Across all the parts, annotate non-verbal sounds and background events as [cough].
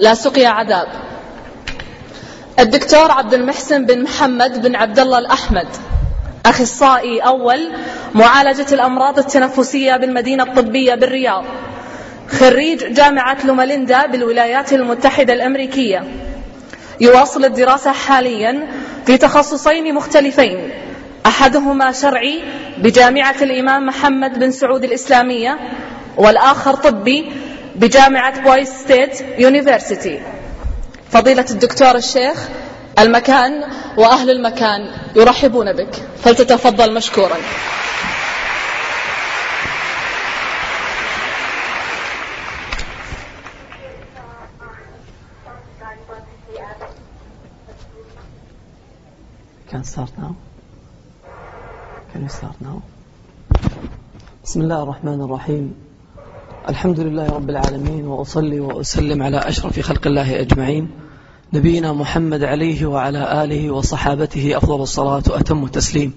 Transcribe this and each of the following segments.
لا سقيا عذاب. الدكتور عبد المحسن بن محمد بن عبد الله الأحمد أخصائي أول معالجة الأمراض التنفسية بالمدينة الطبية بالرياض خريج جامعة لوماليندا بالولايات المتحدة الأمريكية. يواصل الدراسة حاليا في تخصصين مختلفين أحدهما شرعي بجامعة الإمام محمد بن سعود الإسلامية والآخر طبي بجامعة Boise State University فضيلة الدكتور الشيخ المكان وأهل المكان يرحبون بك فلتتفضل مشكورا Can start now? Can we start now? بسم الله الرحمن الرحيم الحمد لله رب العالمين وأصلي وأسلم على أشرف خلق الله أجمعين. نبينا محمد عليه وعلى آله وصحابته أفضل الصلاة وأتم التسليم.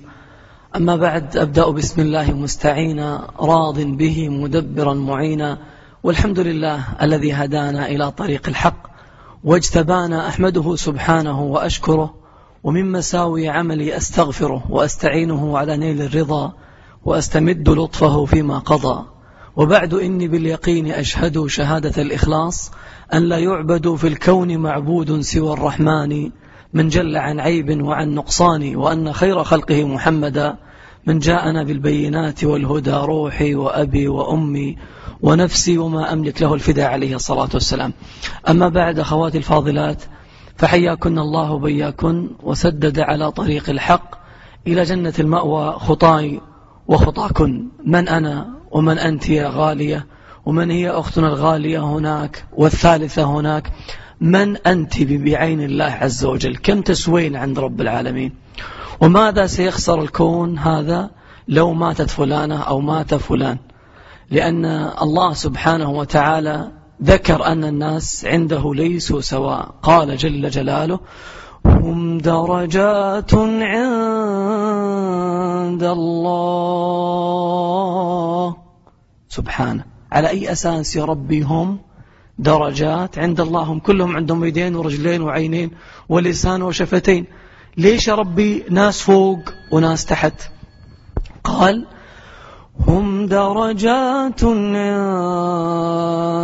أما بعد أبدأ بسم الله مستعينا راض به مدبرا معينا. والحمد لله الذي هدانا إلى طريق الحق واجتبانا أحمده سبحانه وأشكره ومن مساوي عملي أستغفره وأستعينه على نيل الرضا وأستمد لطفه فيما قضى. وبعد إني باليقين أشهد شهادة الإخلاص أن لا يعبد في الكون معبود سوى الرحمن من جل عن عيب وعن نقصان وأن خير خلقه محمدا من جاءنا بالبينات والهدى روحي وأبي وأمي ونفسي وما أملك له الفداء عليه الصلاة والسلام. أما بعد أخواتي الفاضلات فحياكن الله بياكن وسدد على طريق الحق إلى جنة المأوى خطاي وخطاكن من أنا ومن أنت يا غالية ومن هي أختنا الغالية هناك والثالثة هناك؟ من أنت بعين الله عز وجل؟ كم تسوين عند رب العالمين؟ وماذا سيخسر الكون هذا؟ لو ماتت فلانة أو مات فلان. لأن الله سبحانه وتعالى ذكر أن الناس عنده ليسوا سواء. قال جل جلاله هم درجات عند الله. سبحانه. على أي أساس يا ربي هم درجات عند الله؟ هم كلهم عندهم يدين ورجلين وعينين ولسان وشفتين. ليش يا ربي ناس فوق وناس تحت؟ قال هم درجات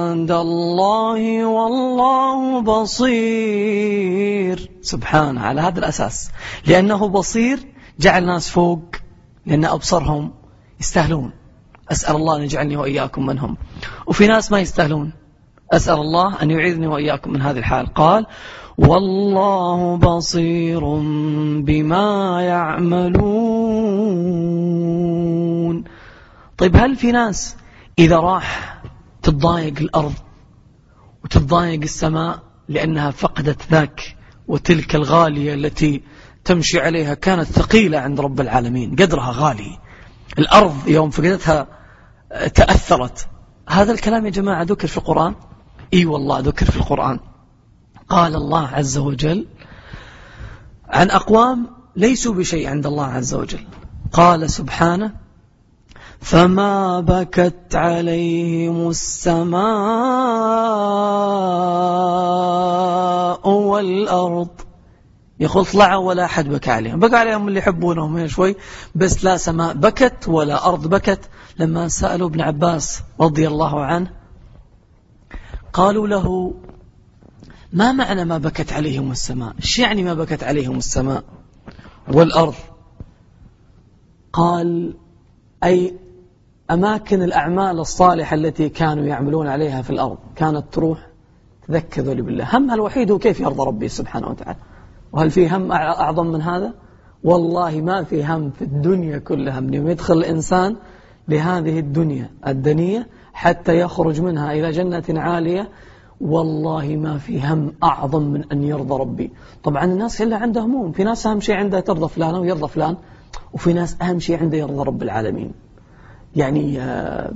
عند الله والله بصير. سبحانه على هذا الأساس. لأنه بصير جعل ناس فوق لأن أبصرهم يستاهلون. أسأل الله أن يجعلني وإياكم منهم. وفي ناس ما يستاهلون. أسأل الله أن يعيذني وإياكم من هذه الحال. قال والله بصير بما يعملون. طيب هل في ناس إذا راح تتضايق الأرض وتتضايق السماء لأنها فقدت ذاك وتلك الغالية التي تمشي عليها كانت ثقيلة عند رب العالمين قدرها غالي الأرض يوم فقدتها تأثرت. هذا الكلام يا جماعة ذكر في القرآن؟ إي والله ذكر في القرآن. قال الله عز وجل عن أقوام ليسوا بشيء عند الله عز وجل. قال سبحانه فما بكت عليهم السماء والأرض. يقول طلعوا ولا أحد بكى عليهم. بكى عليهم اللي يحبونهم شوي. بس لا سماء بكت ولا أرض بكت. لما سألوا ابن عباس رضي الله عنه قالوا له ما معنى ما بكت عليهم السماء؟ إيش يعني ما بكت عليهم السماء والأرض؟ قال أي أماكن الأعمال الصالحة التي كانوا يعملون عليها في الأرض كانت تروح تذكر ذولي بالله. همها الوحيد هو كيف يرضى ربي سبحانه وتعالى؟ وهل في هم أعظم من هذا؟ والله ما في هم في الدنيا كلها من يوم يدخل الإنسان لهذه الدنيا الدنية حتى يخرج منها إلى جنة عالية. والله ما في هم أعظم من أن يرضى ربي. طبعا الناس إلا عنده هموم في ناس أهم شيء عنده ترضى فلان ويرضى فلان وفي ناس أهم شيء عنده يرضى رب العالمين. يعني آه،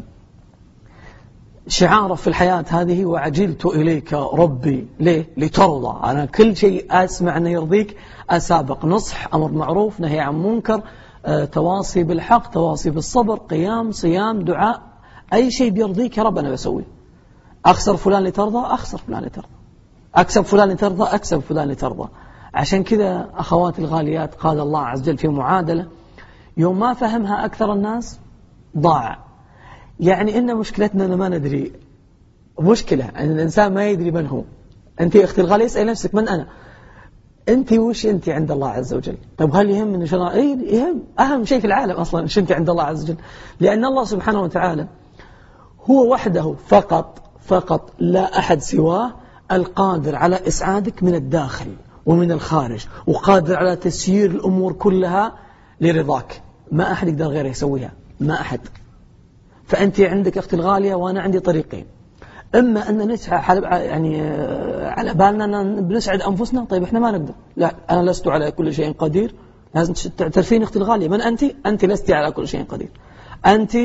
شعاره في الحياة هذه وعجلت إليك ربي. ليه؟ لترضى. أنا كل شيء أسمع أنه يرضيك. أسابق نصح أمر معروف نهي عن منكر آه، تواصي بالحق تواصي بالصبر قيام صيام دعاء. أي شيء بيرضيك يا رب أنا بسويه. أخسر فلان لترضى أخسر فلان لترضى. أكسب فلان ترضى أكسب فلان ترضى عشان كذا أخواتي الغاليات قال الله عز وجل في معادلة يوم ما فهمها أكثر الناس ضاع. يعني إن مشكلتنا أن ما ندري. مشكلة أن الإنسان ما يدري من هو. أنت أختي الغالية اسأل نفسك من أنا. أنت وش أنت عند الله عز وجل؟ طيب هل يهم إن شاء الله؟ إيه يهم. أهم شيء في العالم أصلا إيش أنت عند الله عز وجل؟ لأن الله سبحانه وتعالى هو وحده فقط فقط لا أحد سواه القادر على إسعادك من الداخل ومن الخارج وقادر على تسيير الأمور كلها لرضاك. ما أحد يقدر غيره يسويها. ما أحد. فأنت عندك أختي الغالية وأنا عندي طريقين. إما أن نسعى يعني آه، على بالنا أن بنسعد أنفسنا. طيب إحنا ما نقدر. لا أنا لست على كل شيء قدير. لازم تعرفين أختي الغالية. من أنت؟ أنت لست على كل شيء قدير. أنت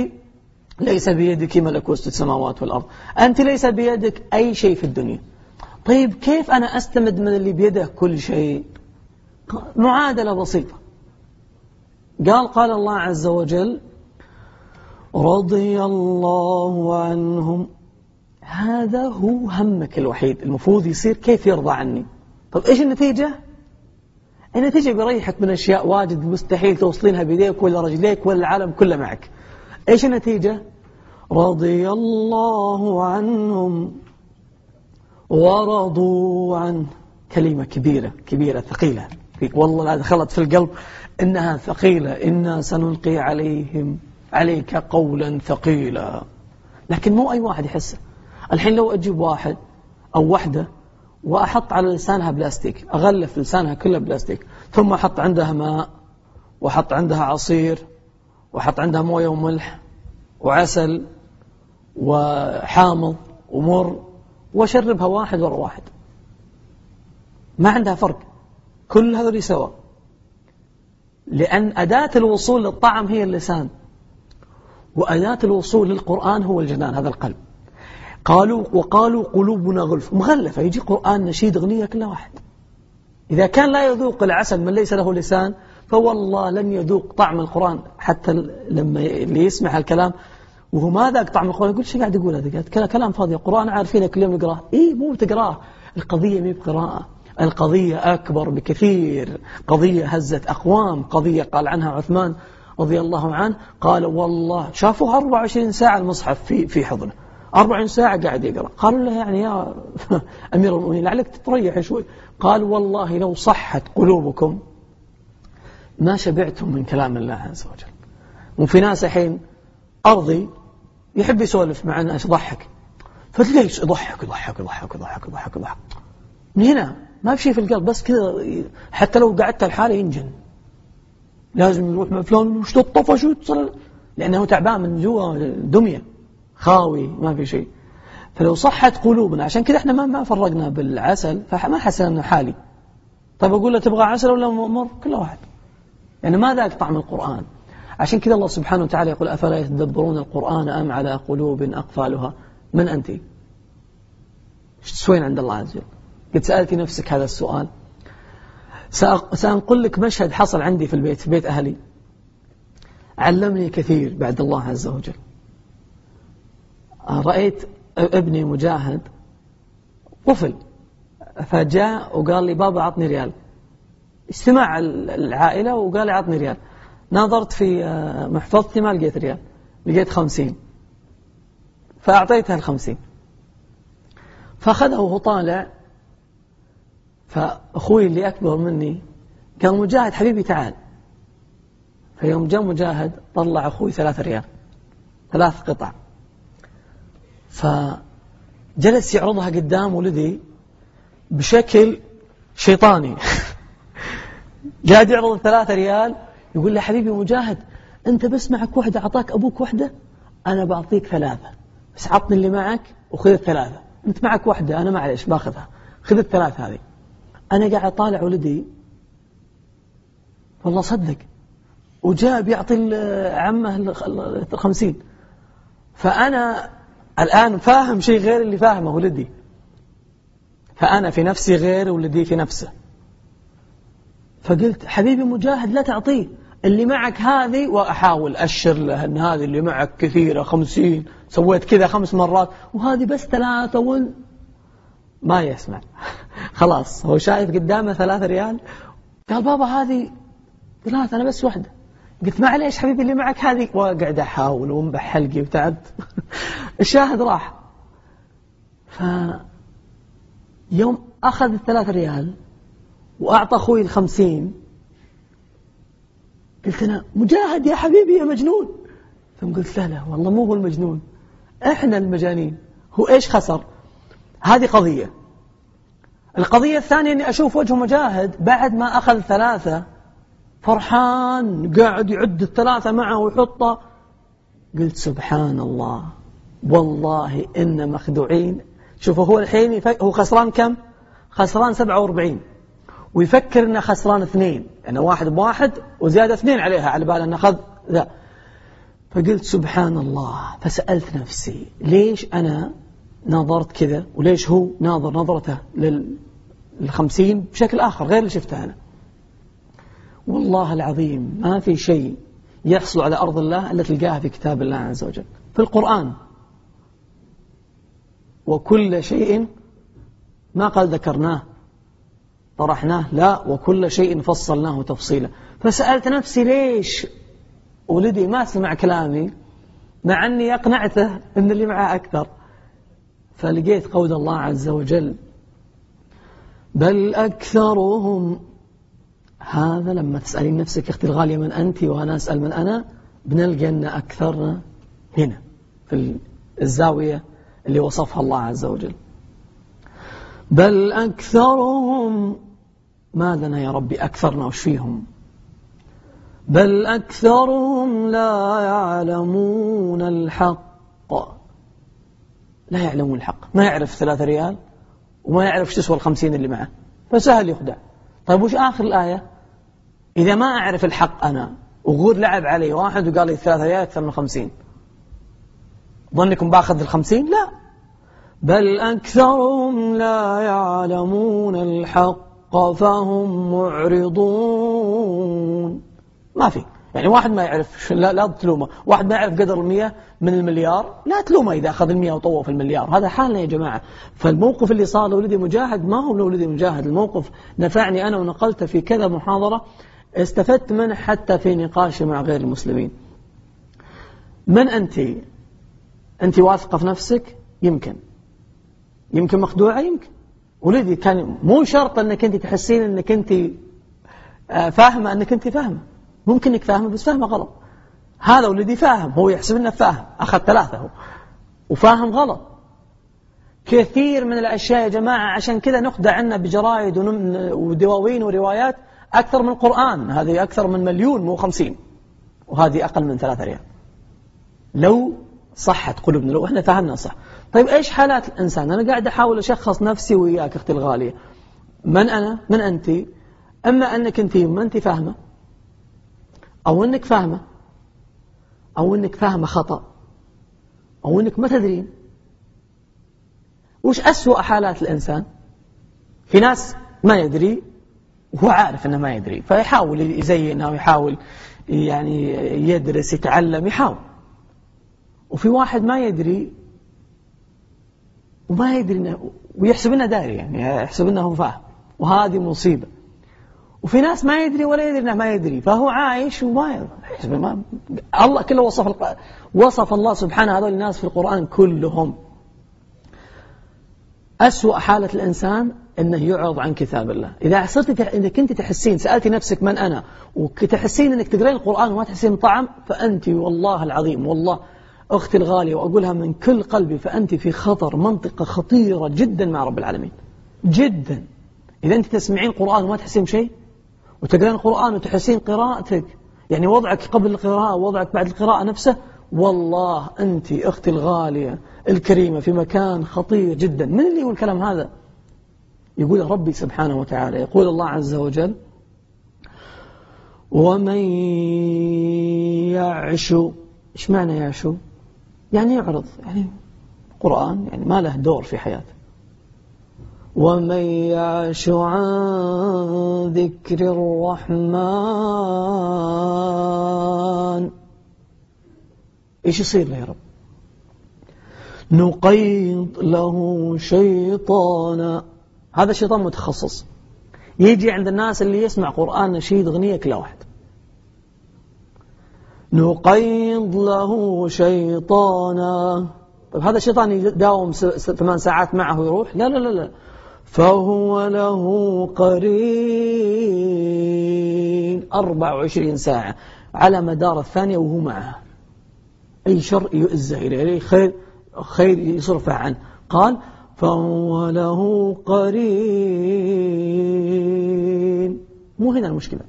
ليس بيدك ملكوت السماوات والأرض. أنت ليس بيدك أي شيء في الدنيا. طيب كيف أنا أستمد من اللي بيده كل شيء؟ معادلة بسيطة. قال قال الله عز وجل رضي الله عنهم. هذا هو همك الوحيد. المفروض يصير كيف يرضى عني. طيب إيش النتيجة؟ النتيجة بيريحك من أشياء واجد مستحيل توصلينها بيديك ولا رجليك ولا العالم كله معك. إيش النتيجة؟ رضي الله عنهم. ورضوا عنه كلمة كبيرة كبيرة ثقيلة. والله لا دخلت في القلب إنها ثقيلة. إنا سنلقي عليهم. عليك قولا ثقيلا. لكن مو أي واحد يحسه الحين لو أجيب واحد أو وحدة وأحط على لسانها بلاستيك أغلف لسانها كله بلاستيك ثم أحط عندها ماء وأحط عندها عصير وأحط عندها موية وملح وعسل وحامض ومر وأشربها واحد ورا واحد. ما عندها فرق. كل هذول سوا لأن أداة الوصول للطعم هي اللسان. وأداة الوصول للقرآن هو الجنان هذا القلب. قالوا وقالوا قلوبنا غلف. مغلفة. يجي قرآن نشيد أغنية كل واحد. إذا كان لا يذوق العسل من ليس له لسان فوالله لن يذوق طعم القرآن. حتى لما اللي يسمع الكلام وهو ما ذاق طعم القرآن يقول شو قاعد يقول هذا؟ كلام فاضي. القرآن عارفينه كل يوم نقراه إيه مو تقراه القضية مي بقراءة. القضية أكبر بكثير. قضية هزت أقوام. قضية قال عنها عثمان. رضي الله عنه قال والله شافوه 24 ساعة المصحف في في حضنه. 40 ساعة قاعد يقرأ. قالوا له يعني يا [laughs] أمير المؤمنين لعلك تتريح شوي. قال والله لو صحت قلوبكم ما شبعتم من كلام الله عز وجل. وفي ناس الحين أرضي يحب يسولف مع الناس يضحك. فتلاقي يضحك يضحك يضحك يضحك يضحك يضحك؟ من هنا ما في شيء في القلب بس كذا حتى لو قعدت الحالة ينجن. لازم يروح مع فلان وش تطفش لأنه تعبان من جوا دمية. خاوي ما في شيء. فلو صحت قلوبنا عشان كذا إحنا ما ما فرقنا بالعسل فما حسنا إنه حالي. طيب أقول له تبغى عسل ولا مر؟ كل واحد. يعني ما ذاك طعم القرآن. عشان كذا الله سبحانه وتعالى يقول أفلا يتدبرون القرآن أم على قلوب أقفالها؟ من أنت؟ إيش تسوين عند الله عز وجل؟ قد سألتي نفسك هذا السؤال. سأنقل لك مشهد حصل عندي في البيت في بيت أهلي. علمني كثير بعد الله عز وجل. رأيت ابني مجاهد طفل فجاء وقال لي بابا عطني ريال. اجتماع العائلة وقال لي عطني ريال. ناظرت في محفظتي ما لقيت ريال لقيت خمسين. فأعطيتها الخمسين. فأخذه وهو طالع فأخوي اللي أكبر مني قال مجاهد حبيبي تعال. فيوم جاء مجاهد طلع أخوي ثلاثة ريال ثلاث قطع. فجلس يعرضها قدام ولدي بشكل شيطاني. [laughs] قاعد يعرض الثلاثة ريال يقول له حبيبي مجاهد أنت بس معك وحدة أعطاك أبوك وحدة؟ أنا بعطيك ثلاثة بس عطني اللي معك وخذ الثلاثة. أنت معك وحدة أنا معلش باخذها. خذ الثلاث هذه. أنا قاعد أطالع ولدي. والله صدق. وجاء بيعطي عمه الخمسين فأنا الآن فاهم شيء غير اللي فاهمه ولدي. فأنا في نفسي غير ولدي في نفسه. فقلت حبيبي مجاهد لا تعطيه. اللي معك هذه وأحاول أشر له أن هذه اللي معك كثيرة خمسين. سويت كذا خمس مرات. وهذه بس ثلاثة ون ما يسمع. خلاص هو شايف قدامه ثلاثة ريال. قال بابا هذه ثلاثة أنا بس واحدة. قلت معليش حبيبي اللي معك هذه. وقعد أحاول وانبح حلقي وتعبت [laughs] الشاهد راح. ف يوم أخذ الثلاثة ريال وأعطى أخوي الخمسين قلت أنا مجاهد يا حبيبي يا مجنون. ثم قلت لا لا والله مو هو المجنون إحنا المجانين. هو إيش خسر؟ هذه قضية. القضية الثانية أني أشوف وجه مجاهد بعد ما أخذ ثلاثة فرحان قاعد يعد الثلاثة معه ويحطه. قلت سبحان الله والله إن مخدوعين. شوفوا هو الحين هو خسران كم؟ خسران 47 ويفكر إنه خسران اثنين. يعني واحد بواحد وزيادة اثنين عليها على بال انه اخذ ذا. فقلت سبحان الله فسألت نفسي ليش أنا نظرت كذا وليش هو ناظر نظرته للخمسين بشكل آخر غير اللي شفته أنا. والله العظيم ما في شيء يحصل على أرض الله إلا تلقاها في كتاب الله عز وجل في القرآن. وكل شيء ما قال ذكرناه طرحناه لا وكل شيء فصلناه تفصيلا. فسألت نفسي ليش ولدي ما سمع كلامي مع أني أقنعته أن اللي معه أكثر. فلقيت قول الله عز وجل بل أكثرهم هذا لما تسألين نفسك أختي الغالية من أنت وأنا؟ أسأل من أنا. بنلقى أن أكثرنا هنا في الزاوية اللي وصفها الله عز وجل. بل أكثرهم ما لنا يا ربي؟ أكثرنا وش فيهم؟ بل أكثرهم لا يعلمون الحق لا يعلمون الحق ما يعرف ثلاثة ريال وما يعرف تسوى الخمسين اللي معه فسهل يخدع. طيب وش آخر الآية؟ إذا ما أعرف الحق أنا وغور لعب علي واحد وقال لي ثلاثة ريال أكثر من خمسين ظنكم بأخذ الخمسين؟ لا. بل أكثرهم لا يعلمون الحق فهم معرضون. ما في. يعني واحد ما يعرف لا, لا تلومه. واحد ما يعرف قدر المياه من المليار لا تلومه إذا أخذ المياه وطوف المليار. هذا حالنا يا جماعة. فالموقف اللي صار لولدي مجاهد ما هو لولدي مجاهد. الموقف نفعني أنا ونقلته في كذا محاضرة. استفدت منه حتى في نقاشي مع غير المسلمين. من أنت؟ أنت واثقة في نفسك؟ يمكن. يمكن مخدوعة؟ يمكن. ولدي كان مو شرط أنك أنت تحسين أنك أنت آه، فاهمة أنك أنت فاهمة. ممكن أنك فاهمة بس فاهمة غلط. هذا ولدي فاهم هو يحسب أنه فاهم أخذ ثلاثة هو. وفاهم غلط. كثير من الأشياء يا جماعة عشان كذا نخدع عنا بجرائد ودواوين وروايات أكثر من القرآن. هذه أكثر من مليون مو خمسين. وهذه أقل من ثلاثة ريال. لو صحت قلوبنا لو إحنا فهمنا صح. طيب إيش حالات الإنسان؟ أنا قاعد أحاول أشخص نفسي وياك أختي الغالية. من أنا؟ من انت إما أنك انت ما انت فاهمة. أو إنك فاهمة. أو إنك فاهمة خطأ. أو إنك ما تدرين. وش أسوأ حالات الإنسان؟ في ناس ما يدري وهو عارف إنه ما يدري فيحاول يزينها ويحاول يعني يدرس يتعلم يحاول. وفي واحد ما يدري وما يدري ويحسب إنه داري يعني يحسب إنه فاهم. وهذه مصيبة. وفي ناس ما يدري ولا يدري إنه ما يدري فهو عايش وما ما الله كله وصف وصف الله سبحانه هذول الناس في القرآن كلهم. أسوأ حالة الإنسان أنه يعرض عن كتاب الله. إذا صرت أنك أنت تحسين سألتي نفسك من أنا وتحسين أنك تقرين القرآن وما تحسين طعم فأنت والله العظيم والله أختي الغالية وأقولها من كل قلبي فأنت في خطر منطقة خطيرة جدا مع رب العالمين. جدا. إذا أنت تسمعين قرآن وما تحسين شيء وتقرأين القرآن وتحسين قراءتك. يعني وضعك قبل القراءة ووضعك بعد القراءة نفسه والله أنت أختي الغالية الكريمة في مكان خطير جدا. من اللي يقول الكلام هذا؟ يقول ربي سبحانه وتعالى. يقول الله عز وجل ومن يعش إيش معنى يعشو يعني يعرض يعني قرآن يعني ما له دور في حياته. ومن يعش عن ذكر الرحمن إيش يصير له يا رب؟ نقيض له شيطانا. هذا شيطان متخصص. يجي عند الناس اللي يسمع قرآن نشيد أغنية كلا واحد. نقيض له شيطانا. طيب هذا الشيطان يداوم ثمان ساعات معه ويروح؟ لا لا لا لا. فهو له قرين 24 ساعة على مدار الثانية وهو معه. أي شر يؤزه إليه. خير خير يصرفه عنه. قال فهو له قرين. مو هنا المشكلة.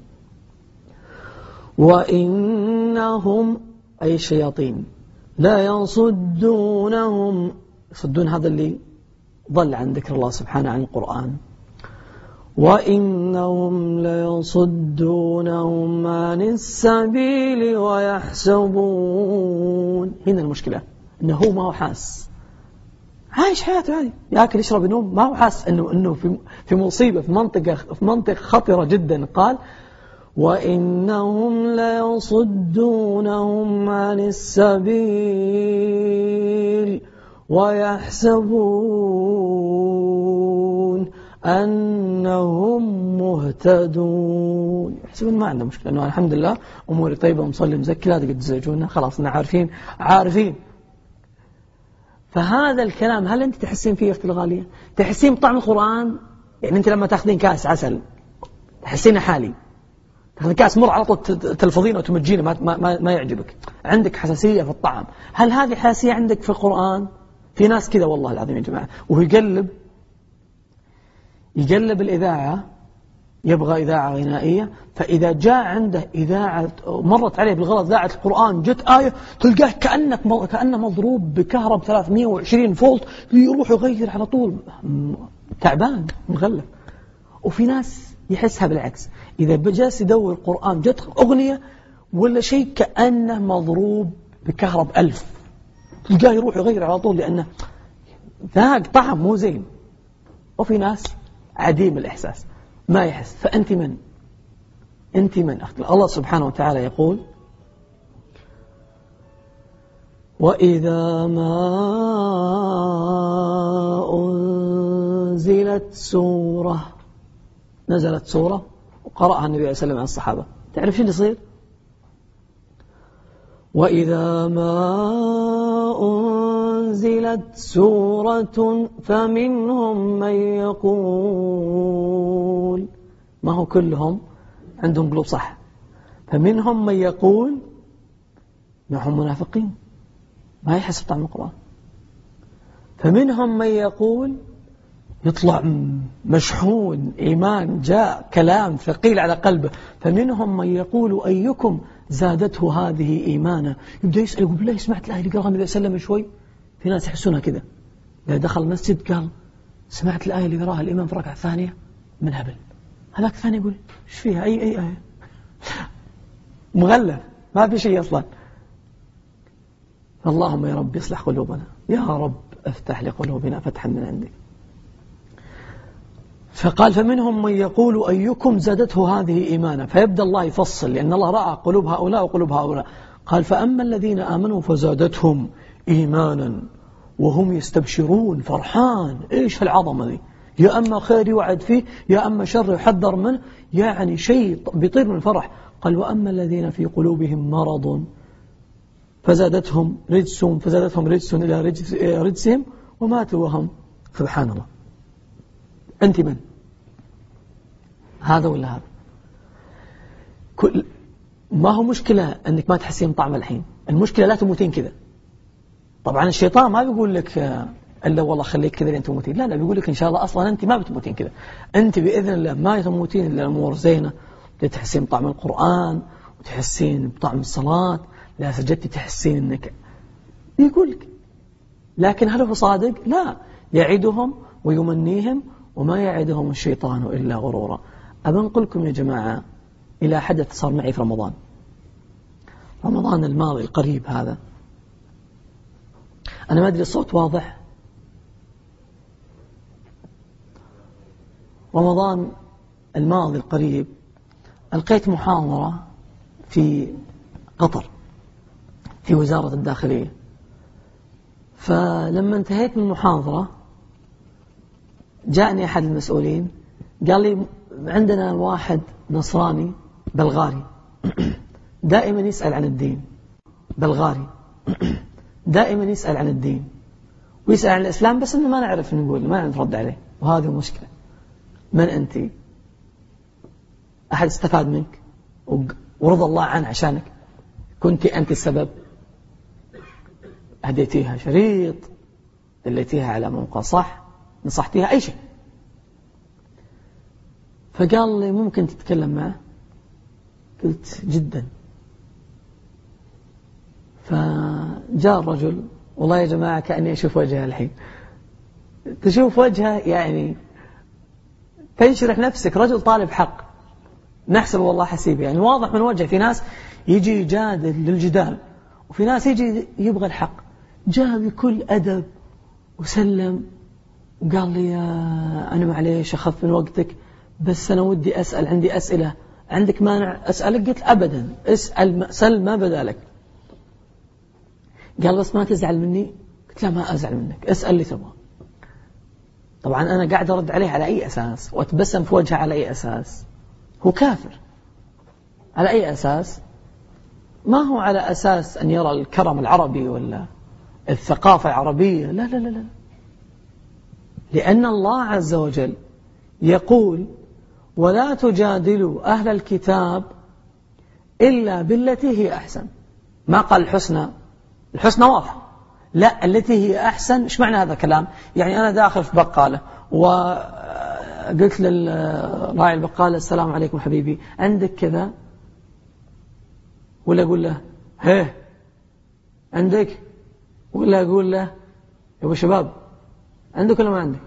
وإنهم أي الشياطين لا يصدونهم. يصدون هذا اللي ضل عن ذكر الله سبحانه عن القرآن. وإنهم ليصدونهم عن السبيل ويحسبون. هنا المشكلة أنه هو ما هو حاس. عايش حياته عادي ياكل يشرب ينوم ما هو حاس. إنه إنه في في مصيبة في منطقة في منطقة خطرة جدا. قال وإنهم ليصدونهم عن السبيل ويحسبون أنهم مهتدون. يحسبون ما عندنا مشكلة. أنه الحمد لله أموري طيبة ومصلي مزكي لا تقد تزعجونا. خلاص عارفين عارفين. فهذا الكلام هل أنت تحسين فيه أختي الغالية؟ تحسين بطعم القرآن؟ يعني أنت لما تأخذين كاس عسل تحسينه حالي. تأخذين كاس مر على طول تلفظينه وتمجينه ما, ما, ما يعجبك. عندك حساسية في الطعم. هل هذه حساسية عندك في القرآن؟ في ناس كذا والله العظيم يا جماعة. وهو يقلب يقلب الإذاعة يبغى إذاعة غنائية فإذا جاء عنده إذاعة مرت عليه بالغلط إذاعة القرآن جت آية تلقاه كأنك كأنه مضروب بكهرب 320 فولت يروح يغير على طول. تعبان مغلف وفي ناس يحسها بالعكس. إذا جالس يدور القرآن جت أغنية ولا شيء كأنه مضروب بكهرب ألف. تلقاه يروح يغير على طول لأنه ذاق طعم مو زين. وفي ناس عديم الإحساس ما يحس. فأنت من؟ أنت من؟ الله سبحانه وتعالى يقول وإذا ما أنزلت سورة نزلت سورة وقرأها النبي عليه وسلم على الصحابة. تعرف شو اللي يصير؟ وإذا ما أنزلت سورة فمنهم من يقول ما هو كلهم؟ عندهم قلوب صح. فمنهم من يقول معهم منافقين؟ ما يحس بطعم القرآن. فمنهم من يقول يطلع مشحون إيمان جاء كلام ثقيل على قلبه. فمنهم من يقول أيكم زادته هذه إيمانا. يبدأ يسأل يقول بالله سمعت الآية اللي قالها النبي صلى الله عليه وسلم شوي؟ في ناس يحسونها كذا. إذا دخل المسجد قال سمعت الآية اللي قرأها الإمام في الركعة الثانية من هبل. هذاك الثاني يقول إيش فيها؟ أي أي آية؟ [laughs] مغلف. ما في شيء أصلا. اللهم يا رب اصلح قلوبنا. يا رب افتح لقلوبنا فتحا من عندك. فقال فمنهم من يقول أيكم زادته هذه إيمانا؟ فيبدأ الله يفصل لأن الله رأى قلوب هؤلاء وقلوب هؤلاء. قال فأما الذين آمنوا فزادتهم إيمانا وهم يستبشرون. فرحان إيش العظمة ذي يا أما خير يوعد فيه يا أما شر يحذر منه يعني شيء بيطير من الفرح. قال وأما الذين في قلوبهم مرض فزادتهم رجسهم فزادتهم رجس إلى رجسهم وماتوا وهم. سبحان الله. أنت من؟ هذا ولا هذا؟ كل ما هو مشكلة أنك ما تحسين طعم الحين. المشكلة لا تموتين كذا. طبعا الشيطان ما بيقول لك إلا والله خليك كذا لين تموتين. لا لا بيقول لك إن شاء الله أصلا أنت ما بتموتين كذا. أنت بإذن الله ما تموتين إلا الأمور زينة. تحسين بطعم القرآن وتحسين بطعم الصلاة. لا سجدتي تحسين إنك يقول لك. لكن هل هو صادق؟ لا. يعدهم ويمنيهم وما يعدهم الشيطان إلا غرورا. ابى انقل لكم يا جماعة إلى حدث صار معي في رمضان. رمضان الماضي القريب هذا. أنا ما أدري الصوت واضح. رمضان الماضي القريب ألقيت محاضرة في قطر في وزارة الداخلية. فلما انتهيت من المحاضرة جاءني أحد المسؤولين قال لي عندنا واحد نصراني بلغاري. دائما يسأل عن الدين. بلغاري. دائما يسأل عن الدين. ويسأل عن الإسلام بس إنه ما نعرف نقول ما نرد عليه. وهذه مشكلة. من أنت؟ أحد استفاد منك؟ ورضى الله عنه عشانك. كنت أنت السبب؟ هديتيها شريط دليتيها على موقع صح؟ نصحتيها أي شيء. فقال لي ممكن تتكلم معه؟ قلت جدا. فجاء الرجل والله يا جماعة كأني أشوف وجهه الحين. تشوف وجهه يعني تنشرح نفسك رجل طالب حق. نحسب والله حسيب يعني. واضح من وجهه في ناس يجي يجادل للجدال وفي ناس يجي يبغى الحق. جاء بكل أدب وسلم وقال لي أنا معليش أخف من وقتك. بس أنا ودي أسأل عندي أسئلة. عندك مانع أسألك؟ قلت أبدا. اسأل سل ما بدالك قال بس ما تزعل مني؟ قلت لا ما أزعل منك. اسأل اللي تبغى. طبعا أنا قاعد أرد عليه على أي أساس؟ وأتبسم في وجهه على أي أساس؟ هو كافر. على أي أساس؟ ما هو على أساس أن يرى الكرم العربي ولا الثقافة العربية؟ لا لا لا لا. لأن الله عز وجل يقول ولا تجادلوا أهل الكتاب إلا بالتي هي أحسن. ما قال الحسنى الحسنى واضحة لا التي هي أحسن إيش معنى هذا الكلام؟ يعني أنا داخل في بقالة وقلت للراعي البقالة السلام عليكم حبيبي عندك كذا؟ ولا أقول له هيه عندك؟ ولا أقول له يا أبو شباب عندك ولا ما عندك؟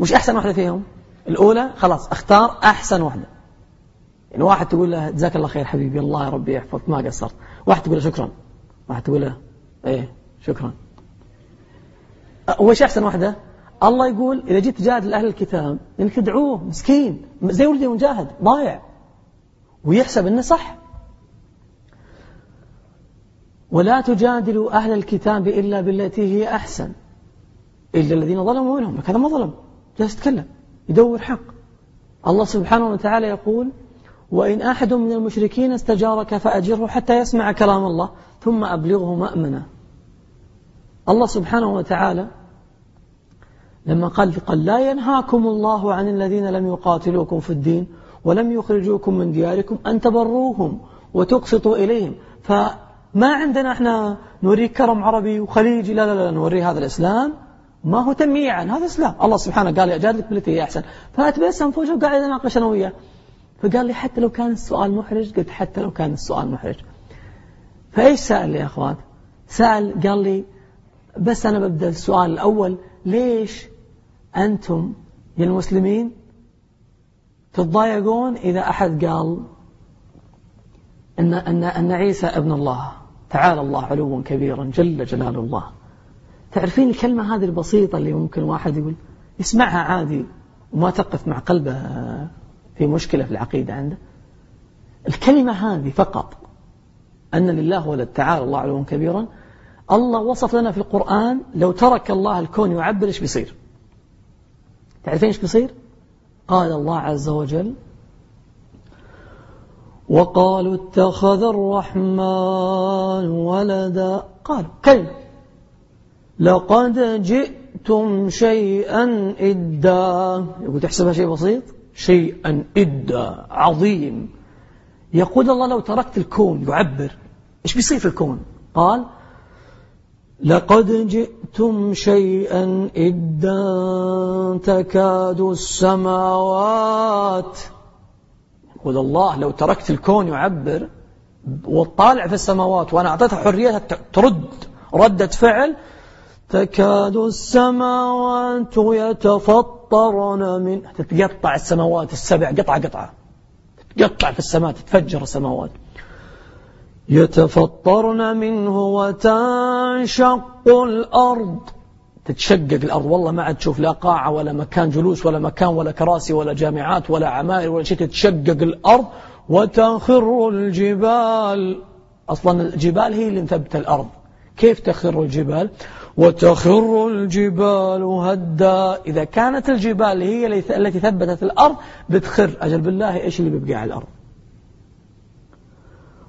وش أحسن واحدة فيهم؟ الأولى خلاص أختار أحسن واحدة. يعني واحد تقول له جزاك الله خير حبيبي الله يا ربي يحفظك ما قصرت. واحد تقول له شكرا. واحد تقول له إيه شكرا. وش أحسن واحدة؟ الله يقول إذا جيت تجادل أهل الكتاب إنك تدعوه مسكين زي ولدي مجاهد ضايع. ويحسب إنه صح. ولا تجادلوا أهل الكتاب إلا بالتي هي أحسن. إلا الذين ظلموا منهم. هذا ما ظلم. جالس يتكلم. يدور حق. الله سبحانه وتعالى يقول وإن أحد من المشركين استجارك فأجره حتى يسمع كلام الله ثم أبلغه مأمنا. الله سبحانه وتعالى لما قال قال لا ينهاكم الله عن الذين لم يقاتلوكم في الدين ولم يخرجوكم من دياركم أن تبروهم وتقسطوا إليهم. فما عندنا إحنا نوريك كرم عربي وخليجي لا لا لا نوريه هذا الإسلام ما هو تمييعا هذا إسلام الله سبحانه قال أجادلك بالتي هي أحسن. فأتبسم في وقاعد أناقش أنا وياه. فقال لي حتى لو كان السؤال محرج قلت حتى لو كان السؤال محرج. فإيش سأل لي يا أخوات سأل قال لي بس أنا ببدأ السؤال الأول ليش أنتم يا المسلمين تتضايقون إذا أحد قال أن, أن, أن عيسى ابن الله؟ تعالى الله علوا كبيرا جل جلال الله. تعرفين الكلمة هذه البسيطة اللي ممكن واحد يقول؟ يسمعها عادي وما تقف مع قلبه في مشكلة في العقيدة عنده. الكلمة هذه فقط أن لله ولد تعالى الله علوا كبيرا. الله وصف لنا في القرآن لو ترك الله الكون يعبر إيش بيصير؟ تعرفين إيش بيصير؟ قال الله عز وجل وقالوا اتخذ الرحمن ولدا. قالوا كلمة. لقد جئتم شيئا إدا. يقول تحسبها شيء بسيط؟ شيئا إدا عظيم. يقول الله لو تركت الكون يعبر. إيش بيصير في الكون؟ قال لقد جئتم شيئا إدا تكاد السماوات. يقول الله لو تركت الكون يعبر. وطالع في السماوات وأنا أعطيتها حريتها ترد. ردة فعل تكاد السماوات يتفطرن من تتقطع السماوات السبع قطعة قطعة. تتقطع في السماء تتفجر السماوات. يتفطرن منه وتنشق الأرض. تتشقق الأرض. والله ما عاد تشوف لا قاعة ولا مكان جلوس ولا مكان ولا كراسي ولا جامعات ولا عماير ولا شيء. تتشقق الأرض وتخر الجبال. أصلا الجبال هي اللي مثبت الأرض. كيف تخر الجبال؟ وتخر الجبال هدا. إذا كانت الجبال هي التي ثبتت الأرض بتخر. أجل بالله إيش اللي بيبقى على الأرض؟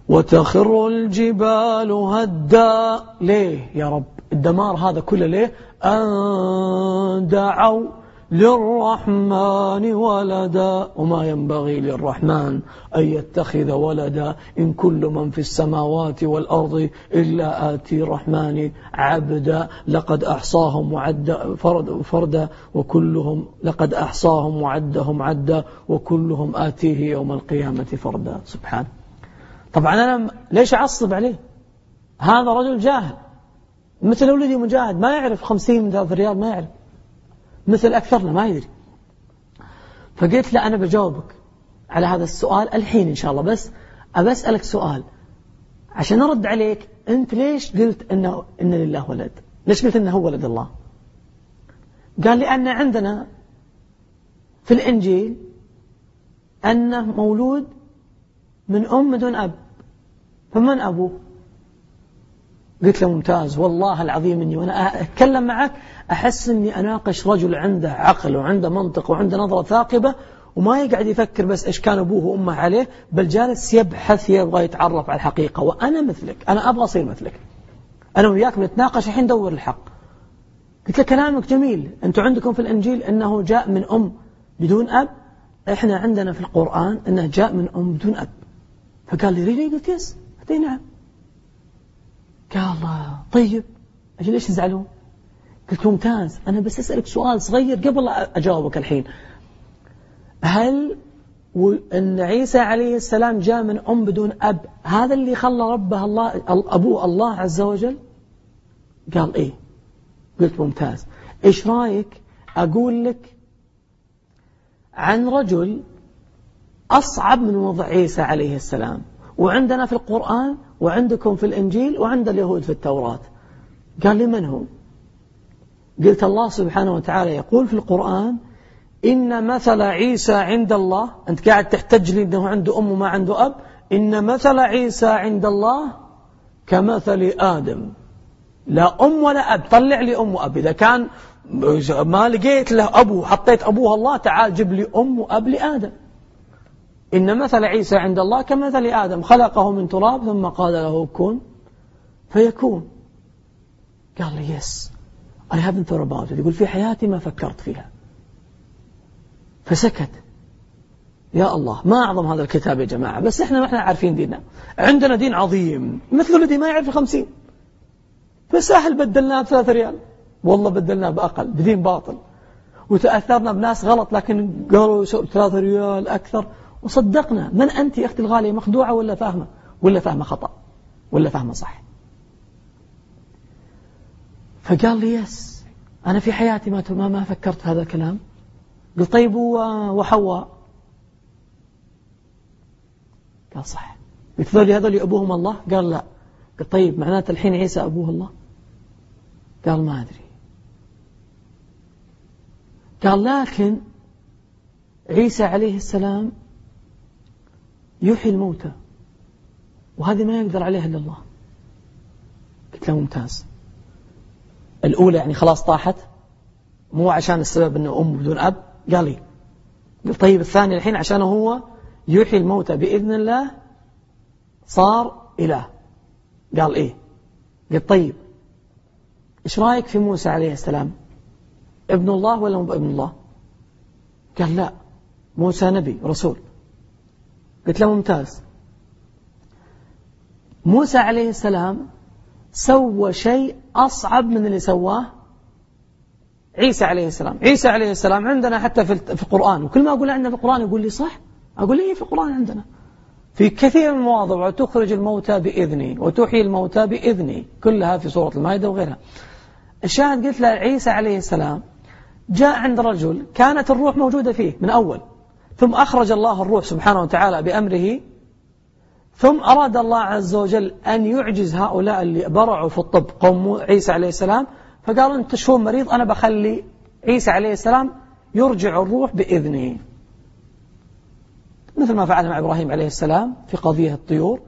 وتخر الجبال هدا. ليه يا رب؟ الدمار هذا كله ليه؟ أن دعوا للرحمن ولدا وما ينبغي للرحمن أن يتخذ ولدا إن كل من في السماوات والأرض إلا آتي الرحمن عبدا. لقد أحصاهم وعد فرد فردا وكلهم لقد أحصاهم وعدهم عدا وكلهم آتيه يوم القيامة فردا. سبحان. طبعا أنا ليش أعصب عليه؟ هذا رجل جاهل. مثل ولدي مجاهد ما يعرف خمسين ريال ما يعرف. مثل أكثرنا ما يدري. فقلت له أنا بجاوبك على هذا السؤال الحين إن شاء الله بس أبى أسألك سؤال. عشان أرد عليك أنت ليش قلت إنه إن لله ولد؟ ليش قلت إنه هو ولد الله؟ قال لي أن عندنا في الإنجيل أنه مولود من أم دون أب. فمن أبوه؟ قلت له ممتاز والله العظيم إني وأنا أتكلم معك أحس إني أناقش رجل عنده عقل وعنده منطق وعنده نظرة ثاقبة وما يقعد يفكر بس إيش كان أبوه وأمه عليه بل جالس يبحث يبغى يتعرف على الحقيقة. وأنا مثلك أنا أبغى أصير مثلك. أنا وياك بنتناقش الحين ندور الحق. قلت له كلامك جميل. أنتم عندكم في الإنجيل أنه جاء من أم بدون أب؟ إحنا عندنا في القرآن أنه جاء من أم بدون أب. فقال لي really قلت yes. قلت نعم. قال طيب. أجل ليش تزعلون قلت ممتاز أنا بس أسألك سؤال صغير قبل أجاوبك الحين. هل أن عيسى عليه السلام جاء من أم بدون أب هذا اللي خلى ربه الله أبوه الله عز وجل؟ قال إيه. قلت ممتاز إيش رأيك أقول لك عن رجل أصعب من وضع عيسى عليه السلام؟ وعندنا في القرآن وعندكم في الإنجيل وعند اليهود في التوراة. قال لي من هو؟ قلت الله سبحانه وتعالى يقول في القرآن إن مثل عيسى عند الله أنت قاعد تحتج لي أنه عنده أم وما عنده أب إن مثل عيسى عند الله كمثل آدم. لا أم ولا أب طلع لي أم وأب. إذا كان ما لقيت له أبو حطيت أبوه الله تعال جيب لي أم وأب لآدم. إن مثل عيسى عند الله كمثل آدم. خلقه من تراب ثم قال له كن فيكون. قال لي يس. I haven't thought about it. يقول في حياتي ما فكرت فيها. فسكت. يا الله ما أعظم هذا الكتاب يا جماعة بس إحنا ما إحنا عارفين ديننا. عندنا دين عظيم. مثل الذي ما يعرف الخمسين فسهل بدلناه بثلاثة ريال. والله بدلناه بأقل. بدين باطل. وتأثرنا بناس غلط لكن قالوا ثلاثة ريال أكثر. وصدقنا. من أنت يا أختي الغالية مخدوعة ولا فاهمة؟ ولا فاهمة خطأ. ولا فاهمة صح. فقال لي يس أنا في حياتي ما ما, فكرت في هذا الكلام. قلت طيب وحواء؟ قال صح. قلت ذولي هذول أبوهم الله؟ قال لا. قلت طيب معناته الحين عيسى أبوه الله؟ قال ما أدري. قال لكن عيسى عليه السلام يحيي الموتى وهذه ما يقدر عليها إلا الله. قلت له ممتاز. الأولى يعني خلاص طاحت مو عشان السبب أنه أم بدون أب قال لي. قلت طيب الثاني الحين عشان هو يحيي الموتى بإذن الله صار إله. قال إيه؟ قلت طيب إيش رأيك في موسى عليه السلام؟ ابن الله ولا مو ابن الله؟ قال لا موسى نبي رسول. قلت له ممتاز. موسى عليه السلام سوى شيء أصعب من اللي سواه عيسى عليه السلام. عيسى عليه السلام عندنا حتى في القرآن. وكل ما أقول عندنا في القرآن يقول لي صح؟ أقول لي في القرآن عندنا؟ في كثير من المواضع وتخرج الموتى بإذني وتحيي الموتى بإذني. كلها في سورة المائدة وغيرها. الشاهد قلت له عيسى عليه السلام جاء عند رجل كانت الروح موجودة فيه من أول. ثم أخرج الله الروح سبحانه وتعالى بأمره ثم أراد الله عز وجل أن يعجز هؤلاء اللي برعوا في الطب قوم عيسى عليه السلام فقال أنت تشوف مريض؟ أنا بخلي عيسى عليه السلام يرجع الروح بإذنه. مثل ما فعل مع إبراهيم عليه السلام في قضية الطيور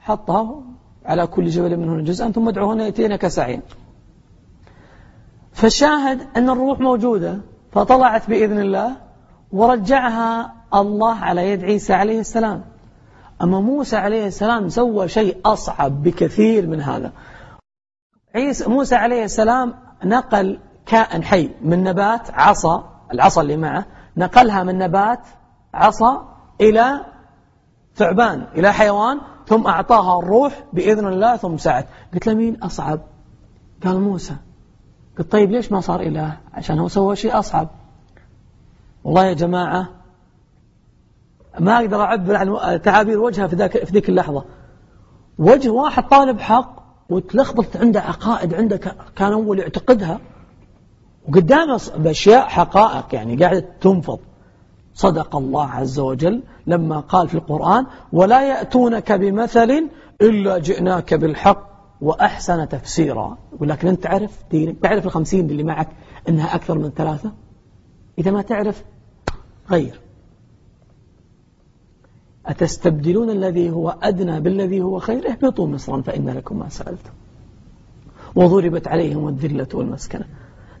حطها على كل جبل منهن جزءا ثم ادعوهن يأتينك سعين فشاهد أن الروح موجودة فطلعت بإذن الله ورجعها الله على يد عيسى عليه السلام. أما موسى عليه السلام سوى شيء أصعب بكثير من هذا. عيسى موسى عليه السلام نقل كائن حي من نبات عصا العصا اللي معه نقلها من نبات عصا إلى ثعبان إلى حيوان ثم أعطاها الروح بإذن الله ثم سعت قلت له مين أصعب؟ قال موسى. قلت طيب ليش ما صار إله؟ عشان هو سوى شيء أصعب. والله يا جماعة ما أقدر أعبر عن تعابير وجهها في ذاك في ذيك اللحظة. وجه واحد طالب حق وتلخبط عنده عقائد عنده كان أول يعتقدها. وقدامه بأشياء حقائق يعني قاعدة تنفض. صدق الله عز وجل لما قال في القرآن ولا يأتونك بمثل إلا جئناك بالحق وأحسن تفسيرا. يقول لكن أنت تعرف دينك؟ تعرف الخمسين اللي معك أنها أكثر من ثلاثة؟ إذا ما تعرف غير. أتستبدلون الذي هو أدنى بالذي هو خير؟ اهبطوا مصرا فإن لكم ما سألتم. وضربت عليهم الذلة والمسكنة.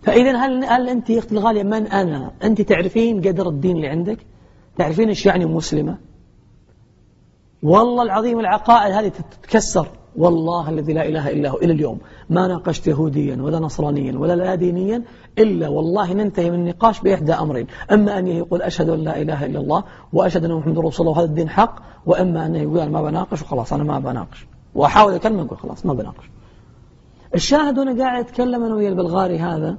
فإذا هل, هل أنت يا أختي الغالية من أنا؟ أنت تعرفين قدر الدين اللي عندك؟ تعرفين إيش يعني مسلمة؟ والله العظيم العقائد هذه تتكسر. والله الذي لا إله إلا هو. إلى اليوم ما ناقشت يهوديا ولا نصرانيا ولا لا دينيا إلا والله ننتهي من النقاش بإحدى أمرين أما أن يقول أشهد أن لا إله إلا الله وأشهد أن محمد رسول الله وهذا الدين حق وإما أنه يقول أنا ما بناقش وخلاص أنا ما بناقش. وأحاول أكلمه يقول خلاص ما بناقش. الشاهد وأنا قاعد أتكلم أنا ويا البلغاري هذا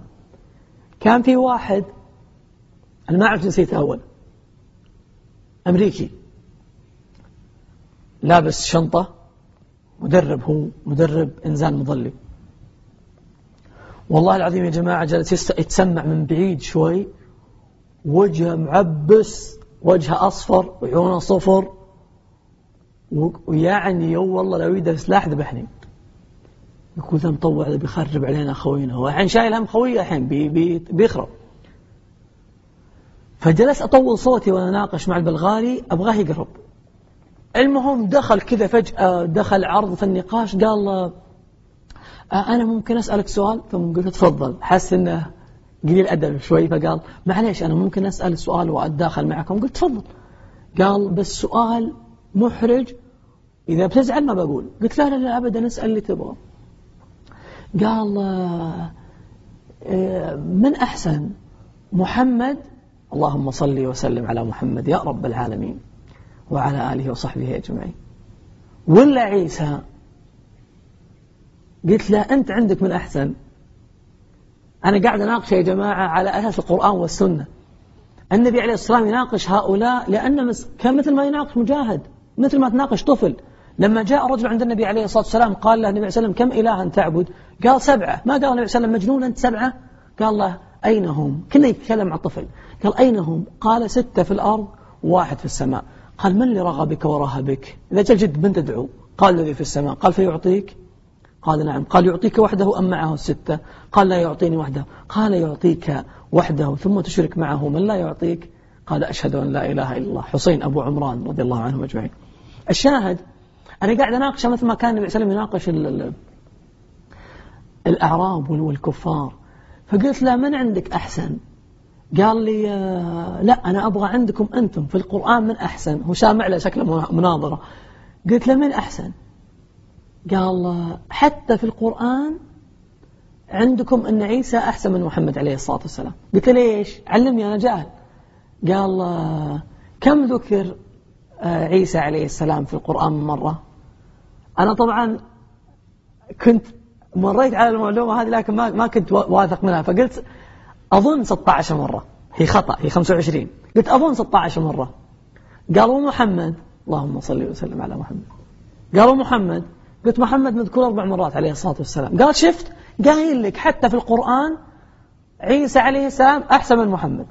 كان في واحد أنا ما أعرف جنسيته أول. أمريكي. لابس شنطة مدرب هو مدرب إنزال مظلي والله العظيم يا جماعة جلس يتسمع من بعيد شوي. وجهه معبس وجهه أصفر وعيونه صفر. ويعني يو والله لو يده سلاح ذبحني يقول ذا مطوع ذا بيخرب علينا خوينا هو. الحين شايل هم خويه الحين بي بي بيخرب. فجلس أطول صوتي وأنا ناقش مع البلغاري أبغاه يقرب. المهم دخل كذا فجأة دخل عرض في النقاش قال آه، أنا ممكن أسألك سؤال؟ ثم قلت تفضل. حس أنه قليل أدب شوي فقال معليش أنا ممكن أسأل سؤال وأتداخل معكم؟ قلت تفضل. قال بس سؤال محرج إذا بتزعل ما بقول. قلت لا لا لا أبدا اسأل اللي تبغى. قال آه، آه، من أحسن؟ محمد. اللهم صل وسلم على محمد يا رب العالمين وعلى آله وصحبه أجمعين. ولا عيسى؟ قلت له أنت عندك من أحسن. أنا قاعد أناقش يا جماعة على أساس القرآن والسنة. النبي عليه الصلاة والسلام يناقش هؤلاء لأن كان مثل ما يناقش مجاهد مثل ما تناقش طفل. لما جاء رجل عند النبي عليه الصلاة والسلام قال له النبي عليه الصلاة والسلام كم إلها تعبد؟ قال سبعة. ما قال النبي عليه الصلاة والسلام مجنون أنت سبعة؟ قال له أين هم؟ كنا يتكلم مع الطفل قال أين هم؟ قال ستة في الأرض واحد في السماء. قال من اللي رغبك ورهبك؟ إذا جاء الجد من تدعو؟ قال الذي في السماء. قال فيعطيك؟ قال نعم. قال يعطيك وحده أم معه الستة قال لا يعطيني وحده. قال يعطيك وحده ثم تشرك معه من لا يعطيك؟ قال أشهد أن لا إله إلا الله. حسين أبو عمران رضي الله عنهم أجمعين. الشاهد أنا قاعد أناقش مثل ما كان النبي صلى الله عليه وسلم يناقش الأعراب والكفار. فقلت له من عندك أحسن؟ قال لي آه، لا أنا أبغى عندكم أنتم في القرآن من أحسن. هو سامع له شكله مناظرة. قلت له من أحسن؟ قال آه، حتى في القرآن عندكم أن عيسى أحسن من محمد عليه الصلاة والسلام. قلت له ليش؟ علمني أنا جاهل. قال آه، كم ذكر عيسى عليه السلام في القرآن مرة؟ أنا طبعا كنت مريت على المعلومة هذه لكن ما ما كنت واثق منها. فقلت أظن 16 مرة. هي خطأ هي 25 قلت أظن 16 مرة. قالوا محمد اللهم صل وسلم على محمد. قالوا محمد قلت محمد مذكور أربع مرات عليه الصلاة والسلام. قال شفت؟ قايل لك حتى في القرآن عيسى عليه السلام أحسن من محمد.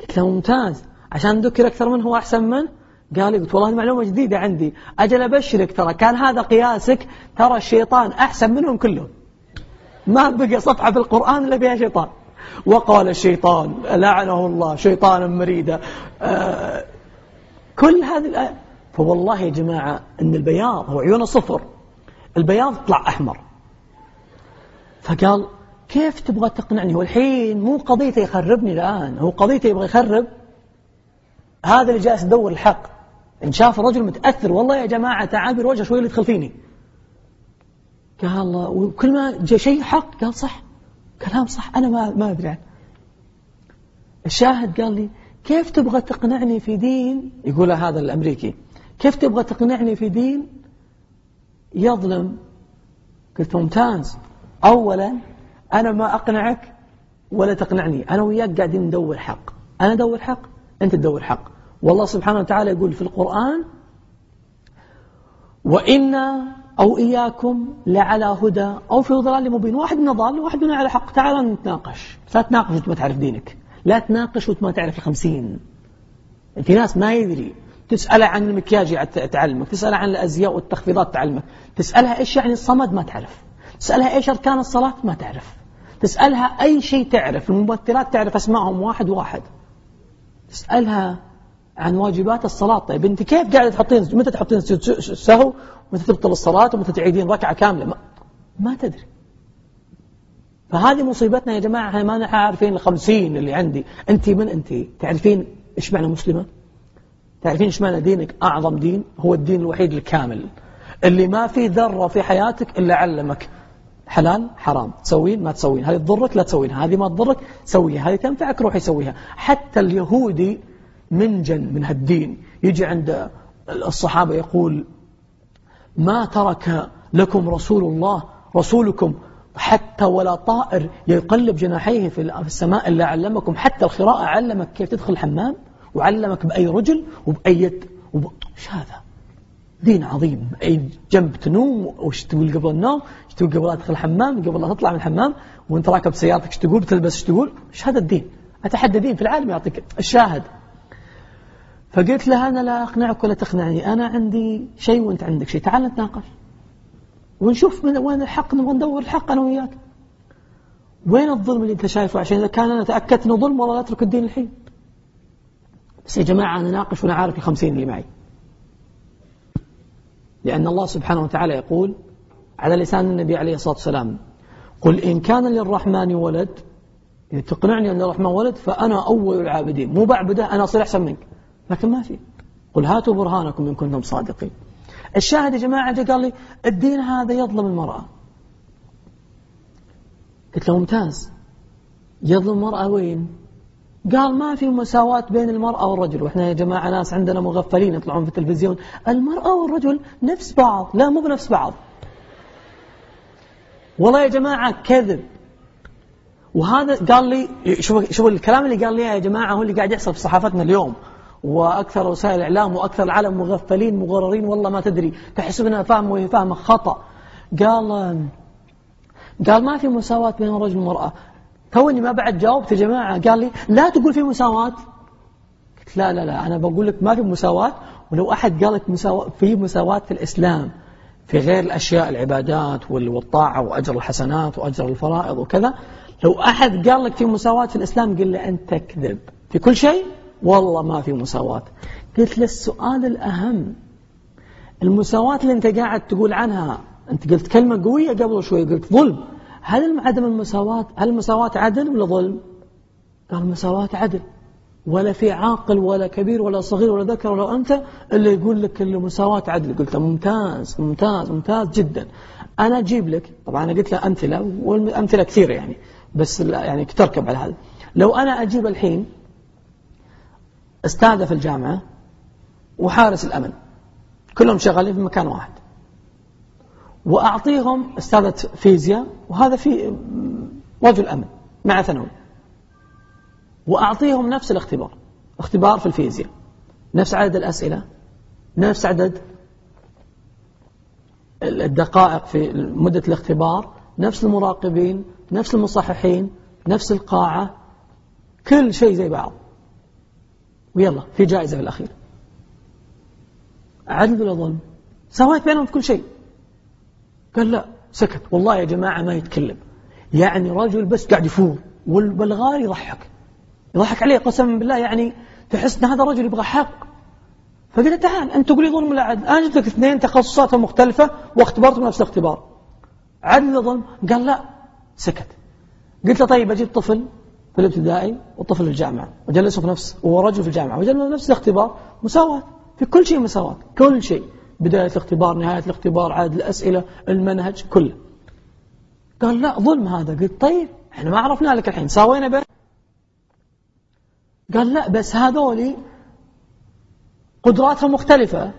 قلت له ممتاز. عشان ذكر أكثر منه أحسن منه قال لي قلت والله معلومة جديدة عندي. أجل أبشرك ترى كان هذا قياسك ترى الشيطان أحسن منهم كلهم. ما بقى صفحة في القرآن إلا فيها شيطان. وقال الشيطان لعنه الله شيطانا مريدا. آه كل هذه الآية فوالله يا جماعة أن البياض هو عيونه صفر البياض طلع أحمر. فقال كيف تبغى تقنعني؟ والحين مو قضيته يخربني الآن هو قضيته يبغى يخرب. هذا اللي جالس يدور الحق. إن شاف الرجل متأثر والله يا جماعة تعابير وجهه شوي اللي يدخل فيني قال وكل ما جاء شيء حق قال صح كلام صح أنا ما ما أدري عنه. الشاهد قال لي كيف تبغى تقنعني في دين؟ يقول هذا الأمريكي. كيف تبغى تقنعني في دين؟ يظلم. قلت ممتاز أولا أنا ما أقنعك ولا تقنعني. أنا وياك قاعدين ندور حق أنا أدور حق أنت تدور حق والله سبحانه وتعالى يقول في القرآن وإنا أو إياكم لعلى هدى أو في ضلال مبين. واحد من ضال وواحد من على حق. تعال نتناقش. لا تناقش وانت ما تعرف دينك. لا تناقش وانت ما تعرف الخمسين. في ناس ما يدري. تسأله عن المكياج تعلمك تسأله عن الأزياء والتخفيضات تعلمك تسألها إيش يعني الصمد ما تعرف تسألها إيش أركان الصلاة ما تعرف تسألها أي شيء تعرف الممثلات تعرف أسمائهم واحد واحد تسألها عن واجبات الصلاة. طيب أنت كيف قاعدة تحطين متى تحطين سهو؟ متى تبطل الصلاة؟ ومتى تعيدين ركعة كاملة؟ ما, ما تدري. فهذه مصيبتنا يا جماعة ما نحن عارفين الخمسين اللي عندي. أنت من أنت تعرفين إيش معنى مسلمة؟ تعرفين إيش معنى دينك؟ أعظم دين هو الدين الوحيد الكامل. اللي ما في ذرة في حياتك إلا علمك. حلال؟ حرام. تسوين ما تسوين هذه تضرك؟ لا تسوينها هذه ما تضرك؟ سويها. هذه تنفعك؟ روح يسويها حتى اليهودي منجن من هالدين. يجي عند الصحابة يقول ما ترك لكم رسول الله رسولكم حتى ولا طائر يقلب جناحيه في السماء إلا علمكم. حتى القراءة علمك كيف تدخل الحمام. وعلمك بأي رجل وبأي يد وب... إيش هذا؟ دين عظيم. أي جنب تنوم وش تقول قبل النوم؟ إيش تقول قبل لا تدخل الحمام؟ قبل لا تطلع من الحمام؟ وانت راكب سيارتك إيش تقول؟ بتلبس إيش تقول؟ إيش هذا الدين؟ أتحدى دين في العالم يعطيك الشاهد. فقلت له أنا لا أقنعك ولا تقنعني. أنا عندي شيء وأنت عندك شيء. تعال نتناقش. ونشوف من وين الحق نبغى ندور الحق أنا وياك. وين الظلم اللي أنت شايفه؟ عشان إذا كان أنا تأكدت أنه ظلم والله لا أترك الدين الحين. بس يا جماعة أنا ناقش وأنا عارف الخمسين اللي معي. لأن الله سبحانه وتعالى يقول على لسان النبي عليه الصلاة والسلام قل إن كان للرحمن ولد تقنعني أن الرحمن ولد فأنا أول العابدين مو بعبده أنا أصير أحسن منك. لكن ما في. قل هاتوا برهانكم إن كنتم صادقين. الشاهد يا جماعة قال لي الدين هذا يظلم المرأة. قلت له ممتاز. يظلم المرأة وين؟ قال ما في مساواة بين المرأة والرجل. وإحنا يا جماعة ناس عندنا مغفلين يطلعون في التلفزيون. المرأة والرجل نفس بعض. لا مو بنفس بعض. والله يا جماعة كذب. وهذا قال لي شوف الكلام اللي قال لي يا جماعة هو اللي قاعد يحصل في صحافتنا اليوم. وأكثر وسائل الإعلام وأكثر العالم مغفلين مغررين والله ما تدري. تحسبنا فهم وهي فهم خطأ. قال قال ما في مساواة بين الرجل والمرأة توني ما بعد جاوبت يا جماعة. قال لي لا تقول في مساواة. قلت لا لا لا أنا بقول لك ما في مساواة. ولو أحد قال لك مساواة في مساواة في الإسلام في غير الأشياء العبادات والطاعة وأجر الحسنات وأجر الفرائض وكذا لو أحد قال لك في مساواة في الإسلام قل له أنت تكذب في كل شيء؟ والله ما في مساواة. قلت له السؤال الأهم المساواة اللي أنت قاعد تقول عنها أنت قلت كلمة قوية قبل شوي قلت ظلم. هل عدم المساواة هل المساواة عدل ولا ظلم؟ قال المساواة عدل. ولا في عاقل ولا كبير ولا صغير ولا ذكر ولا أنت اللي يقول لك المساواة عدل. قلت ممتاز ممتاز ممتاز جدا. أنا أجيب لك طبعا أنا قلت له أمثلة والأمثلة كثيرة يعني بس يعني تركب على هذا. لو أنا أجيب الحين أستاذة في الجامعة وحارس الأمن كلهم شغالين في مكان واحد. وأعطيهم أستاذة فيزياء وهذا في رجل أمن مع ثانوي. وأعطيهم نفس الاختبار اختبار في الفيزياء. نفس عدد الأسئلة نفس عدد الدقائق في مدة الاختبار نفس المراقبين نفس المصححين نفس القاعة كل شيء زي بعض. ويلا في جائزة في الأخير عدل ولا ظلم؟ سويت بينهم في كل شيء. قال لا سكت. والله يا جماعة ما يتكلم. يعني رجل بس قاعد يفور والبلغار يضحك. يضحك عليه قسما بالله يعني تحس إن هذا رجل يبغى حق. فقلت تعال انت تقول لي ظلم ولا عدل أنا جبت لك اثنين تخصصاتهم مختلفة واختبرتهم نفس الاختبار. عدل ولا ظلم قال لا سكت. قلت له طيب أجيب طفل في الابتدائي وطفل في الجامعة. وجلسه في نفس ورجل في الجامعة. وجلسه نفس الاختبار مساواة. في كل شيء مساواة كل شيء. بداية الاختبار نهاية الاختبار عدد الأسئلة المنهج كله. قال لا ظلم هذا. قلت طيب إحنا ما عرفنا لك الحين ساوينا بين قال لا بس هذولي قدراتهم مختلفة.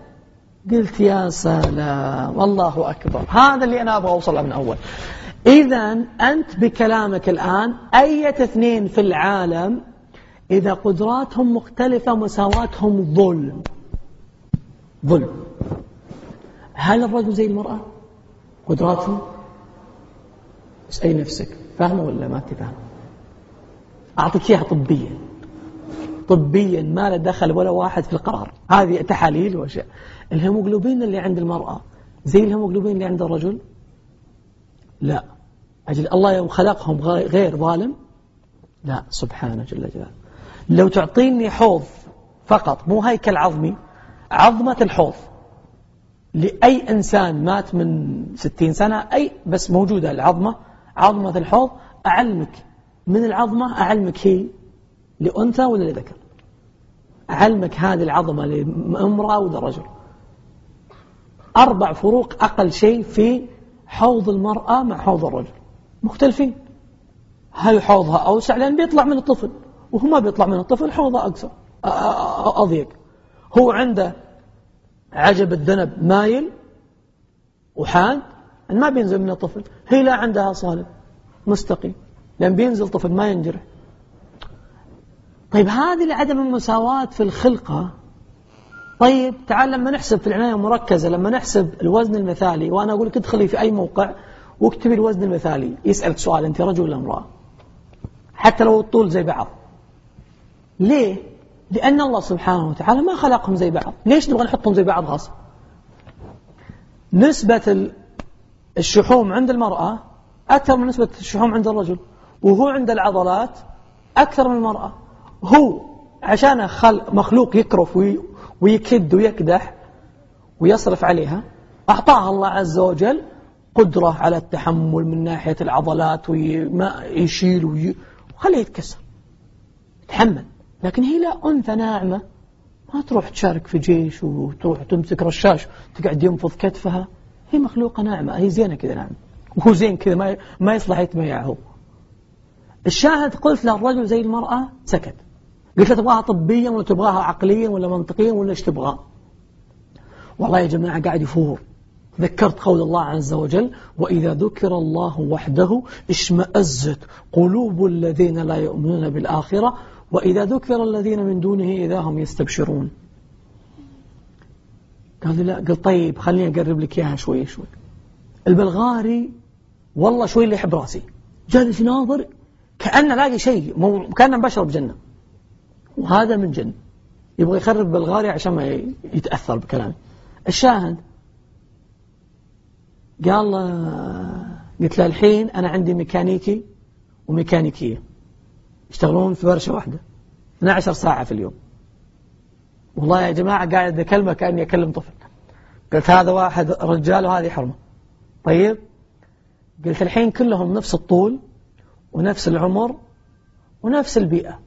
قلت يا سلام الله أكبر. هذا اللي أنا أبغى أوصله من أول. إذا أنت بكلامك الآن أية اثنين في العالم إذا قدراتهم مختلفة مساواتهم ظلم. ظلم. هل الرجل زي المرأة؟ قدراتهم اسألي نفسك فاهمة ولا ما تفهم أعطيك إياها طبيا. طبيا ما له دخل ولا واحد في القرار. هذه تحاليل وأشياء. الهيموغلوبين اللي عند المرأة زي الهيموغلوبين اللي عند الرجل؟ لا. أجل الله يوم خلقهم غير ظالم؟ لا. سبحانه جل جلاله. لو تعطيني حوض فقط مو هيكل عظمي عظمة الحوض لأي إنسان مات من ستين سنة أي بس موجودة العظمة. عظمة الحوض أعلمك. من العظمة؟ أعلمك هي لأنثى ولا لذكر. أعلمك هذه العظمة لامرأة ولا رجل. أربع فروق أقل شيء في حوض المرأة مع حوض الرجل. مختلفين. هل حوضها أوسع؟ لأن بيطلع من الطفل. وهو ما بيطلع من الطفل حوضها أقصر أضيق. هو عنده عجب الذنب مايل وحاد. ما بينزل من الطفل. هي لا عندها صالب. مستقيم. لأن بينزل طفل ما ينجرح. طيب هذه لعدم المساواة في الخلقة. طيب تعال لما نحسب في العناية المركزة لما نحسب الوزن المثالي وأنا أقول لك ادخلي في أي موقع واكتبي الوزن المثالي. يسألك سؤال أنت رجل ولا امرأة؟ حتى لو الطول زي بعض. ليه؟ لأن الله سبحانه وتعالى ما خلقهم زي بعض. ليش نبغى نحطهم زي بعض غصب؟ نسبة الشحوم عند المرأة أكثر من نسبة الشحوم عند الرجل وهو عند العضلات أكثر من المرأة. هو عشان مخلوق يكرف ويكد ويكدح ويصرف عليها أعطاها الله عز وجل قدرة على التحمل من ناحية العضلات وما يشيل وخليه يتكسر يتحمل. لكن هي لا أنثى ناعمة. ما تروح تشارك في جيش وتروح تمسك رشاش تقعد ينفض كتفها. هي مخلوقة ناعمة. هي زينة كذا ناعمة. وهو زين كذا ما ما يصلح يتميع هو الشاهد قلت له الرجل زي المرأة سكت. قلت له تبغاها طبيا ولا تبغاها عقليا ولا منطقيا ولا إيش تبغى؟ والله يا جماعة قاعد يفور. ذكرت قول الله عز وجل وإذا ذكر الله وحده اشمأزت قلوب الذين لا يؤمنون بالآخرة. وإذا ذكر الذين من دونه إذا هم يستبشرون. قال لي لا قال طيب خليني أقرب لك إياها شوي شوي. البلغاري والله شوي اللي يحب راسي. جالس يناظر كأنه لاقي شيء كأنه مبشر بجنة. وهذا من جن. يبغى يخرب بلغاري عشان ما يتأثر بكلامي. الشاهد قال قلت له الحين أنا عندي ميكانيكي وميكانيكية. يشتغلون في ورشة واحدة. 12 ساعة في اليوم. والله يا جماعة قاعد أكلمه كأني أكلم طفل. قلت هذا واحد رجال وهذه حرمة. طيب؟ قلت الحين كلهم نفس الطول ونفس العمر ونفس البيئة.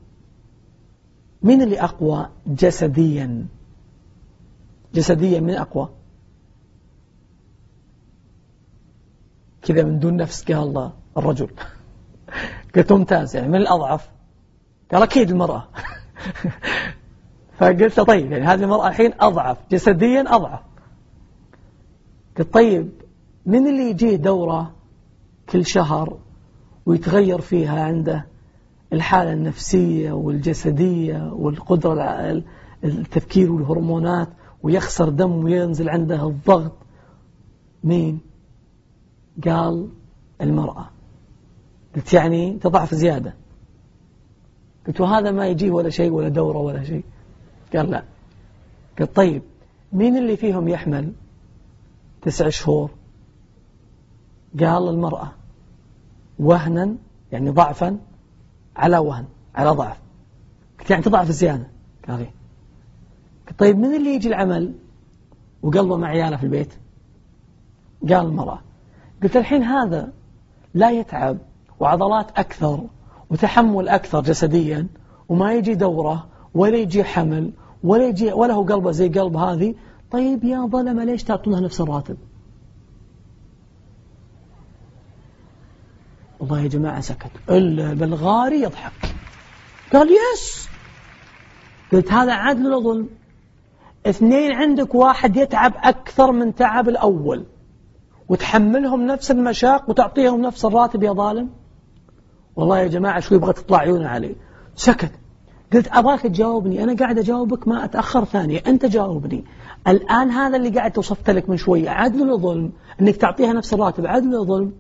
مين اللي أقوى جسديا؟ جسديا من أقوى؟ كذا من دون نفس قال الله الرجل. [laughs] قلت ممتاز يعني من الأضعف؟ قال أكيد المرأة. فقلت طيب يعني هذه المرأة الحين أضعف جسديا أضعف. قلت طيب من اللي يجيه دورة كل شهر ويتغير فيها عنده الحالة النفسية والجسدية والقدرة على التفكير والهرمونات ويخسر دم وينزل عنده الضغط؟ مين؟ قال المرأة. قلت يعني تضعف زيادة. قلت وهذا ما يجيه ولا شيء ولا دورة ولا شيء. قال لا. قلت طيب مين اللي فيهم يحمل تسع شهور؟ قال المرأة. وهنا يعني ضعفا على وهن على ضعف. قلت يعني تضعف زيادة قال لي قلت طيب من اللي يجي العمل وقلبه مع عياله في البيت؟ قال المرأة. قلت الحين هذا لا يتعب وعضلات أكثر وتحمل أكثر جسديا وما يجي دورة ولا يجي حمل ولا يجي ولا هو قلبه زي قلب هذه. طيب يا ظلمة ليش تعطونها نفس الراتب؟ والله يا جماعة سكت. البلغاري يضحك. قال يس. قلت هذا عدل ولا ظلم؟ اثنين عندك واحد يتعب أكثر من تعب الأول. وتحملهم نفس المشاق وتعطيهم نفس الراتب يا ظالم؟ والله يا جماعة شو يبغى تطلع عيونه عليه سكت. قلت أبغاك تجاوبني. أنا قاعد أجاوبك ما أتأخر ثانية. أنت جاوبني. الآن هذا اللي قاعد توصفت لك من شوية عدل ولا ظلم؟ أنك تعطيها نفس الراتب. عدل ولا ظلم؟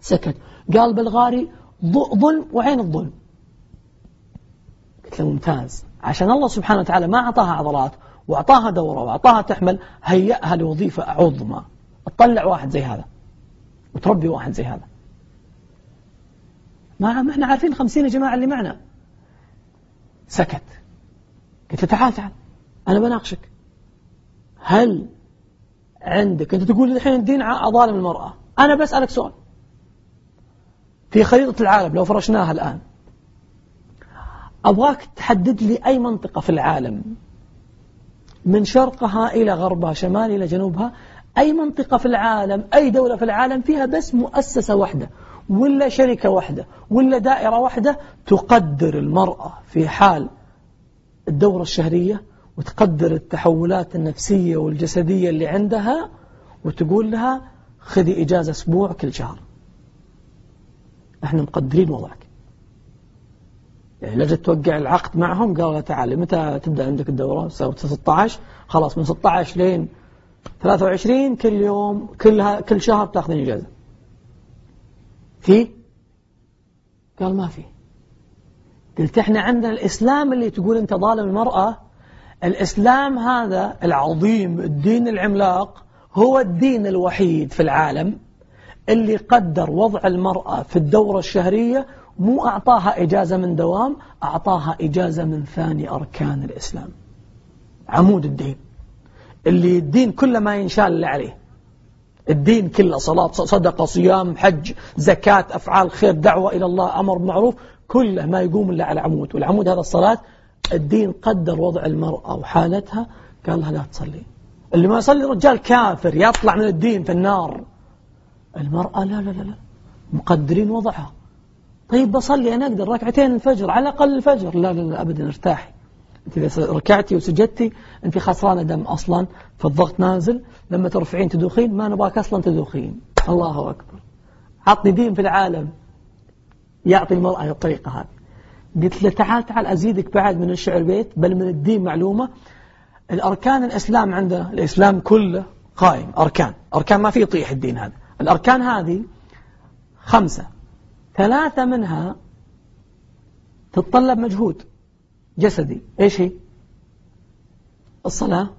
سكت. قال بلغاري ظلم وعين الظلم. قلت له ممتاز. عشان الله سبحانه وتعالى ما أعطاها عضلات وأعطاها دورة وأعطاها تحمل هيئها لوظيفة عظمى. تطلع واحد زي هذا. وتربي واحد زي هذا. ما إحنا عارفين خمسين جماعة اللي معنا. سكت. قلت له تعال تعال. أنا بناقشك. هل عندك أنت تقول الحين الدين أظالم المرأة. أنا بسألك سؤال. في خريطة العالم لو فرشناها الآن. أبغاك تحدد لي أي منطقة في العالم. من شرقها إلى غربها شمال إلى جنوبها أي منطقة في العالم أي دولة في العالم فيها بس مؤسسة واحدة. ولا شركة واحدة ولا دائرة واحدة تقدر المرأة في حال الدورة الشهرية وتقدر التحولات النفسية والجسدية اللي عندها وتقول لها خذي إجازة أسبوع كل شهر. إحنا مقدرين وضعك. يعني لجت توقع العقد معهم قالوا تعالي متى تبدأ عندك الدورة؟ 16 خلاص من 16 لين 23 كل يوم كل كل شهر تاخذين إجازة. في؟ قال ما في. قلت إحنا عندنا الإسلام اللي تقول أنت ظالم المرأة. الإسلام هذا العظيم الدين العملاق هو الدين الوحيد في العالم اللي قدر وضع المرأة في الدورة الشهرية مو أعطاها إجازة من دوام أعطاها إجازة من ثاني أركان الإسلام. عمود الدين. اللي الدين كله ما ينشال عليه. الدين كله صلاة صدقة صيام حج زكاة أفعال خير دعوة إلى الله أمر بمعروف كله ما يقوم إلا على عمود. والعمود هذا الصلاة الدين قدر وضع المرأة وحالتها قال لها لا تصلي. اللي ما يصلي رجال كافر يطلع من الدين في النار. المرأة لا لا لا لا. مقدرين وضعها. طيب بصلي أنا أقدر ركعتين الفجر على الأقل الفجر. لا لا لا أبدا ارتاحي. أنت إذا ركعتي وسجدتي أنت خسرانة دم أصلا فالضغط نازل. لما ترفعين تدوخين ما نبغاك أصلا تدوخين. الله أكبر. عطني دين في العالم. يعطي المرأة الطريقة هذه. قلت له تعال تعال أزيدك بعد من الشعر بيت بل من الدين معلومة. الأركان الإسلام عندنا الإسلام كله قائم. أركان. أركان ما في يطيح الدين هذا. الأركان هذه خمسة. ثلاثة منها تتطلب مجهود. جسدي. إيش هي الصلاة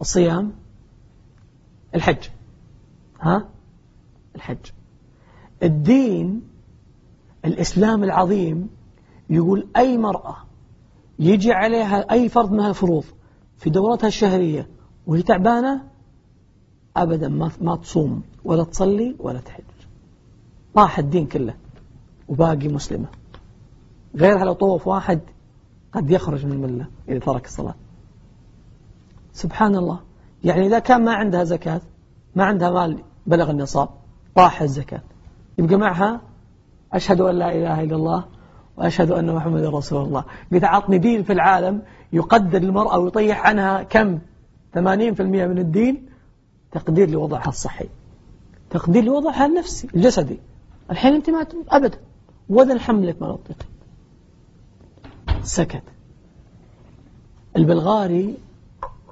الصيام الحج. ها؟ الحج. الدين الإسلام العظيم يقول أي مرأة يجي عليها أي فرض من الفروض في دورتها الشهرية وهي تعبانة أبدا ما تصوم ولا تصلي ولا تحج. طاح الدين كله. وباقي مسلمة. غيرها لو طوف واحد قد يخرج من الملة إذا ترك الصلاة. سبحان الله. يعني إذا كان ما عندها زكاة ما عندها مال بلغ النصاب طاح الزكاة. يبقى معها أشهد أن لا إله إلا الله وأشهد أن محمد رسول الله. قلت عطني دين في العالم يقدر المرأة ويطيح عنها كم؟ 80% من الدين؟ تقدير لوضعها الصحي. تقدير لوضعها النفسي الجسدي. الحين أنت ما أبدا. وزن حملك ما نطيق سكت. البلغاري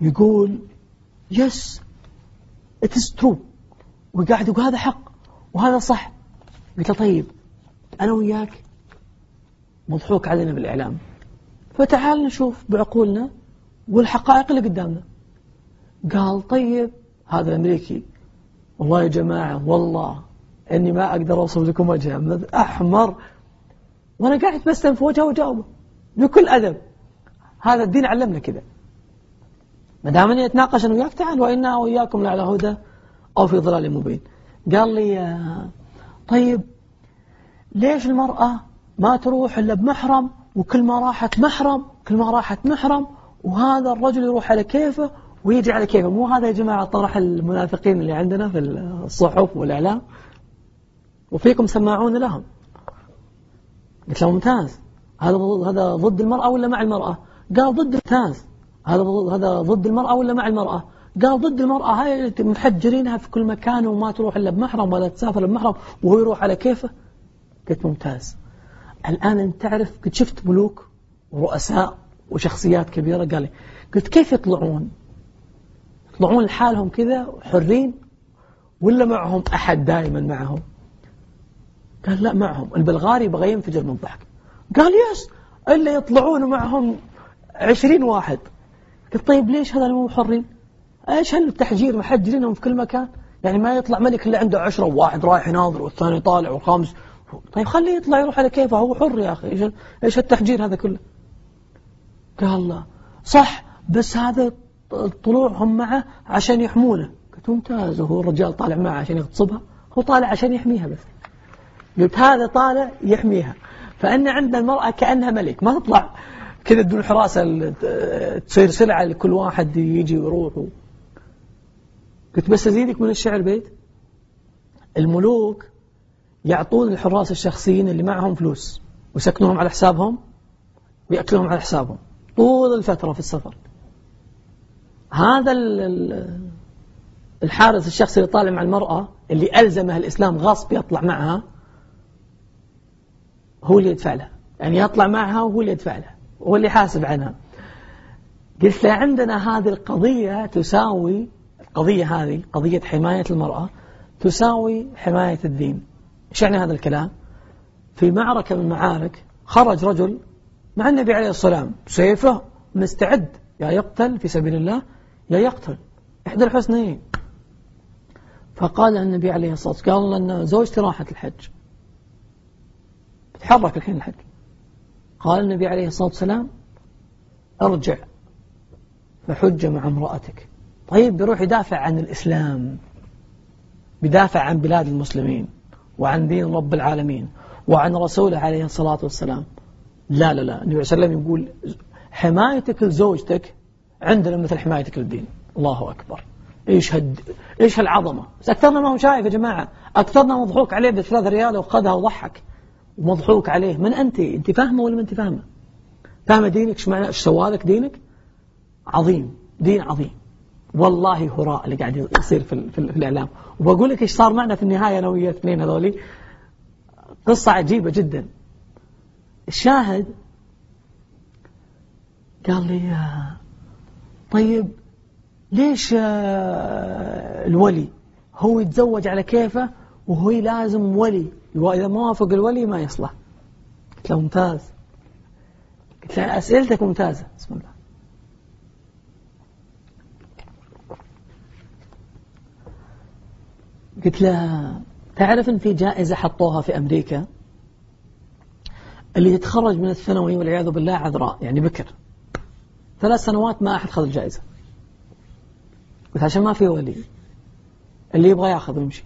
يقول يس is true. وقاعد يقول هذا حق وهذا صح. قلت له طيب أنا وياك مضحوك علينا بالإعلام. فتعال نشوف بعقولنا والحقائق اللي قدامنا. قال طيب هذا الأمريكي والله يا جماعة والله إني ما أقدر أوصف لكم وجهه أحمر. وأنا قاعد بستلم في وجهه وجاوبه. بكل أدب. هذا الدين علمنا كذا. ما دام أني أتناقش أنا وياك تعال وإنا وإياكم لعلى هدى أو في ضلال مبين. قال لي طيب ليش المرأة ما تروح إلا بمحرم وكل ما راحت محرم كل ما راحت محرم وهذا الرجل يروح على كيفه ويجي على كيفه؟ مو هذا يا جماعة طرح المنافقين اللي عندنا في الصحف والإعلام؟ وفيكم سماعون لهم. قلت له ممتاز. هذا هذا ضد المرأة ولا مع المرأة؟ قال ضد ممتاز هذا هذا ضد المرأة ولا مع المرأة؟ قال ضد المرأة. هاي محجرينها في كل مكان وما تروح إلا بمحرم ولا تسافر بمحرم وهو يروح على كيفه؟ قلت ممتاز. الآن أنت تعرف قد شفت ملوك ورؤساء وشخصيات كبيرة؟ قال لي قلت كيف يطلعون؟ يطلعون لحالهم كذا حرين ولا معهم أحد دائما معهم؟ قال لا معهم. البلغاري بغى ينفجر من الضحك. قال يس إلا يطلعون معهم عشرين واحد. قلت طيب ليش هذا مو حرين إيش هالتحجير محجرينهم في كل مكان؟ يعني ما يطلع ملك اللي عنده عشرة وواحد رايح يناظر والثاني طالع والخامس. طيب خليه يطلع يروح على كيفه هو حر يا أخي. إيش إيش التحجير هذا كله؟ قال لا صح بس هذا طلوعهم معه عشان يحمونه. قلت ممتاز وهو الرجال طالع معه عشان يغتصبها هو طالع عشان يحميها بس. قلت هذا طالع يحميها. فأن عندنا المرأة كأنها ملك ما تطلع كذا بدون حراسة تصير سلعة لكل واحد يجي ويروح قلت بس أزيدك من الشعر بيت؟ الملوك يعطون الحراس الشخصيين اللي معهم فلوس ويسكنوهم على حسابهم ويأكلهم على حسابهم طول الفترة في السفر. هذا الحارس الشخصي اللي طالع مع المرأة اللي ألزمها الإسلام غصب يطلع معها هو اللي يدفع لها يعني يطلع معها وهو اللي يدفع لها هو اللي يحاسب عنها. قلت له عندنا هذه القضية تساوي القضية هذه قضية حماية المرأة تساوي حماية الدين. إيش يعني هذا الكلام؟ في معركة من المعارك خرج رجل مع النبي عليه السلام سيفه مستعد. يا يقتل في سبيل الله يا يقتل. إحدى الحسنين فقال النبي عليه الصلاة والسلام قال أن زوجتي راحت الحج. تحرك الحين الحج قال النبي عليه الصلاة والسلام أرجع فحج مع امرأتك. طيب بيروح يدافع عن الإسلام بيدافع عن بلاد المسلمين وعن دين رب العالمين وعن رسوله عليه الصلاة والسلام. لا لا لا. النبي صلى الله عليه وسلم يقول حمايتك لزوجتك عندنا مثل حمايتك للدين. الله أكبر. إيش هد إيش هالعظمة؟ بس أكثرنا ما هو شايف يا جماعة. أكثرنا مضحوك عليه بثلاث ريال وخذها وضحك. ومضحوك عليه. من أنت؟ أنت فاهمة ولا ما أنت فاهمة؟ فاهمة دينك؟ إيش معنى؟ إيش سوالك دينك؟ عظيم. دين عظيم. والله هراء اللي قاعد يصير في, في, في الإعلام. وبقول لك إيش صار معنا في النهاية أنا ويا اثنين هذولي. قصة عجيبة جدا. الشاهد قال لي طيب ليش الولي هو يتزوج على كيفه وهو لازم ولي وإذا ما وافق الولي ما يصلح. قلت له ممتاز. قلت له أسئلتك ممتازة. بسم الله. قلت له تعرف إن في جائزة حطوها في أمريكا؟ اللي يتخرج من الثانوي والعياذ بالله عذراء يعني بكر. ثلاث سنوات ما أحد خذ الجائزة. قلت عشان ما في ولي. اللي يبغى ياخذ ويمشي.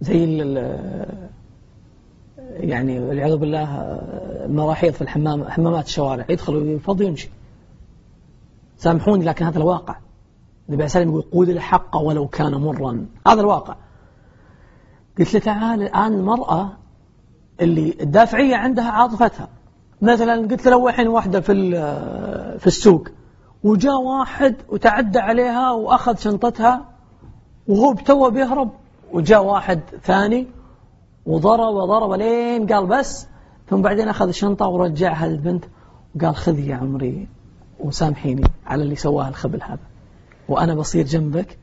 زي يعني والعياذ بالله المراحيض في الحمام حمامات الشوارع يدخل ويفضي ويمشي. سامحوني لكن هذا الواقع. النبي عليه يقول قول الحق ولو كان مرا. هذا الواقع. قلت له تعال الآن المرأة اللي الدافعية عندها عاطفتها. مثلا قلت له الحين واحدة في في السوق وجاء واحد وتعدى عليها وأخذ شنطتها وهو بتوه بيهرب وجاء واحد ثاني وضرب وضرب لين قال بس ثم بعدين أخذ الشنطة ورجعها للبنت وقال خذي يا عمري وسامحيني على اللي سواه الخبل هذا. وأنا بصير جنبك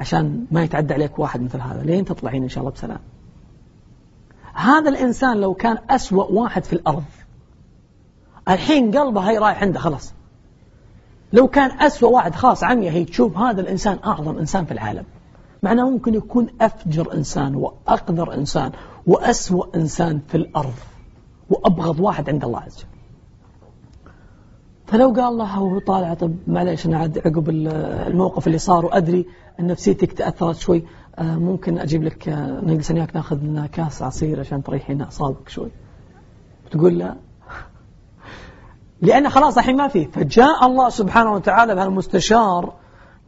عشان ما يتعدى عليك واحد مثل هذا. لين تطلعين إن شاء الله بسلام. هذا الإنسان لو كان أسوأ واحد في الأرض الحين قلبه هي رايح عنده خلاص. لو كان أسوأ واحد خلاص عمية هي تشوف هذا الإنسان أعظم إنسان في العالم. معناه ممكن يكون أفجر إنسان وأقذر إنسان وأسوأ إنسان في الأرض وأبغض واحد عند الله عز وجل. فلو قال له هو طالع طب معليش أنا عاد عقب الموقف اللي صار وأدري أن نفسيتك تأثرت شوي آه، ممكن أجيب لك آه، نجلس وياك ناخذ لنا كاس عصير عشان تريحين أعصابك شوي. تقول لا. لأن خلاص الحين ما في. فجاء الله سبحانه وتعالى بهالمستشار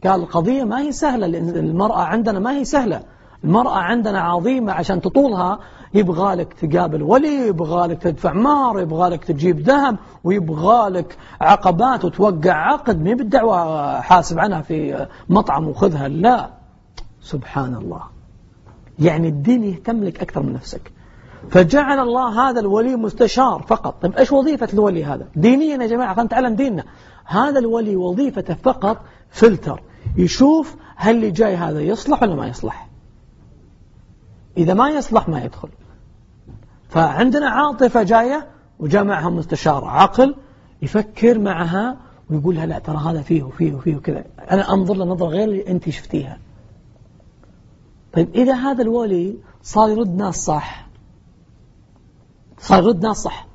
قال القضية ما هي سهلة المرأة عندنا ما هي سهلة. المرأة عندنا عظيمة عشان تطولها يبغى لك تقابل ولي يبغى لك تدفع مار يبغى لك تجيب ذهب ويبغى لك عقبات وتوقع عقد. ما بالدعوة حاسب عنها في مطعم وخذها. لا. سبحان الله يعني الدين يهتم لك أكثر من نفسك. فجعل الله هذا الولي مستشار فقط. طيب إيش وظيفة الولي هذا؟ دينيا يا جماعة خلينا نتعلم ديننا. هذا الولي وظيفته فقط فلتر. يشوف هل اللي جاي هذا يصلح ولا ما يصلح. إذا ما يصلح ما يدخل. فعندنا عاطفة جاية وجاء معها مستشار عقل يفكر معها ويقول لها لا ترى هذا فيه وفيه وفيه وكذا. أنا أنظر له نظرة غير اللي أنت شفتيها. طيب إذا هذا الولي صار يرد ناس صح؟ صار يرد ناس صح.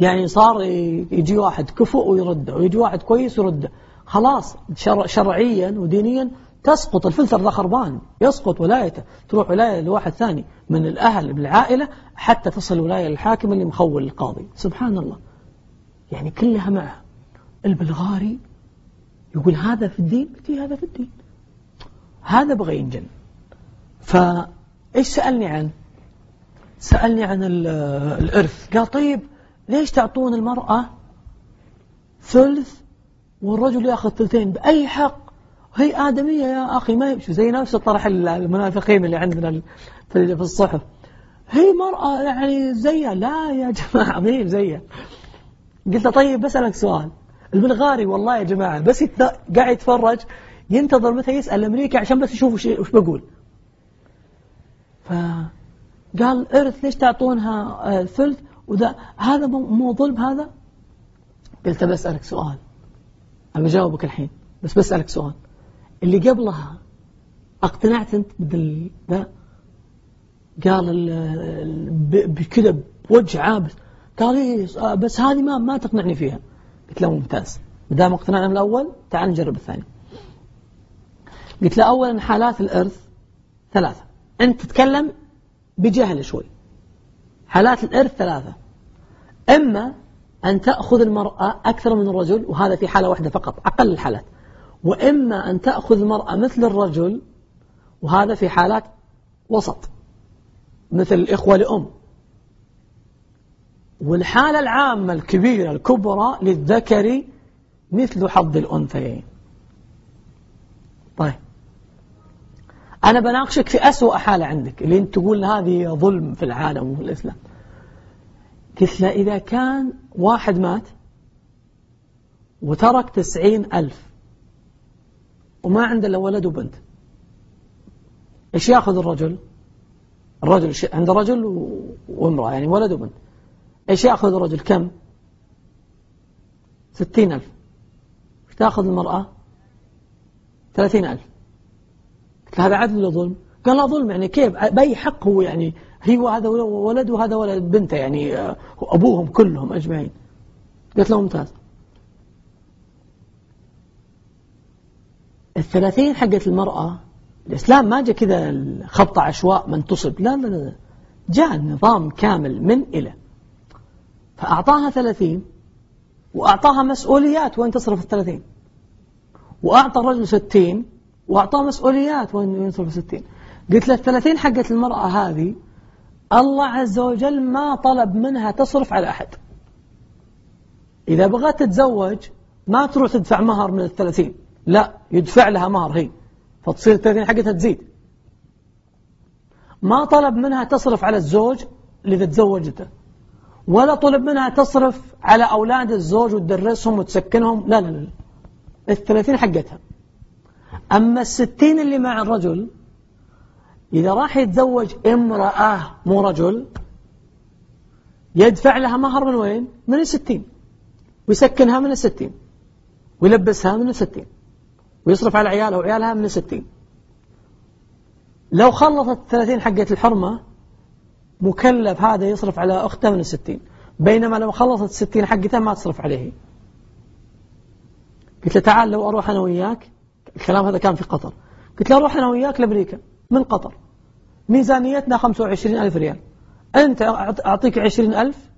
يعني صار يجي واحد كفؤ ويرده ويجي واحد كويس ويرده خلاص شرع شرعيا ودينيا تسقط الفلتر ذا خربان يسقط ولايته تروح ولاية لواحد ثاني من الأهل من العائلة حتى تصل ولاية للحاكم اللي مخول القاضي. سبحان الله. يعني كلها معه. البلغاري يقول هذا في الدين قلت هذا في الدين؟ هذا بغى ينجن. فإيش سألني عنه سألني عن الإرث. قال طيب ليش تعطون المرأة ثلث والرجل يأخذ ثلثين؟ بأي حق؟ هي آدمية يا أخي ما يمشي. زي نفس طرح المنافقين اللي عندنا في الصحف. هي مرأة يعني زيها. لا يا جماعة ما هي زيها. قلت طيب بسألك سؤال. البلغاري والله يا جماعة بس قاعد يتفرج ينتظر متى يسأل الأمريكي عشان بس يشوف وش بقول. فقال إرث ليش تعطونها آه، وذا هذا مو ظلم هذا؟ قلت بسألك سؤال. أنا بجاوبك الحين بس بسألك سؤال. اللي قبلها اقتنعت أنت بدل ذا؟ قال بكذا بوجه عابس. قال إيه آه، بس هذه ما ما تقنعني فيها. قلت له ممتاز. ما دام اقتنعنا من الأول تعال نجرب الثاني. قلت له أولا حالات الإرث ثلاثة. أنت تتكلم بجهل شوي. حالات الإرث ثلاثة. إما أن تأخذ المرأة أكثر من الرجل وهذا في حالة واحدة فقط أقل الحالات. وإما أن تأخذ المرأة مثل الرجل وهذا في حالات وسط مثل الإخوة لأم. والحالة العامة الكبيرة الكبرى للذكر مثل حظ الأنثيين. طيب. أنا بناقشك في أسوأ حالة عندك اللي أنت تقول هذه ظلم في العالم وفي الإسلام. قلت له إذا كان واحد مات وترك تسعين ألف وما عنده إلا ولد وبنت. إيش يأخذ الرجل؟ الرجل عنده رجل وامرأة يعني ولد وبنت. إيش يأخذ الرجل؟ كم؟ ستين ألف. تأخذ المرأة؟ ثلاثين ألف. هذا عدل ولا ظلم؟ قال لا ظلم يعني كيف؟ بأي حق هو يعني؟ هو هذا ولد وهذا ولد بنته يعني آه، أبوهم كلهم أجمعين. قلت له ممتاز. الثلاثين حقت المرأة الإسلام ما جاء كذا خبط عشواء من تصب لا لا لا. جاء النظام كامل من إلى. فأعطاها ثلاثين وأعطاها مسؤوليات وين تصرف الثلاثين. وأعطى الرجل ستين وأعطاه مسؤوليات وين يصرف ستين. قلت له الثلاثين حقت المرأة هذه الله عز وجل ما طلب منها تصرف على أحد. إذا بغت تتزوج ما تروح تدفع مهر من الثلاثين. لا يدفع لها مهر هي. فتصير الثلاثين حقتها تزيد. ما طلب منها تصرف على الزوج اللي تزوجته. ولا طلب منها تصرف على أولاد الزوج وتدرسهم وتسكنهم. لا لا لا. الثلاثين حقتها. أما الستين اللي مع الرجل إذا راح يتزوج امرأة مو رجل يدفع لها مهر من وين؟ من الستين. ويسكنها من الستين. ويلبسها من الستين. ويصرف على عياله وعيالها من الستين لو خلصت الثلاثين حقة الحرمة مكلف هذا يصرف على أخته من الستين بينما لو خلصت الستين حقتها ما تصرف عليه. قلت له تعال لو أروح أنا وياك الكلام هذا كان في قطر. قلت له أروح أنا وياك لأمريكا من قطر. ميزانيتنا 25 ألف ريال. أنت أعطيك 20 ألف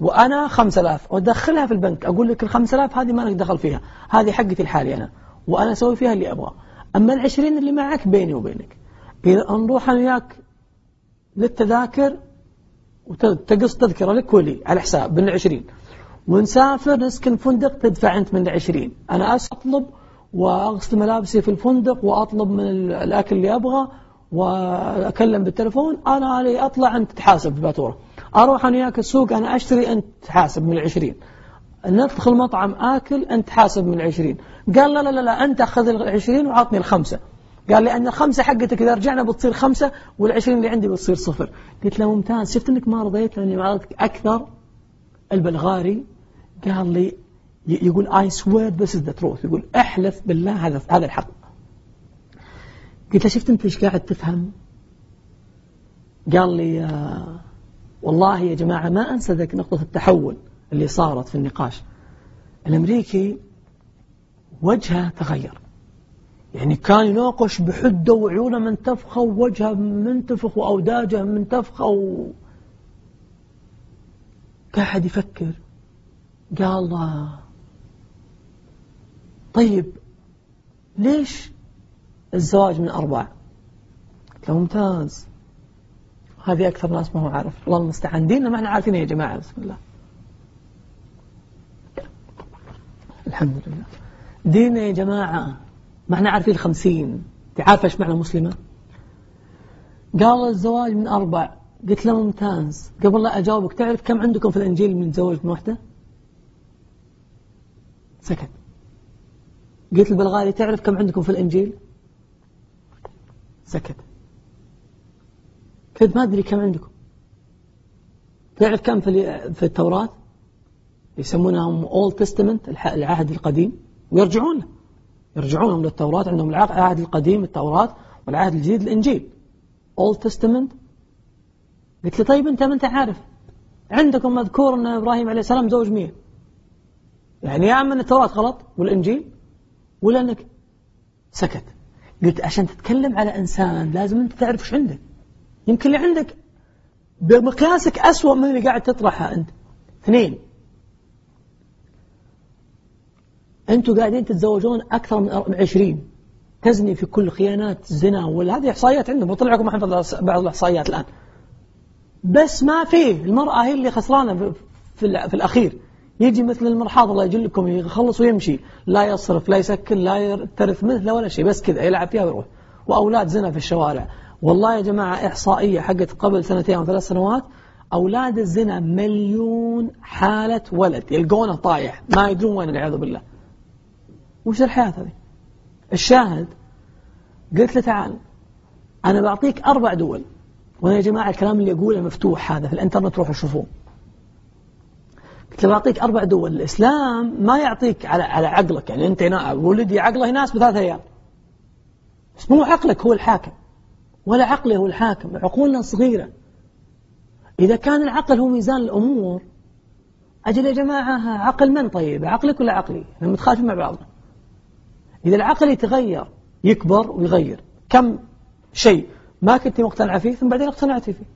وأنا 5000 وأدخلها في البنك أقول لك ال 5000 هذه ما لك دخل فيها. هذه حقتي الحالي أنا. وأنا أسوي فيها اللي أبغاه. أما العشرين اللي معك بيني وبينك إذا نروح أنا وياك للتذاكر وتقص تذكرة لك ولي على حساب من العشرين. ونسافر نسكن فندق تدفع أنت من العشرين. أنا أطلب وأغسل ملابسي في الفندق وأطلب من الأكل اللي أبغى وأكلم بالتلفون. أنا علي أطلع أنت تحاسب بالفاتورة أروح أنا وياك السوق أنا أشتري أنت تحاسب من العشرين. ندخل مطعم آكل أنت حاسب من العشرين. قال لا لا لا أنت أخذ العشرين وعطني الخمسة. قال لأن الخمسة حقتك إذا رجعنا بتصير خمسة والعشرين اللي عندي بتصير صفر. قلت له ممتاز. شفت أنك ما رضيت لأني معرضتك أكثر؟ البلغاري قال لي يقول I swear this is the truth. يقول أحلف بالله هذا هذا الحق. قلت له شفت أنت إيش قاعد تفهم؟ قال لي آه والله يا جماعة ما أنسى ذاك نقطة التحول. اللي صارت في النقاش. الأمريكي وجهه تغير. يعني كان يناقش بحدة وعيونه منتفخة ووجهه منتفخ وأوداجه منتفخة و... قاعد يفكر. قال طيب ليش الزواج من أربع له ممتاز. هذه أكثر ناس ما هو عارف. الله المستعان. ديننا ما إحنا عارفين يا جماعة بسم الله. الحمد لله. ديننا يا جماعة ما إحنا عارفين الخمسين. تعرف إيش معنى مسلمة؟ قال الزواج من أربع. قلت له ممتاز. قبل لا أجاوبك تعرف كم عندكم في الإنجيل من زواج من وحدة؟ سكت. قلت البلغاري تعرف كم عندكم في الإنجيل؟ سكت. قلت ما أدري كم عندكم. تعرف كم في التوراة؟ يسمونهم Old Testament العهد القديم. ويرجعون له يرجعونهم للتوراة عندهم العهد القديم التوراة والعهد الجديد الإنجيل. Old Testament. قلت له طيب أنت ما أنت عارف؟ عندكم مذكور أن إبراهيم عليه السلام زوج مية يعني يا عم أن التوراة غلط والإنجيل ولا أنك سكت. قلت عشان تتكلم على إنسان لازم أنت تعرف وش عندك. يمكن اللي عندك بمقياسك أسوأ من اللي قاعد تطرحها أنت. اثنين أنتم قاعدين تتزوجون أكثر من عشرين. تزني في كل خيانات زنا ولا هذه إحصائيات عندهم وطلع لكم بعض الإحصائيات الآن. بس ما فيه المرأة هي اللي خسرانة في, في الأخير. يجي مثل المرحاض الله يجلكم يخلص ويمشي. لا يصرف لا يسكن لا ترث مثله ولا شيء بس كذا يلعب فيها ويروح. وأولاد زنا في الشوارع. والله يا جماعة إحصائية حقت قبل سنتين أو ثلاث سنوات أولاد الزنا مليون حالة ولد يلقونه طايح ما يدرون وين والعياذ بالله. وش الحياة هذه؟ الشاهد قلت له تعال أنا بعطيك أربع دول. وأنا يا جماعة الكلام اللي أقوله مفتوح هذا في الإنترنت روحوا شوفوه. قلت له بعطيك أربع دول. الإسلام ما يعطيك على على عقلك. يعني أنت ولدي عقله يناسب ثلاث أيام. بس مو عقلك هو الحاكم. ولا عقله هو الحاكم. عقولنا صغيرة. إذا كان العقل هو ميزان الأمور أجل يا جماعة عقل من طيب؟ عقلك ولا عقلي؟ إحنا متخالفين مع بعضنا. إذا العقل يتغير يكبر ويغير. كم شيء ما كنت مقتنع فيه ثم بعدين اقتنعت فيه.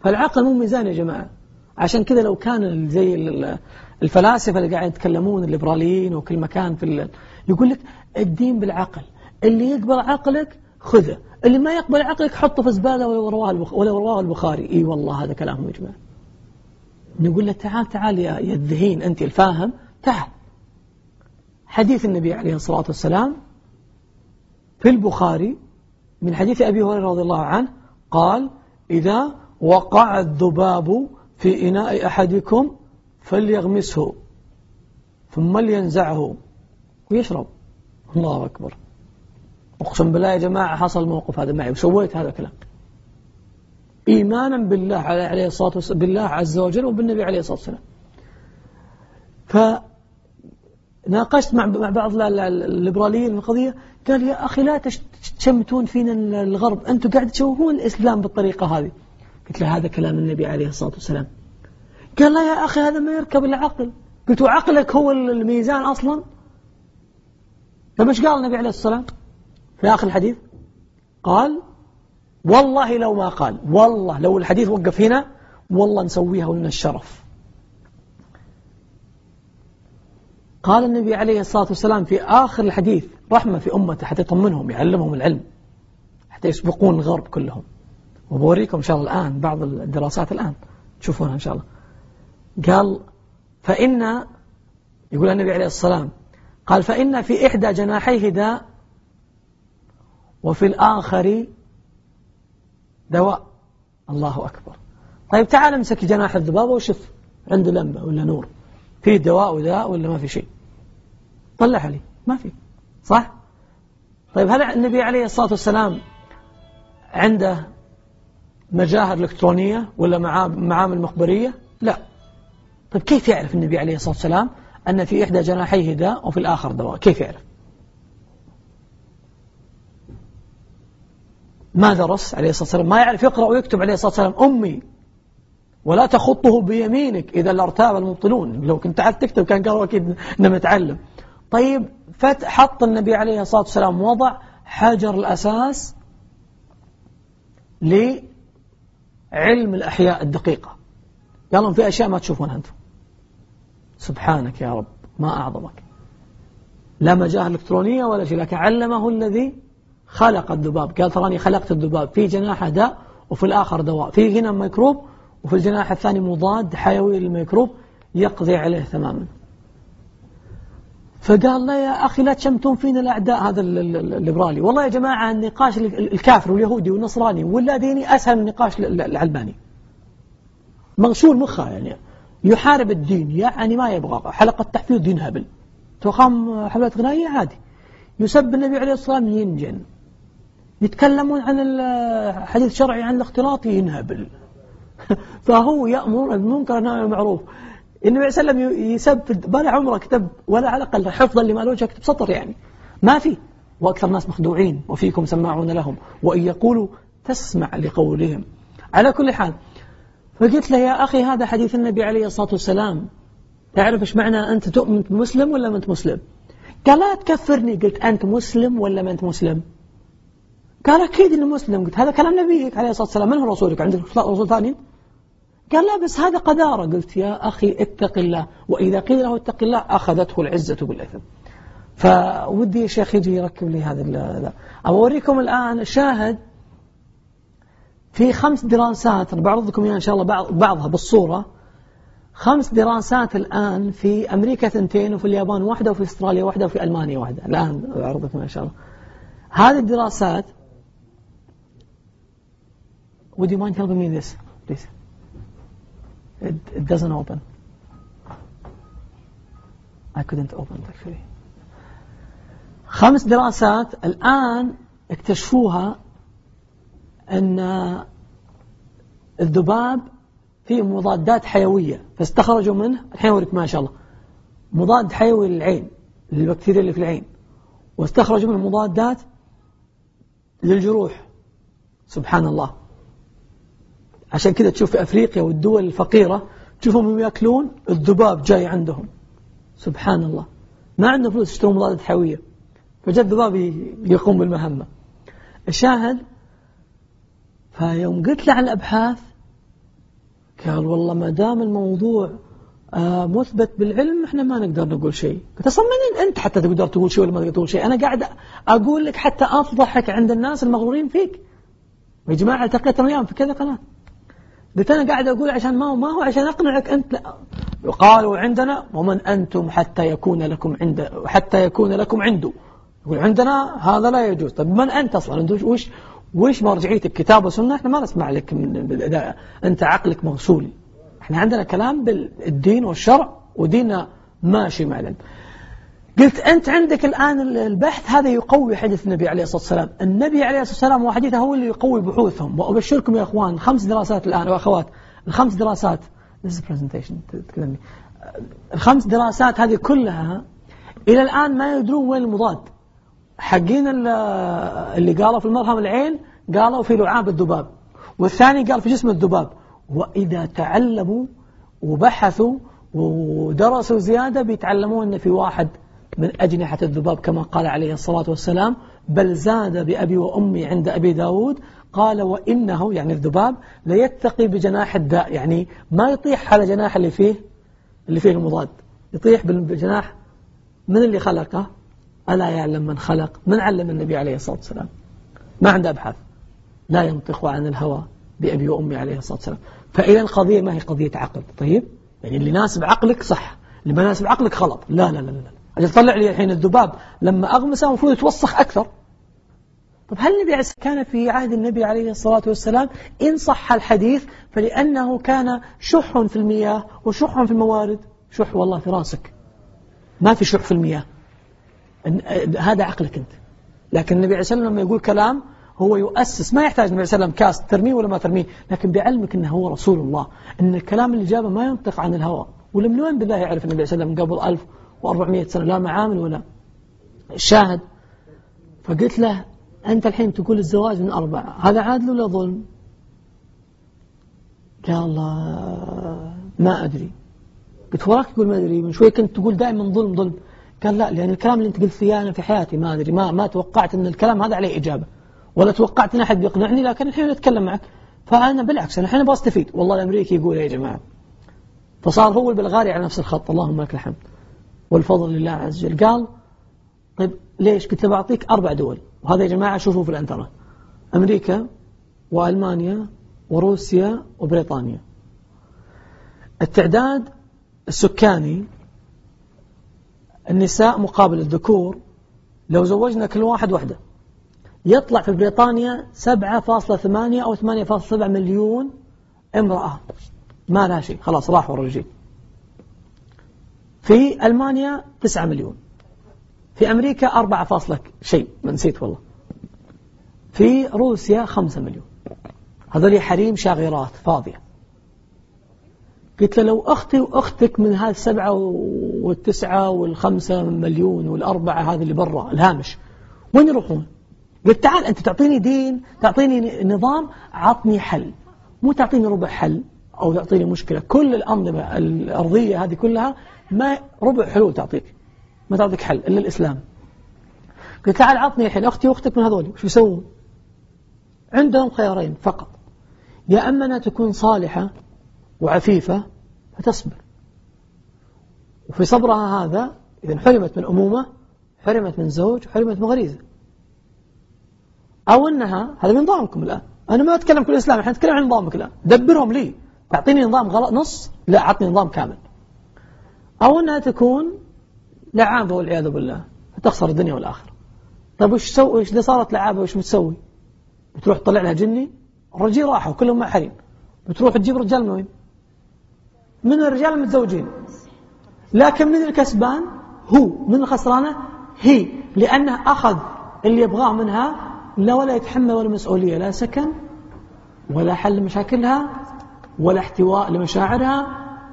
فالعقل مو ميزان يا جماعة. عشان كذا لو كان زي الفلاسفة اللي قاعد يتكلمون الليبراليين وكل مكان في يقول لك الدين بالعقل. اللي يقبل عقلك خذه. اللي ما يقبل عقلك حطه في زبالة ولو رواه البخاري. إي والله هذا كلامهم يا جماعة. نقول له تعال تعال يا الذهين أنت الفاهم تعال. حديث النبي عليه الصلاة والسلام في البخاري من حديث أبي هريرة رضي الله عنه قال إذا وقع الذباب في إناء أحدكم فليغمسه ثم لينزعه ويشرب. الله أكبر. أقسم بالله يا جماعة حصل الموقف هذا معي وسويت هذا الكلام. إيمانا بالله عليه الصلاة والسلام بالله عز وجل وبالنبي عليه الصلاة والسلام. فناقشت مع مع بعض الليبراليين القضية قال يا أخي لا تشمتون فينا الغرب أنتم قاعد تشوهون الإسلام بالطريقة هذه. قلت له هذا كلام النبي عليه الصلاة والسلام. قال لا يا أخي هذا ما يركب العقل قلت عقلك هو الميزان أصلا؟ طيب إيش قال النبي عليه الصلاة والسلام في آخر الحديث؟ قال والله لو ما قال والله لو الحديث وقف هنا والله نسويها لنا الشرف. قال النبي عليه الصلاة والسلام في آخر الحديث رحمة في أمته حتى يطمنهم يعلمهم العلم حتى يسبقون الغرب كلهم. وبوريكم إن شاء الله الآن بعض الدراسات الآن تشوفونها إن شاء الله. قال فإن يقول النبي عليه والسلام قال فإن في إحدى جناحيه داء وفي الآخر دواء. الله أكبر. طيب تعال امسك جناح الذبابة وشوف عنده لمبة ولا نور. في دواء وداء ولا ما في شيء. طلع لي. ما في. صح؟ طيب هل النبي عليه الصلاة والسلام عنده مجاهر إلكترونية ولا معامل مخبرية؟ لا. طيب كيف يعرف النبي عليه الصلاة والسلام أن في إحدى جناحيه داء وفي الآخر دواء؟ كيف يعرف؟ ما درس عليه الصلاة والسلام؟ ما يعرف يقرأ ويكتب عليه الصلاة والسلام أمي ولا تخطه بيمينك إذا لارتاب المبطلون. لو كنت تعرف تكتب كان قالوا أكيد إنه متعلم. طيب حط النبي عليه الصلاة والسلام وضع حجر الأساس لعلم الأحياء الدقيقة. لهم في أشياء ما تشوفونها أنتم. سبحانك يا رب ما أعظمك. لا مجاه إلكترونية ولا شيء لكن علمه الذي خلق الذباب. قال تراني خلقت الذباب. في جناحه داء وفي الآخر دواء. في هنا ميكروب وفي الجناح الثاني مضاد حيوي للميكروب يقضي عليه تماما. فقال لا يا أخي لا تشمتون فينا الأعداء هذا الليبرالي. والله يا جماعة النقاش الكافر واليهودي والنصراني ولا ديني أسهل من النقاش العلماني. مغسول مخه يعني. يحارب الدين يعني ما يبغى. حلقة تحفيظ دين هبل. تقام حفلات غنائية عادي. يسب النبي عليه الصلاة والسلام ينجن. يتكلمون عن الحديث الشرعي عن الاختلاط ينهبل. [laughs] فهو يأمر والنهي عن المعروف النبي عليه الصلاة والسلام يسب ولا عمره كتب ولا على الأقل حفظا لما لوجه كتب سطر يعني. ما في. وأكثر الناس مخدوعين. وفيكم سماعون لهم. وإن يقولوا تسمع لقولهم. على كل حال فقلت له يا أخي هذا حديث النبي عليه الصلاة والسلام. تعرف إيش معنى أنت تؤمن مسلم ولا ما أنت مسلم؟ قال لا تكفرني. قلت أنت مسلم ولا ما أنت مسلم؟ قال أكيد أنه مسلم. قلت هذا كلام نبيك عليه الصلاة والسلام. من هو رسولك؟ عندك رسول ثاني؟ قال لا بس هذا قدارة قلت يا أخي اتق الله. وإذا قيل له اتق الله أخذته العزة بالإثم. فودي يا شيخ يجي يركب لي هذا أوريكم الآن شاهد في خمس دراسات. أنا بعرض لكم إن شاء الله بعضها بالصورة. خمس دراسات الآن في أمريكا ثنتين وفي اليابان واحدة وفي أستراليا واحدة وفي ألمانيا واحدة. الآن أعرض لكم إن شاء الله. هذه الدراسات Would you mind helping me this please? It, it doesn't open. I couldn't open it actually. خمس دراسات الآن اكتشفوها أن الذباب فيه مضادات حيوية. فاستخرجوا منه. الحين أوريك ما شاء الله. مضاد حيوي للعين للبكتيريا اللي في العين. واستخرجوا منه مضادات للجروح. سبحان الله. عشان كذا تشوف في أفريقيا والدول الفقيرة تشوفهم يأكلون الذباب جاي عندهم. سبحان الله ما عندهم فلوس يشترون مضادات حيوية. فجاء الذباب يقوم بالمهمة. الشاهد فيوم قلت له عن الأبحاث قال والله ما دام الموضوع آه مثبت بالعلم إحنا ما نقدر نقول شيء. قلت أصلا أنت حتى تقدر تقول شيء ولا ما تقدر تقول شيء. أنا قاعد أقول لك حتى أفضحك عند الناس المغرورين فيك. يا جماعة التقيت اياهم في كذا قناة. قلت أنا قاعد أقول عشان ما هو ما هو عشان أقنعك أنت. لا قالوا عندنا ومن أنتم حتى يكون لكم عند حتى يكون لكم عنده. يقول عندنا هذا لا يجوز. طيب من أنت أصلا؟ أنت وش وش مرجعيتك؟ كتاب وسنة؟ إحنا ما نسمع لك من أنت عقلك مغسول إحنا عندنا كلام بالدين والشرع وديننا ماشي معلن. قلت أنت عندك الآن البحث هذا يقوي حديث النبي عليه الصلاة والسلام. النبي عليه الصلاة والسلام وحديثه هو اللي يقوي بحوثهم. وأبشركم يا أخوان خمس دراسات الآن وأخوات الخمس دراسات. This is presentation الخمس دراسات هذه كلها إلى الآن ما يدرون وين المضاد. حقين اللي قالوا في المرهم العين قالوا في لعاب الذباب. والثاني قال في جسم الذباب. وإذا تعلموا وبحثوا ودرسوا زيادة بيتعلمون أن في واحد من أجنحة الذباب كما قال عليه الصلاة والسلام بل زاد بأبي وأمي عند أبي داود قال وإنه يعني الذباب ليتقي بجناح الداء يعني ما يطيح على جناح اللي فيه اللي فيه المضاد. يطيح بالجناح من اللي خلقه؟ ألا يعلم من خلق؟ من علم النبي عليه الصلاة والسلام. ما عنده أبحاث. لا ينطق عن الهوى بأبي وأمي عليه الصلاة والسلام. فإذا القضية ما هي قضية عقل. طيب؟ يعني اللي يناسب عقلك صح. اللي ما يناسب عقلك غلط. لا لا لا لا. أجل طلع لي الحين الذباب لما أغمسه المفروض يتوسخ أكثر. طب هل النبي كان في عهد النبي عليه الصلاة والسلام؟ إن صح الحديث فلأنه كان شح في المياه وشح في الموارد. شح والله في راسك. ما في شح في المياه. هذا عقلك أنت. لكن النبي عليه الصلاة والسلام لما يقول كلام هو يؤسس. ما يحتاج النبي عليه وسلم كاس ترميه ولا ما ترميه لكن بعلمك أنه هو رسول الله. أن الكلام اللي جابه ما ينطق عن الهوى. ولم وين بالله يعرف النبي عليه وسلم قبل 1400 سنة لا معامل ولا شاهد. فقلت له أنت الحين تقول الزواج من أربعة هذا عادل ولا ظلم؟ قال الله ما أدري. قلت وراك؟ تقول ما أدري. من شوي كنت تقول دائما ظلم ظلم. قال لا لأن الكلام اللي أنت قلت فيه أنا في حياتي ما أدري. ما ما توقعت أن الكلام هذا عليه إجابة ولا توقعت أن أحد بيقنعني لكن الحين أتكلم معك. فأنا بالعكس أنا الحين بستفيد والله الأمريكي يقول يا جماعة فصار هو البلغاري على نفس الخط. اللهم لك الحمد. والفضل لله عز وجل. قال طيب ليش؟ قلت له بعطيك أربع دول. وهذا يا جماعة شوفوا في الإنترنت. أمريكا وألمانيا وروسيا وبريطانيا. التعداد السكاني النساء مقابل الذكور لو زوجنا كل واحد وحده يطلع في بريطانيا 7.8 أو 8.7 مليون امرأة. ما لها شيء. خلاص راحوا الرجال في ألمانيا 9 مليون. في أمريكا 4 فاصلة شيء. ما نسيت والله. في روسيا 5 مليون. هذول حريم شاغرات فاضية. قلت له لو أختي وأختك من هذه السبعة والتسعة والخمسة مليون والأربعة هذه اللي برا الهامش وين يروحون؟ قلت تعال أنت تعطيني دين تعطيني نظام عطني حل. مو تعطيني ربع حل أو تعطيني مشكلة. كل الأنظمة الأرضية هذه كلها ما ربع حلول تعطيك. ما تعطيك حل إلا الإسلام. قلت تعال عطني الحين أختي وأختك من هذول وش يسوون؟ عندهم خيارين فقط. يا أما أنها تكون صالحة وعفيفة فتصبر. وفي صبرها هذا إذا حرمت من أمومة حرمت من زوج حرمت من غريزة. أو أنها هذا من نظامكم الآن. أنا ما أتكلم كل الإسلام إحنا نتكلم عن نظامك الآن. دبرهم لي. تعطيني نظام غلط نص لا أعطني نظام كامل. أو أنها تكون لعابة والعياذ بالله تخسر الدنيا والآخرة. طيب وش سوي وش إذا صارت لعابة وش بتسوي؟ بتروح تطلع لها جني؟ الرجال راحوا كلهم مع حريم. بتروح تجيب رجال من وين؟ من الرجال المتزوجين. لكن من الكسبان؟ هو. من الخسرانة؟ هي. لأنه أخذ اللي يبغاه منها لا ولا يتحمل ولا مسؤولية لا سكن ولا حل مشاكلها ولا احتواء لمشاعرها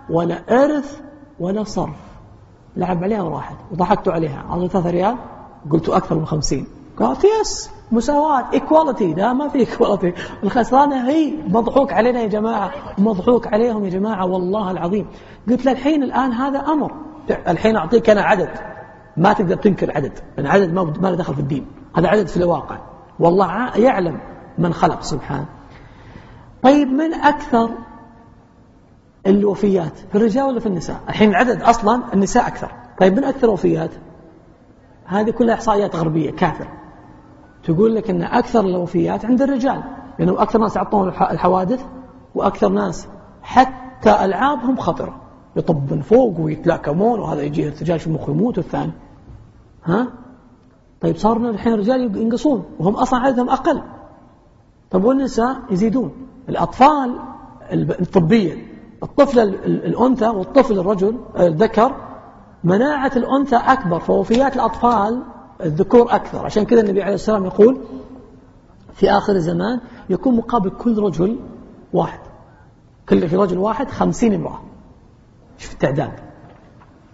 ولا إرث ولا صرف. لعب عليها وراحت. وضحكت عليها. أعطي ثلاثة ريال قلت أكثر من خمسين. قالت yes مساواة equality لا ما في equality الخسرانة هي مضحوك علينا يا جماعة. مضحوك عليهم يا جماعة والله العظيم. قلت له الحين الآن هذا أمر. الحين أعطيك أنا عدد. ما تقدر تنكر عدد. لأن عدد ما ما له دخل في الدين. هذا عدد في الواقع. والله يعلم من خلق سبحانه طيب من أكثر الوفيات في الرجال ولا في النساء؟ الحين العدد أصلا النساء أكثر. طيب من أكثر الوفيات؟ هذه كلها إحصائيات غربية كافر. تقول لك أن أكثر الوفيات عند الرجال لأنه يعني أكثر ناس يعطون الحوادث وأكثر ناس حتى ألعابهم خطرة يطب من فوق ويتلاكمون وهذا يجي ارتجال في المخ يموت والثاني. ها؟ طيب صار الحين الرجال ينقصون وهم أصلا عددهم أقل. طيب والنساء يزيدون. الأطفال الطبية الطفل الأنثى والطفل الرجل الذكر مناعة الأنثى أكبر فوفيات الأطفال الذكور أكثر. عشان كذا النبي عليه السلام يقول في آخر الزمان يكون مقابل كل رجل واحد. كل في رجل واحد خمسين امرأة. شوف التعداد.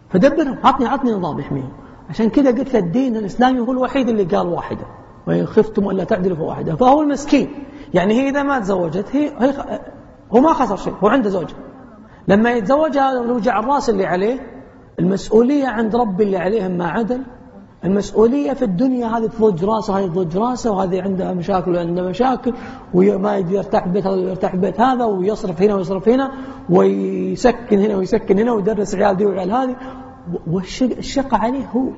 فدبرهم عطني عطني نظام يحميهم. عشان كذا قلت له الدين الإسلامي هو الوحيد اللي قال واحدة. وإن خفتم ألا تعدلوا فواحدة فهو المسكين. يعني هي إذا ما تزوجت هي, هي هو ما خسر شيء هو عنده زوجة. لما يتزوج هذا الوجع الراس اللي عليه المسؤولية عند ربي اللي عليهم ما عدل. المسؤولية في الدنيا هذه تضج راسه هذه تضج راسه وهذه عندها مشاكل وعندها مشاكل وما يرتاح بيت هذا يرتاح بيت هذا ويصرف هنا ويصرف هنا ويسكن هنا ويسكن هنا ويدرس عيال دي وعيال هذه والشقة عليه هو.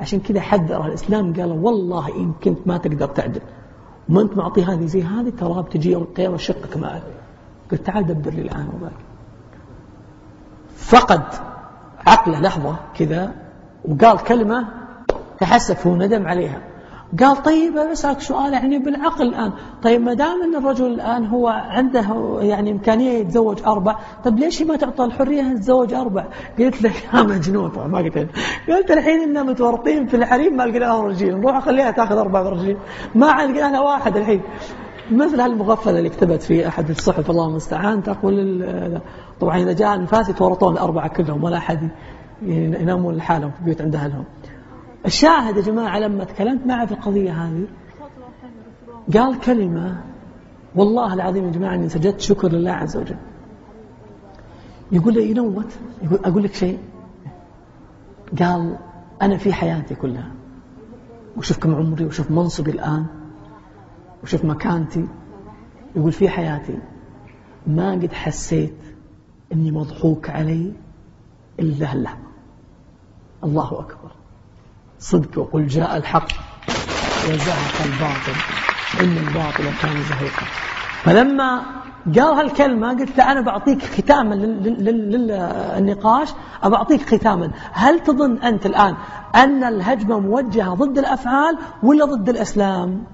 عشان كذا حذر الإسلام قال والله إن كنت ما تقدر تعدل. وما أنت معطي هذه زي هذه ترى بتجي يوم القيامة شقك معك قلت تعال دبر لي الآن وباك فقد عقله لحظة كذا وقال كلمة تحسف وندم عليها. قال طيب أسألك سؤال يعني بالعقل الآن. طيب ما دام أن الرجل الآن هو عنده يعني إمكانية يتزوج أربع طيب ليش ما تعطى الحرية يتزوج أربع؟ قلت له يا مجنون طبعا ما قلت قلت الحين إننا متورطين في الحريم. ما لقينا رجيل نروح أخليها تأخذ أربع رجيل ما عاد لقينا واحد الحين. مثل هالمغفلة اللي كتبت في أحد الصحف الله المستعان تقول طبعا إذا جاء النفاس يتورطون الأربعة كلهم ولا أحد ينامون لحالهم في بيوت عند أهلهم. الشاهد يا جماعة لما تكلمت معه في القضية هذه قال كلمة والله العظيم يا جماعة أني سجدت شكر لله عز وجل. يقول لي ينوت يقول أقول لك شيء. قال أنا في حياتي كلها وشوف كم عمري وشوف منصبي الآن. وشوف مكانتي. يقول في حياتي ما قد حسيت أني مضحوك علي إلا هاللحظة الله أكبر. صدق وقل جاء الحق وزهق الباطل. إن الباطل كان زهيقا. فلما قال هالكلمة قلت أنا بعطيك ختاما للنقاش. أبعطيك ختاما. هل تظن أنت الآن أن الهجمة موجهة ضد الأفعال ولا ضد الإسلام؟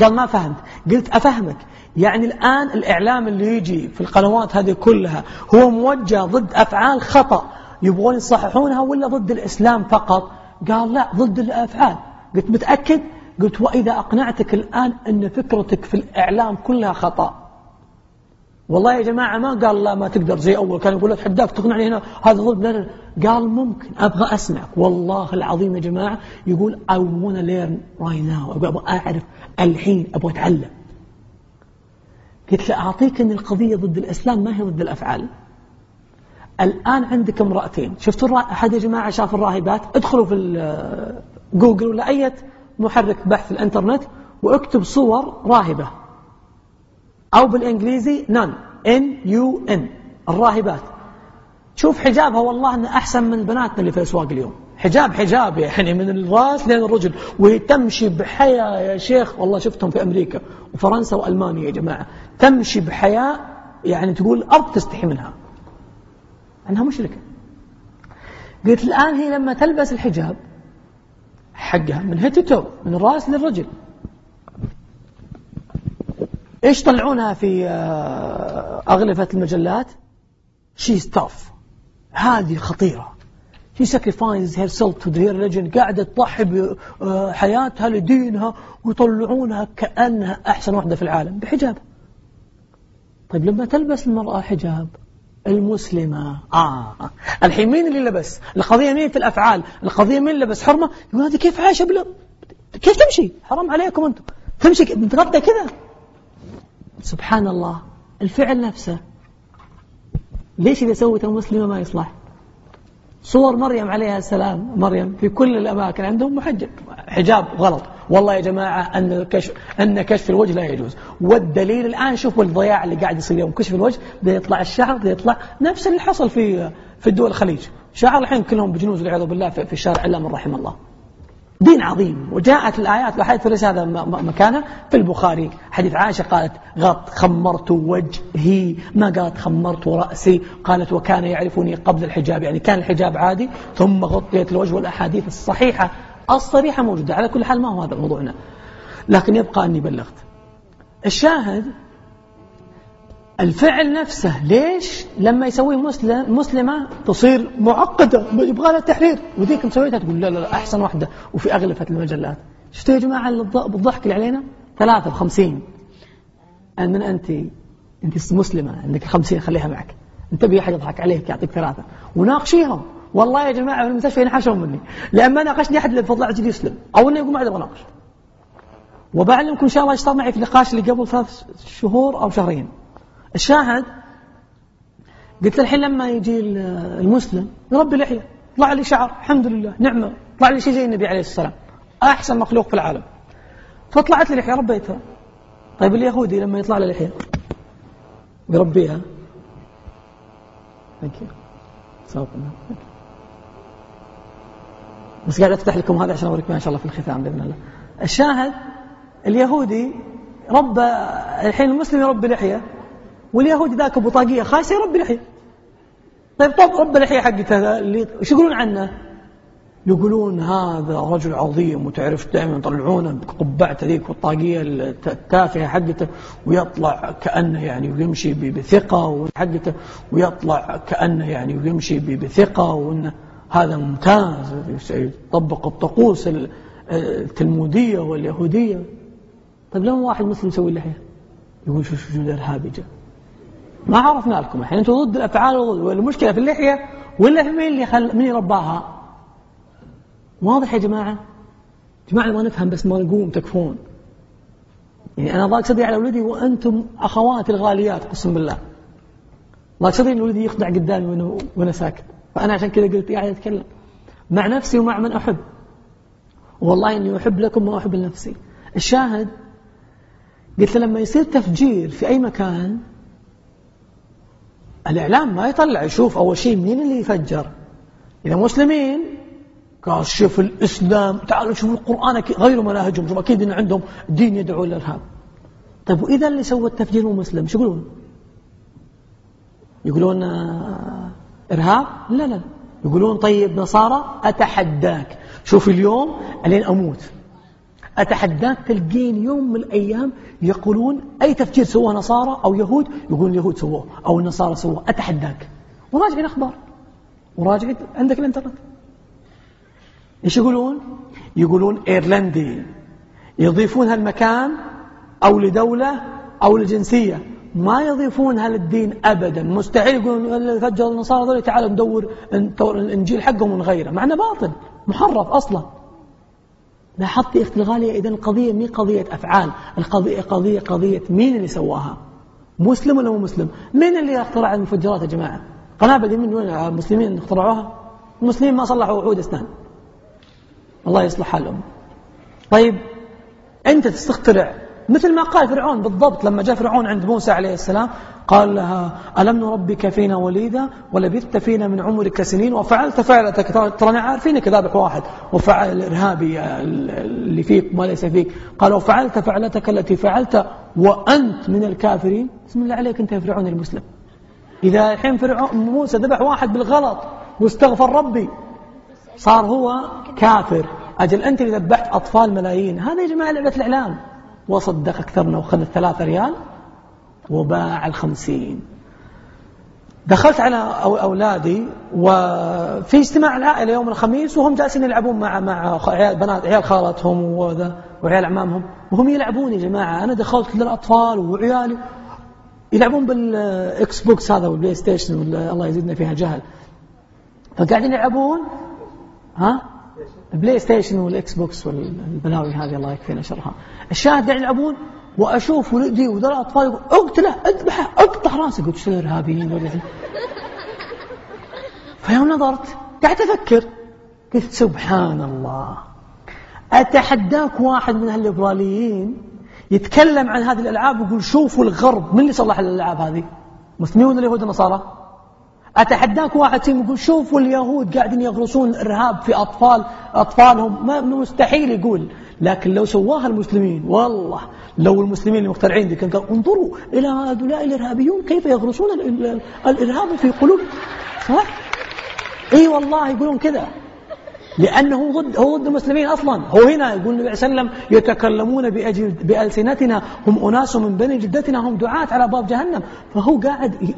قال ما فهمت. قلت أفهمك. يعني الآن الإعلام اللي يجي في القنوات هذه كلها هو موجه ضد أفعال خطأ. يبغون يصححونها ولا ضد الإسلام فقط؟ قال لا ضد الأفعال. قلت متأكد؟ قلت وإذا أقنعتك الآن أن فكرتك في الإعلام كلها خطأ. والله يا جماعة ما قال لا ما تقدر زي أول. كان يقول أتحداك تقنعني هنا هذا ضد. لا. قال ممكن. أبغى أسمعك. والله العظيم يا جماعة يقول I wanna learn right now. أبغى أعرف الحين أبغى أتعلم. قلت له أعطيك أن القضية ضد الإسلام ما هي ضد الأفعال. الآن عندك امرأتين. شفتوا أحد يا جماعة شاف الراهبات؟ ادخلوا في جوجل ولا أي محرك بحث الإنترنت واكتب صور راهبة. أو بالإنجليزي نان إن يو إن الراهبات. شوف حجابها والله أنه أحسن من بناتنا اللي في الأسواق اليوم. حجاب حجاب يعني من الراس لين الرجل. وهي تمشي بحياة يا شيخ والله شفتهم في أمريكا وفرنسا وألمانيا يا جماعة. تمشي بحياة يعني تقول الأرض تستحي منها. أنها مشركة. قلت الآن هي لما تلبس الحجاب حقها من هيد تو من الرأس للرجل. إيش طلعونها في آه، أغلفة المجلات؟ She's tough. هذه خطيرة. She sacrifices herself to their religion. قاعدة تضحي بحياتها لدينها ويطلعونها كأنها أحسن واحدة في العالم بحجاب. طيب لما تلبس المرأة حجاب المسلمة آه. الحين مين اللي لبس؟ القضية مين في الأفعال؟ القضية مين لبس حرمة؟ يقول هذه كيف عايشة بلا كيف تمشي؟ حرام عليكم أنتم. تمشي متغطى كذا. سبحان الله. الفعل نفسه. ليش إذا سوته مسلمة ما يصلح؟ صور مريم عليها السلام مريم في كل الأماكن عندهم محجب حجاب غلط. والله يا جماعة أن كشف, أن كشف الوجه لا يجوز. والدليل الآن شوفوا الضياع اللي قاعد يصير يوم كشف الوجه بده يطلع الشعر بده يطلع نفس اللي حصل في في الدول الخليج. شعر الحين كلهم بجنوز والعياذ بالله في الشارع إلا من رحم الله. دين عظيم. وجاءت الآيات وحديث ليس هذا مكانه في البخاري. حديث عائشة قالت غط خمرت وجهي. ما قالت خمرت رأسي. قالت وكان يعرفني قبل الحجاب. يعني كان الحجاب عادي ثم غطيت الوجه والأحاديث الصحيحة. الصريحة موجودة على كل حال ما هو هذا موضوعنا. لكن يبقى أني بلغت. الشاهد الفعل نفسه ليش لما يسويه مسلم مسلمة تصير معقدة يبغى لها تحرير. وذيك مسويتها تقول لا لا أحسن واحدة. وفي أغلفة المجلات. شفتوا يا جماعة بالضحك اللي علينا؟ ثلاثة بخمسين من أنت؟ أنت مسلمة. عندك خمسين خليها معك. انتبه أحد يضحك عليك يعطيك ثلاثة. وناقشيهم. والله يا جماعة في المستشفى ينحشون مني. لأن ما ناقشني أحد بفضل عجل يسلم. أو إنه يقول ما عاد أناقش وبعلمكم إن شاء الله اشتغل معي في النقاش اللي قبل ثلاث شهور أو شهرين. الشاهد قلت الحين لما يجي المسلم يربي لحية طلع لي شعر الحمد لله نعمة طلع لي شيء زي النبي عليه والسلام أحسن مخلوق في العالم. فطلعت لي لحية ربيتها. طيب اليهودي لما يطلع له لحية؟ يربيها بس قاعد أفتح لكم هذا عشان أوريكم إن شاء الله في الختام بإذن الله. الشاهد اليهودي ربى الحين المسلم يربي لحية. واليهودي ذاك أبو طاقية خايسة يربي لحية طيب طب رب اللحية حقته اللي وش يقولون عنه؟ يقولون هذا رجل عظيم وتعرف دائما يطلعونه بقبعته ذيك والطاقية التافهة حقته ويطلع كأنه يعني ويمشي بثقة وحقته ويطلع كأنه يعني ويمشي بثقة وأنه هذا ممتاز. يطبق الطقوس التلمودية واليهودية. طيب لما واحد مسلم يسوي اللحية؟ يقول شو شو الإرهابي جاء ما عرفنا لكم الحين. أنتم ضد الأفعال والمشكلة في اللحية ولا في مين اللي خل مين رباها؟ واضح يا جماعة؟ جماعة ما نفهم بس ما نقوم تكفون. يعني أنا ضاق صدري على ولدي وأنتم أخواتي الغاليات قسم بالله. ضاق صدري إن ولدي يخضع قدامي وأنا ساكت فأنا عشان كذا قلت قاعد أتكلم. مع نفسي ومع من أحب. والله إني أحب لكم ما احب لنفسي. الشاهد قلت لما يصير تفجير في أي مكان الإعلام ما يطلع يشوف أول شيء مين اللي يفجر. إذا مسلمين قال شوف الإسلام تعالوا شوفوا القرآن غير مناهجهم شوف أكيد إن عندهم دين يدعو للإرهاب طيب وإذا اللي سوى التفجير هو مسلم شو يقولون؟ يقولون آه، إرهاب؟ لا لا يقولون طيب نصارى أتحداك. شوف اليوم ألين أموت. أتحداك تلقين يوم من الأيام يقولون أي تفجير سواه نصارى أو يهود؟ يقولون اليهود سووه أو النصارى سووه. أتحداك. وراجع الأخبار وراجع عندك الإنترنت. إيش يقولون؟ يقولون إيرلندي. يضيفونها المكان أو لدولة أو لجنسية. ما يضيفونها للدين أبدا. مستحيل يقولون فجر النصارى ذول تعالوا ندور الإنجيل حقهم ونغيره. معنى باطل. محرف أصلا. لاحظت يا أختي الغالية إذا القضية مي قضية أفعال القضية قضية قضية مين اللي سواها؟ مسلم ولا مو مسلم؟ مين اللي اخترع المفجرات يا جماعة؟ قنابل دي من وين المسلمين اخترعوها؟ المسلمين ما صلحوا وعود أسنان. الله يصلح حالهم. طيب أنت تستخترع مثل ما قال فرعون بالضبط لما جاء فرعون عند موسى عليه السلام قال لها ألم نربك فينا وليدا ولبثت فينا من عمرك سنين وفعلت فعلتك ترى عارفينك ذابح واحد وفعل الإرهابي اللي فيك وما ليس فيك. قال وفعلت فعلتك التي فعلت وأنت من الكافرين. بسم الله عليك أنت يا فرعون المسلم. إذا الحين فرعون موسى ذبح واحد بالغلط واستغفر ربي صار هو كافر. أجل أنت اللي ذبحت أطفال ملايين هذا يا جماعة لعبة الإعلام. وصدق أكثرنا وخذ الثلاثة ريال وباع الخمسين. دخلت على أولادي وفي اجتماع العائلة يوم الخميس وهم جالسين يلعبون مع مع عيال بنات عيال خالتهم وعيال أعمامهم وهم يلعبون يا جماعة. أنا دخلت للأطفال وعيالي يلعبون بالإكس بوكس هذا والبلاي ستيشن الله يزيدنا فيها جهل. فقاعدين يلعبون ها؟ البلاي ستيشن والإكس بوكس والبلاوي هذه الله يكفينا شرها. الشاهد قاعد يلعبون وأشوف ولدي وذول الاطفال يقول أقتله أذبحه أقطع راسه. قلت شو الارهابيين ولا فيوم نظرت قاعد أفكر قلت سبحان الله أتحداك واحد من هالليبراليين يتكلم عن هذه الألعاب ويقول شوفوا الغرب من اللي صلح الألعاب هذه؟ مسلمين اليهود النصارى أتحداك واحد فيهم يقول شوفوا اليهود قاعدين يغرسون الإرهاب في أطفال أطفالهم. ما مستحيل يقول لكن لو سواها المسلمين والله لو المسلمين المخترعين دي كان انظروا إلى هؤلاء الإرهابيون كيف يغرسون الإرهاب في قلوب صح؟ إي والله يقولون كذا. لأنه ضد هو ضد المسلمين أصلا. هو هنا يقول النبي صلى الله عليه وسلم يتكلمون بألسنتنا. هم أناس من بني جدتنا. هم دعاة على باب جهنم. فهو قاعد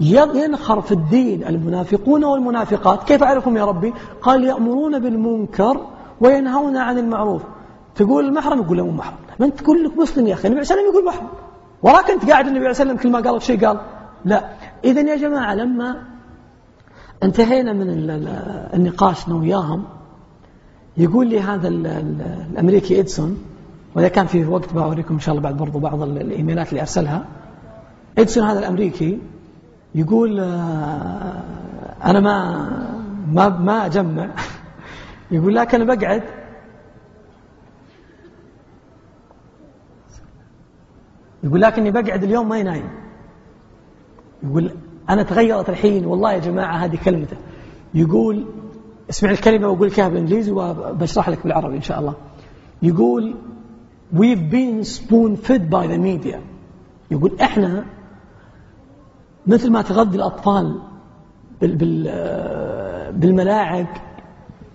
ينخر في الدين. المنافقون والمنافقات. كيف أعرفهم يا ربي؟ قال يأمرون بالمنكر وينهون عن المعروف. تقول المحرم؟ يقول له محرم. ما انت تقول لك مسلم يا أخي؟ النبي عليه وسلم يقول محرم وراك أنت قاعد النبي عليه وسلم كل ما قال شيء قال. لا. إذا يا جماعة لما انتهينا من النقاش أنا وياهم يقول لي هذا الأمريكي إدسون وإذا كان في وقت بوريكم إن شاء الله بعد برضو بعض الإيميلات اللي أرسلها. إدسون هذا الأمريكي يقول آه، أنا ما ما ما أجمع. [laughs] يقول لكن أنا بقعد يقول لكني بقعد اليوم ما ينايم. يقول أنا تغيرت الحين والله يا جماعة هذه كلمته. يقول اسمع الكلمة وأقول لك بالإنجليزي وبشرح لك بالعربي إن شاء الله. يقول we've been spoon fed by the media. يقول إحنا مثل ما تغذي الأطفال بالملاعق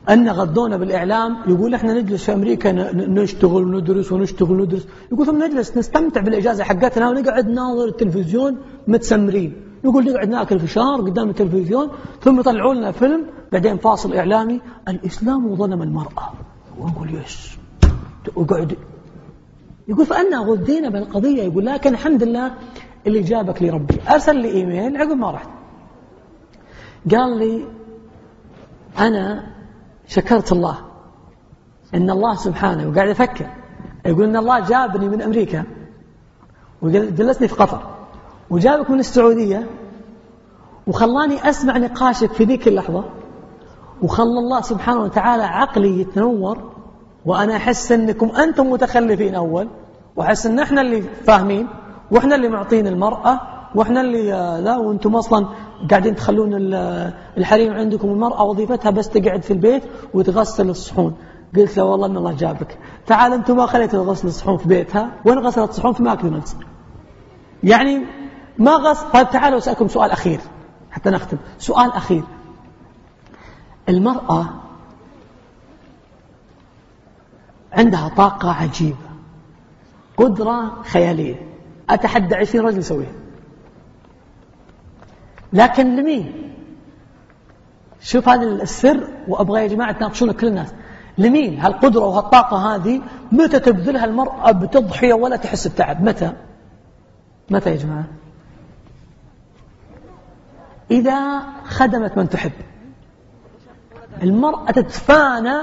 أن غضونا بالإعلام يقول إحنا نجلس في أمريكا نشتغل وندرس ونشتغل وندرس. يقول ثم نجلس نستمتع بالإجازة حقتنا ونقعد ناظر التلفزيون متسمرين. يقول نقعد ناكل فشار قدام التلفزيون ثم يطلعوا لنا فيلم بعدين فاصل إعلامي. الإسلام ظلم المرأة. ونقول يس. وقعد يقول فأنا غذينا بالقضية. يقول لكن الحمد لله اللي جابك لي ربي أرسل لي إيميل عقب ما رحت. قال لي أنا شكرت الله. إن الله سبحانه وقاعد أفكر يقول إن الله جابني من أمريكا. وجلسني في قطر. وجابك من السعودية. وخلاني أسمع نقاشك في ذيك اللحظة. وخلى الله سبحانه وتعالى عقلي يتنور. وأنا أحس أنكم أنتم متخلفين أول. وأحس أن إحنا اللي فاهمين. وإحنا اللي معطين المرأة. وإحنا اللي لا وأنتم أصلا قاعدين تخلون الحريم عندكم المرأة وظيفتها بس تقعد في البيت وتغسل الصحون. قلت له والله إن الله جابك. تعال أنتم ما خليتوا غسل الصحون في بيتها وين غسلت الصحون في ماكدونالدز. يعني ما غسل طيب تعالوا أسألكم سؤال أخير حتى نختم. سؤال أخير. المرأة عندها طاقة عجيبة قدرة خيالية. أتحدى 20 رجل يسويها. لكن لمين؟ شوف هذا السر وأبغى يا جماعة تناقشون كل الناس. لمين؟ هالقدرة وهالطاقة هذه متى تبذلها المرأة بتضحية ولا تحس بتعب؟ متى؟ متى يا جماعة؟ إذا خدمت من تحب. المرأة تتفانى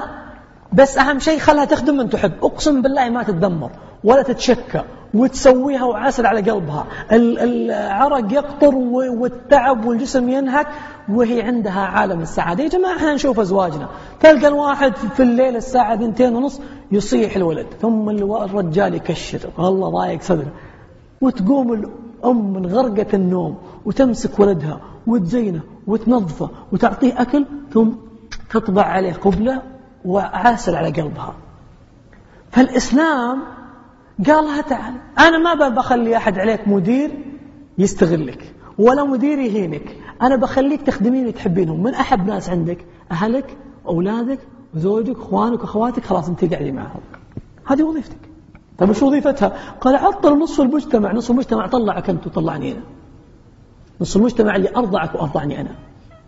بس أهم شيء خلها تخدم من تحب. أقسم بالله ما تتدمر ولا تتشكى وتسويها وعسل على قلبها. العرق يقطر والتعب والجسم ينهك وهي عندها عالم السعادة. يا جماعة إحنا نشوف أزواجنا. تلقى الواحد في الليل الساعة ثنتين ونص يصيح الولد. ثم الرجال يكشر والله ضايق صدره. وتقوم الأم من غرقة النوم وتمسك ولدها وتزينه وتنظفه وتعطيه أكل ثم تطبع عليه قبلة وعاسل على قلبها. فالإسلام قال لها تعال أنا ما بخلي أحد عليك مدير يستغلك ولا مدير يهينك أنا بخليك تخدمين وتحبينهم من أحب ناس عندك؟ أهلك أولادك زوجك أخوانك أخواتك خلاص أنت قاعدة معهم. هذه وظيفتك. طيب وش وظيفتها؟ قال عطل نصف المجتمع نصف المجتمع طلعك أنت وطلعني أنا. نصف المجتمع اللي أرضعك وأرضعني أنا.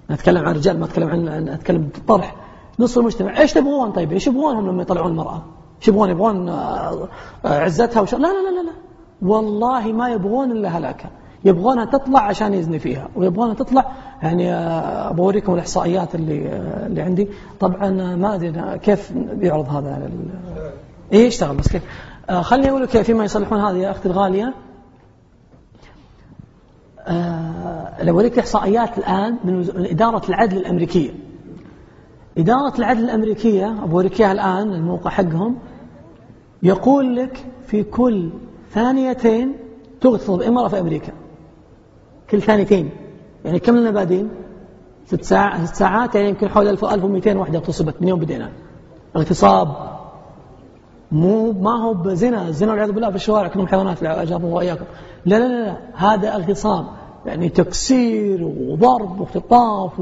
أتكلم عن رجال ما أتكلم عن أتكلم بالطرح نصف المجتمع إيش تبغون طيب؟ إيش يبغونهم لما يطلعون المرأة؟ يبغون يبغون آه، عزتها وش لا لا لا لا والله ما يبغون إلا هلاكها يبغونها تطلع عشان يزني فيها ويبغونها تطلع يعني آه، بوريكم الإحصائيات اللي آه، اللي عندي. طبعا ما أدري كيف بيعرض هذا على إيه يشتغل بس كيف. خليني أقول لك فيما يصلحون هذه يا أختي الغالية. لو أوريك إحصائيات الآن من إدارة العدل الأمريكية. إدارة العدل الأمريكية أبوريك إياها الآن الموقع حقهم يقول لك في كل ثانيتين تغتصب امرأة في أمريكا. كل ثانيتين. يعني كم لنا بادين ست ساعات ست ساعات يعني يمكن حول 1200 وحدة اغتصبت من يوم بدينا اغتصاب مو ما هو بزنا. الزنا والعياذ بالله في الشوارع كلهم حيوانات اجابوا وإياكم. لا لا لا هذا اغتصاب يعني تكسير وضرب واختطاف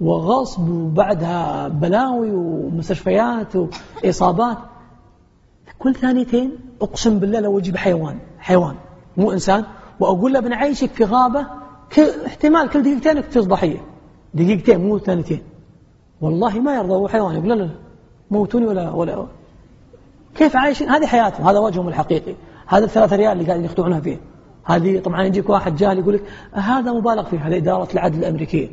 وغصب وبعدها بلاوي ومستشفيات وإصابات. كل ثانيتين أقسم بالله لو أجيب حيوان حيوان مو إنسان. وأقول له بنعيشك في غابة احتمال كل دقيقتين تصير ضحية. دقيقتين مو ثانيتين. والله ما يرضى هو حيوان. يقول لا لا موتوني ولا ولا. كيف عايشين هذه حياتهم هذا وجههم الحقيقي. هذا الثلاثة ريال اللي قاعدين يخدعونها فيه. هذه طبعا يجيك واحد جاهل يقول لك هذا مبالغ فيه. هذه إدارة العدل الأمريكية.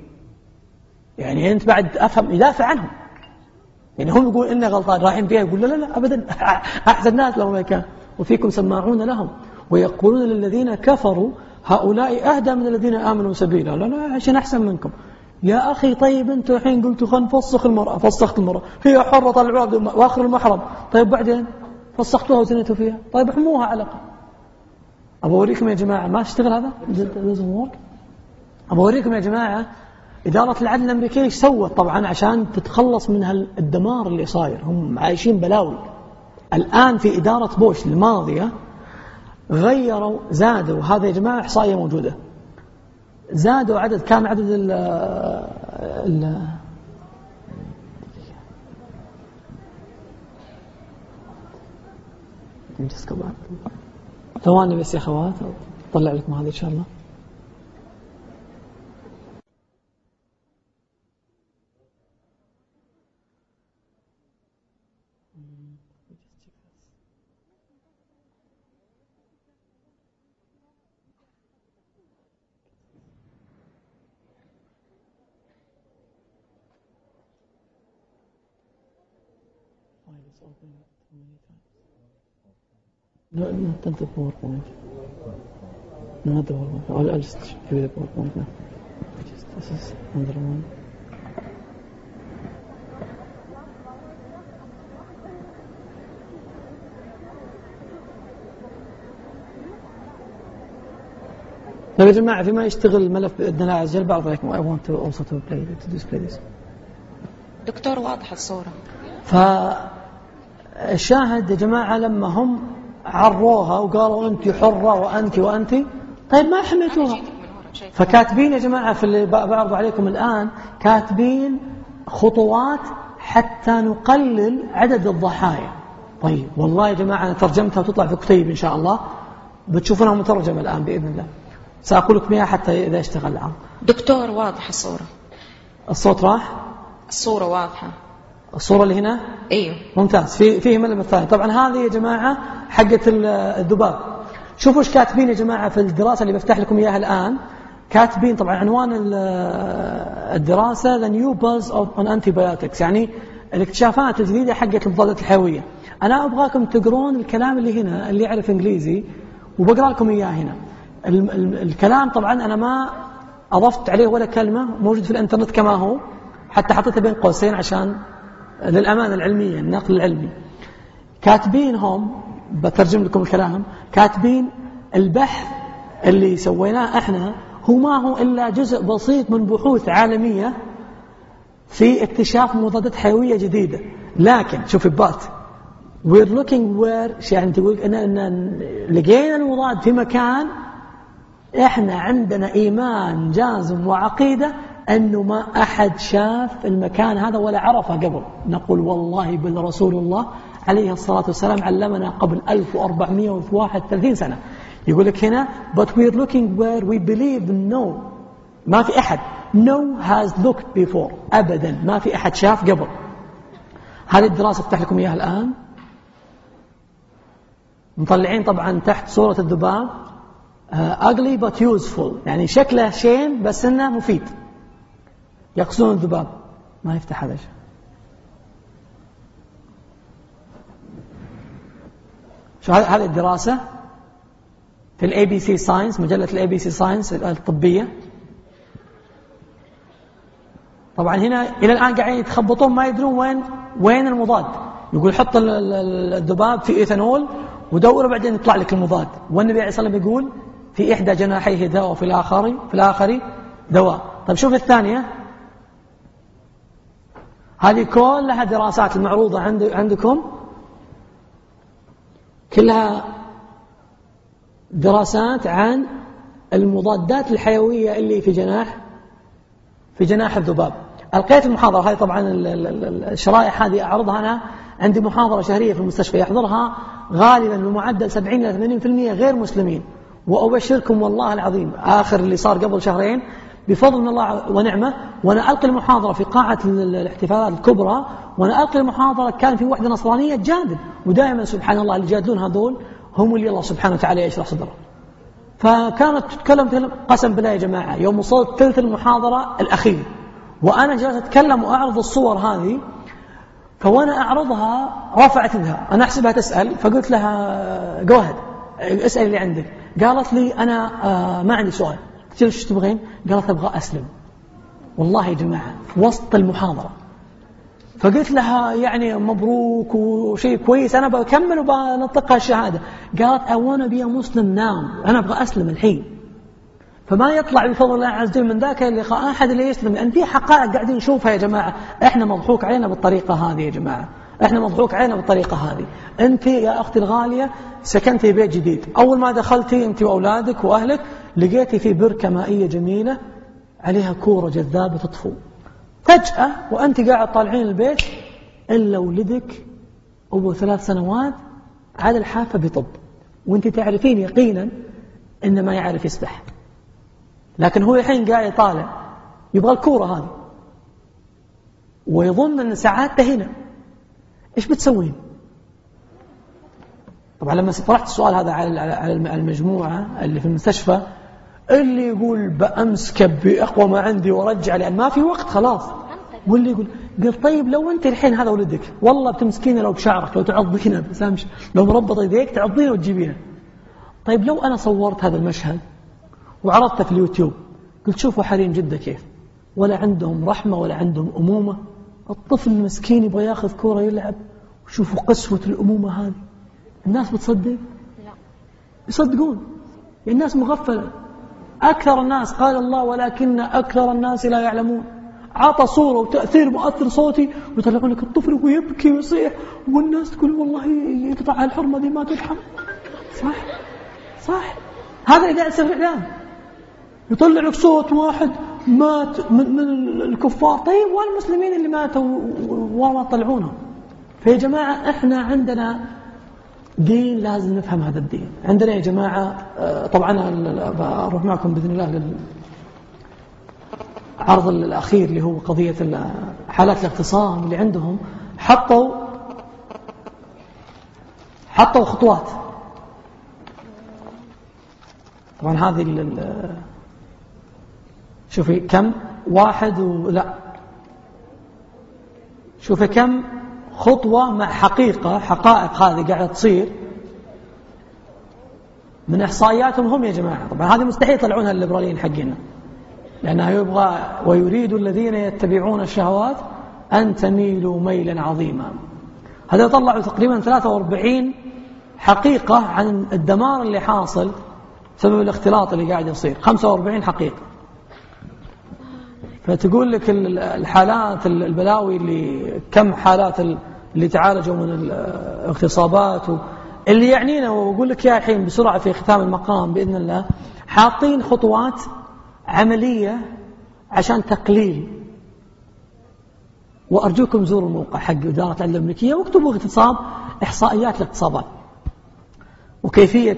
يعني أنت بعد أفهم يدافع عنهم. يعني هم يقول إنه غلطان رايحين فيها يقول لا لا لا أبدا أحسن ناس لهم كان. وفيكم سماعون لهم. ويقولون للذين كفروا هؤلاء أهدى من الذين آمنوا سبيلا. لا لا عشان أحسن منكم. يا أخي طيب أنت الحين قلتوا خلينا نفسخ المرأة فسخت المرأة. هي حرة طلعوها وآخر المحرم. طيب بعدين؟ فسختوها وزنيتوا فيها. طيب احموها على الأقل. أبغى أوريكم يا جماعة ما تشتغل هذا؟ أبغى أوريكم يا جماعة إدارة العدل الأمريكية إيش سوت طبعا عشان تتخلص من الدمار اللي صاير. هم عايشين بلاوي. الآن في إدارة بوش الماضية غيروا زادوا. هذا يا جماعة إحصائية موجودة. زادوا عدد كان عدد ال ال ثواني بس يا أخوات أطلع لكم هذه إن شاء الله. لا لا تنتهي باوربوينت لا هذا هو على الست في باوربوينت جست اس اس اندر وان طيب يا جماعة فيما يشتغل الملف بإذن الله عز وجل بعض رأيكم. I want to also to play to display this. دكتور واضح الصورة. فالشاهد يا جماعة لما هم عروها وقالوا أنت حرة وأنت وأنت؟ طيب ما حميتوها فكاتبين يا جماعة في اللي بعرض عليكم الآن كاتبين خطوات حتى نقلل عدد الضحايا. طيب والله يا جماعة أنا ترجمتها وتطلع في كتيب إن شاء الله. بتشوفونها مترجمة الآن بإذن الله. سأقول لكم إياها حتى إذا اشتغل العرض دكتور واضح الصورة. الصوت راح؟ الصورة واضحة. الصورة اللي هنا؟ أيوه ممتاز. في فيه ملف الثاني. طبعا هذه يا جماعة حقة الذباب. شوفوا إيش كاتبين يا جماعة في الدراسة اللي بفتح لكم إياها الآن. كاتبين طبعا عنوان الدراسة The New Buzz of on Antibiotics. يعني الاكتشافات الجديدة حقة المضادات الحيوية. أنا أبغاكم تقرون الكلام اللي هنا اللي يعرف إنجليزي وبقرأ لكم إياه هنا. الكلام طبعا أنا ما أضفت عليه ولا كلمة موجود في الإنترنت كما هو حتى حطيته بين قوسين عشان للأمانة العلمية النقل العلمي. كاتبين هم بترجم لكم الكلام كاتبين البحث اللي سويناه إحنا هو ما هو إلا جزء بسيط من بحوث عالمية في اكتشاف مضادات حيوية جديدة. لكن شوف بات we're looking where يعني تقول؟ إن, إن لقينا المضاد في مكان إحنا عندنا إيمان جازم وعقيدة أنه ما أحد شاف المكان هذا ولا عرفه قبل. نقول والله بل رسول الله عليه الصلاة والسلام علمنا قبل 1431 سنة. يقول لك هنا but we're looking where we believe no. ما في أحد. No has looked before. أبدا. ما في أحد شاف قبل. هذه الدراسة أفتح لكم إياها الآن. مطلعين طبعا تحت صورة الذباب. uh, ugly but useful. يعني شكله شين بس إنه مفيد. يقصدون الذباب. ما يفتح هذا الشيء. شو هذه الدراسة في ال ABC Science مجلة ال ABC Science الطبية. طبعا هنا إلى الآن قاعدين يتخبطون ما يدرون وين وين المضاد. يقول حط الذباب في إيثانول ودور بعدين يطلع لك المضاد. والنبي عليه الصلاة والسلام يقول في إحدى جناحيه دواء وفي الآخر في الآخر دواء. طيب شوف الثانية. هذه كلها دراسات المعروضة عندكم؟ كلها دراسات عن المضادات الحيوية اللي في جناح في جناح الذباب. ألقيت المحاضرة هذه طبعا الشرائح هذه أعرضها أنا عندي محاضرة شهرية في المستشفى يحضرها غالبا بمعدل 70 إلى 80% غير مسلمين. وأبشركم والله العظيم آخر اللي صار قبل شهرين بفضل من الله ونعمة. وأنا ألقي المحاضرة في قاعة الاحتفالات الكبرى وأنا ألقي المحاضرة كان في وحدة نصرانية تجادل ودائما سبحان الله اللي يجادلون هذول هم اللي الله سبحانه وتعالى يشرح صدرهم. فكانت تتكلم قسم بالله يا جماعة يوم وصلت ثلث المحاضرة الأخير. وأنا جالس أتكلم وأعرض الصور هذه فوأنا أعرضها رفعت لها أنا أحسبها تسأل فقلت لها جوهد اسأل اللي عندك. قالت لي أنا آه، ما عندي سؤال. قلت له تبغين؟ قالت أبغى أسلم. والله يا جماعة في وسط المحاضرة. فقلت لها يعني مبروك وشيء كويس أنا بكمل وبنطقها الشهادة. قالت أوانا بي مسلم نام أنا أبغى أسلم الحين. فما يطلع بفضل الله عز وجل من ذاك اللقاء أحد اللي يسلم. لأن في حقائق قاعدين نشوفها يا جماعة. إحنا مضحوك علينا بالطريقة هذه يا جماعة. إحنا مضحوك علينا بالطريقة هذه. أنت يا أختي الغالية سكنتي بيت جديد. أول ما دخلتي أنت وأولادك وأهلك لقيتي في بركة مائية جميلة عليها كورة جذابة تطفو. فجأة وأنت قاعد طالعين البيت إلا ولدك أبو ثلاث سنوات على الحافة بطب. وأنت تعرفين يقينا إنه ما يعرف يسبح. لكن هو الحين قاعد يطالع. يبغى الكورة هذه. ويظن أن سعادته هنا. إيش بتسوين طبعا لما طرحت السؤال هذا على المجموعة اللي في المستشفى اللي يقول بأمسك بأقوى ما عندي وارجع لأن ما في وقت خلاص. واللي يقول قال طيب لو أنت الحين هذا ولدك والله بتمسكينه لو بشعرك لو تعضينه بس لو مربط يديك تعضينه وتجيبينه. طيب لو أنا صورت هذا المشهد وعرضته في اليوتيوب قلت شوفوا حريم جدة كيف. ولا عندهم رحمة ولا عندهم أمومة. الطفل المسكين يبغى ياخذ كورة يلعب وشوفوا قسوة الأمومة هذه. الناس بتصدق؟ لا. يصدقون. الناس مغفلة. أكثر الناس قال الله ولكن أكثر الناس لا يعلمون. عطى صورة وتأثير مؤثر صوتي ويطلعون لك الطفل وهو يبكي ويصيح. والناس تقول والله يقطع الحرمة دي ما ترحم. صح؟ صح. هذا قاعد يصير في الإعلام يطلع لك صوت واحد مات من, الكفار طيب والمسلمين اللي ماتوا وما طلعونهم. فيا جماعة إحنا عندنا دين لازم نفهم هذا الدين. عندنا يا جماعة آه، طبعا أروح معكم بإذن الله للعرض الأخير اللي هو قضية حالات الاغتصاب اللي عندهم. حطوا حطوا خطوات. طبعا هذه شوفي كم؟ واحد ولا شوفي كم؟ خطوة مع حقيقة حقائق هذه قاعدة تصير. من إحصائياتهم هم يا جماعة. طبعا هذه مستحيل يطلعونها الليبراليين حقنا. لأنها يبغى ويريد الذين يتبعون الشهوات أن تميلوا ميلا عظيما. هذا طلعوا تقريبا 43 حقيقة عن الدمار اللي حاصل بسبب الاختلاط اللي قاعد يصير. 45 حقيقة. فتقول لك الحالات البلاوي اللي كم حالات اللي تعالجوا من الاغتصابات اللي يعنينا وأقول لك يا الحين بسرعة في ختام المقام بإذن الله حاطين خطوات عملية عشان تقليل. وأرجوكم زوروا الموقع حق إدارة العدل الأمريكية واكتبوا اغتصاب إحصائيات الاغتصابات. وكيفية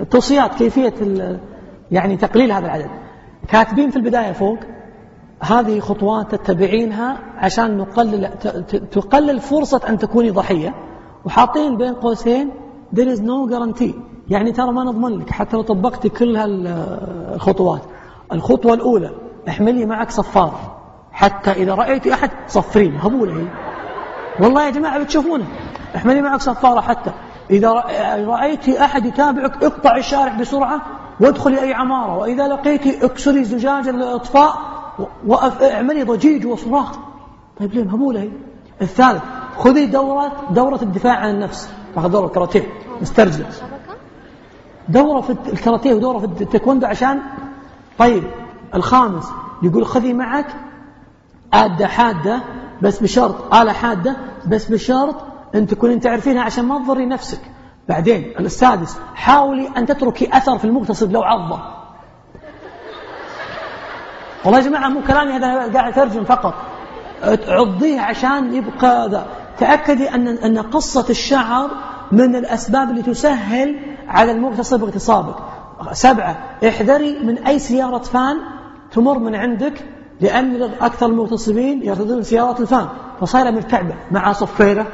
التوصيات كيفية يعني تقليل هذا العدد. كاتبين في البداية فوق هذه خطوات تتبعينها عشان نقلل تقلل فرصة أن تكوني ضحية. وحاطين بين قوسين there is no guarantee. يعني ترى ما نضمن لك حتى لو طبقتي كل هالخطوات. الخطوة الأولى احملي معك صفارة حتى إذا رأيتي أحد صفرين. هبولة هي. والله يا جماعة بتشوفونه. احملي معك صفارة حتى. إذا رأيتي أحد يتابعك اقطع الشارع بسرعة وادخلي أي عمارة. وإذا لقيتي اكسري زجاج الإطفاء واعملي ضجيج وصراخ. طيب ليه؟ مهبولة هي الثالث خذي دورة دورة الدفاع عن النفس. تاخذ دورة الكاراتيه. مسترجلة دورة في الكاراتيه ودورة في التايكوندو عشان طيب الخامس يقول خذي معك آدة حادة بس بشرط آلة حادة بس بشرط أن تكونين تعرفينها عشان ما تضري نفسك. بعدين السادس حاولي أن تتركي أثر في المغتصب لو عضه. والله يا جماعة مو كلامي هذا قاعد أترجم فقط. عضيه عشان يبقى ذا. تأكدي أن أن قصة الشعر من الأسباب اللي تسهل على المغتصب اغتصابك سبعة احذري من أي سيارة فان تمر من عندك لأن أكثر المغتصبين يرتدون سيارات الفان. فصايرة مرتعبة مع صفيرة.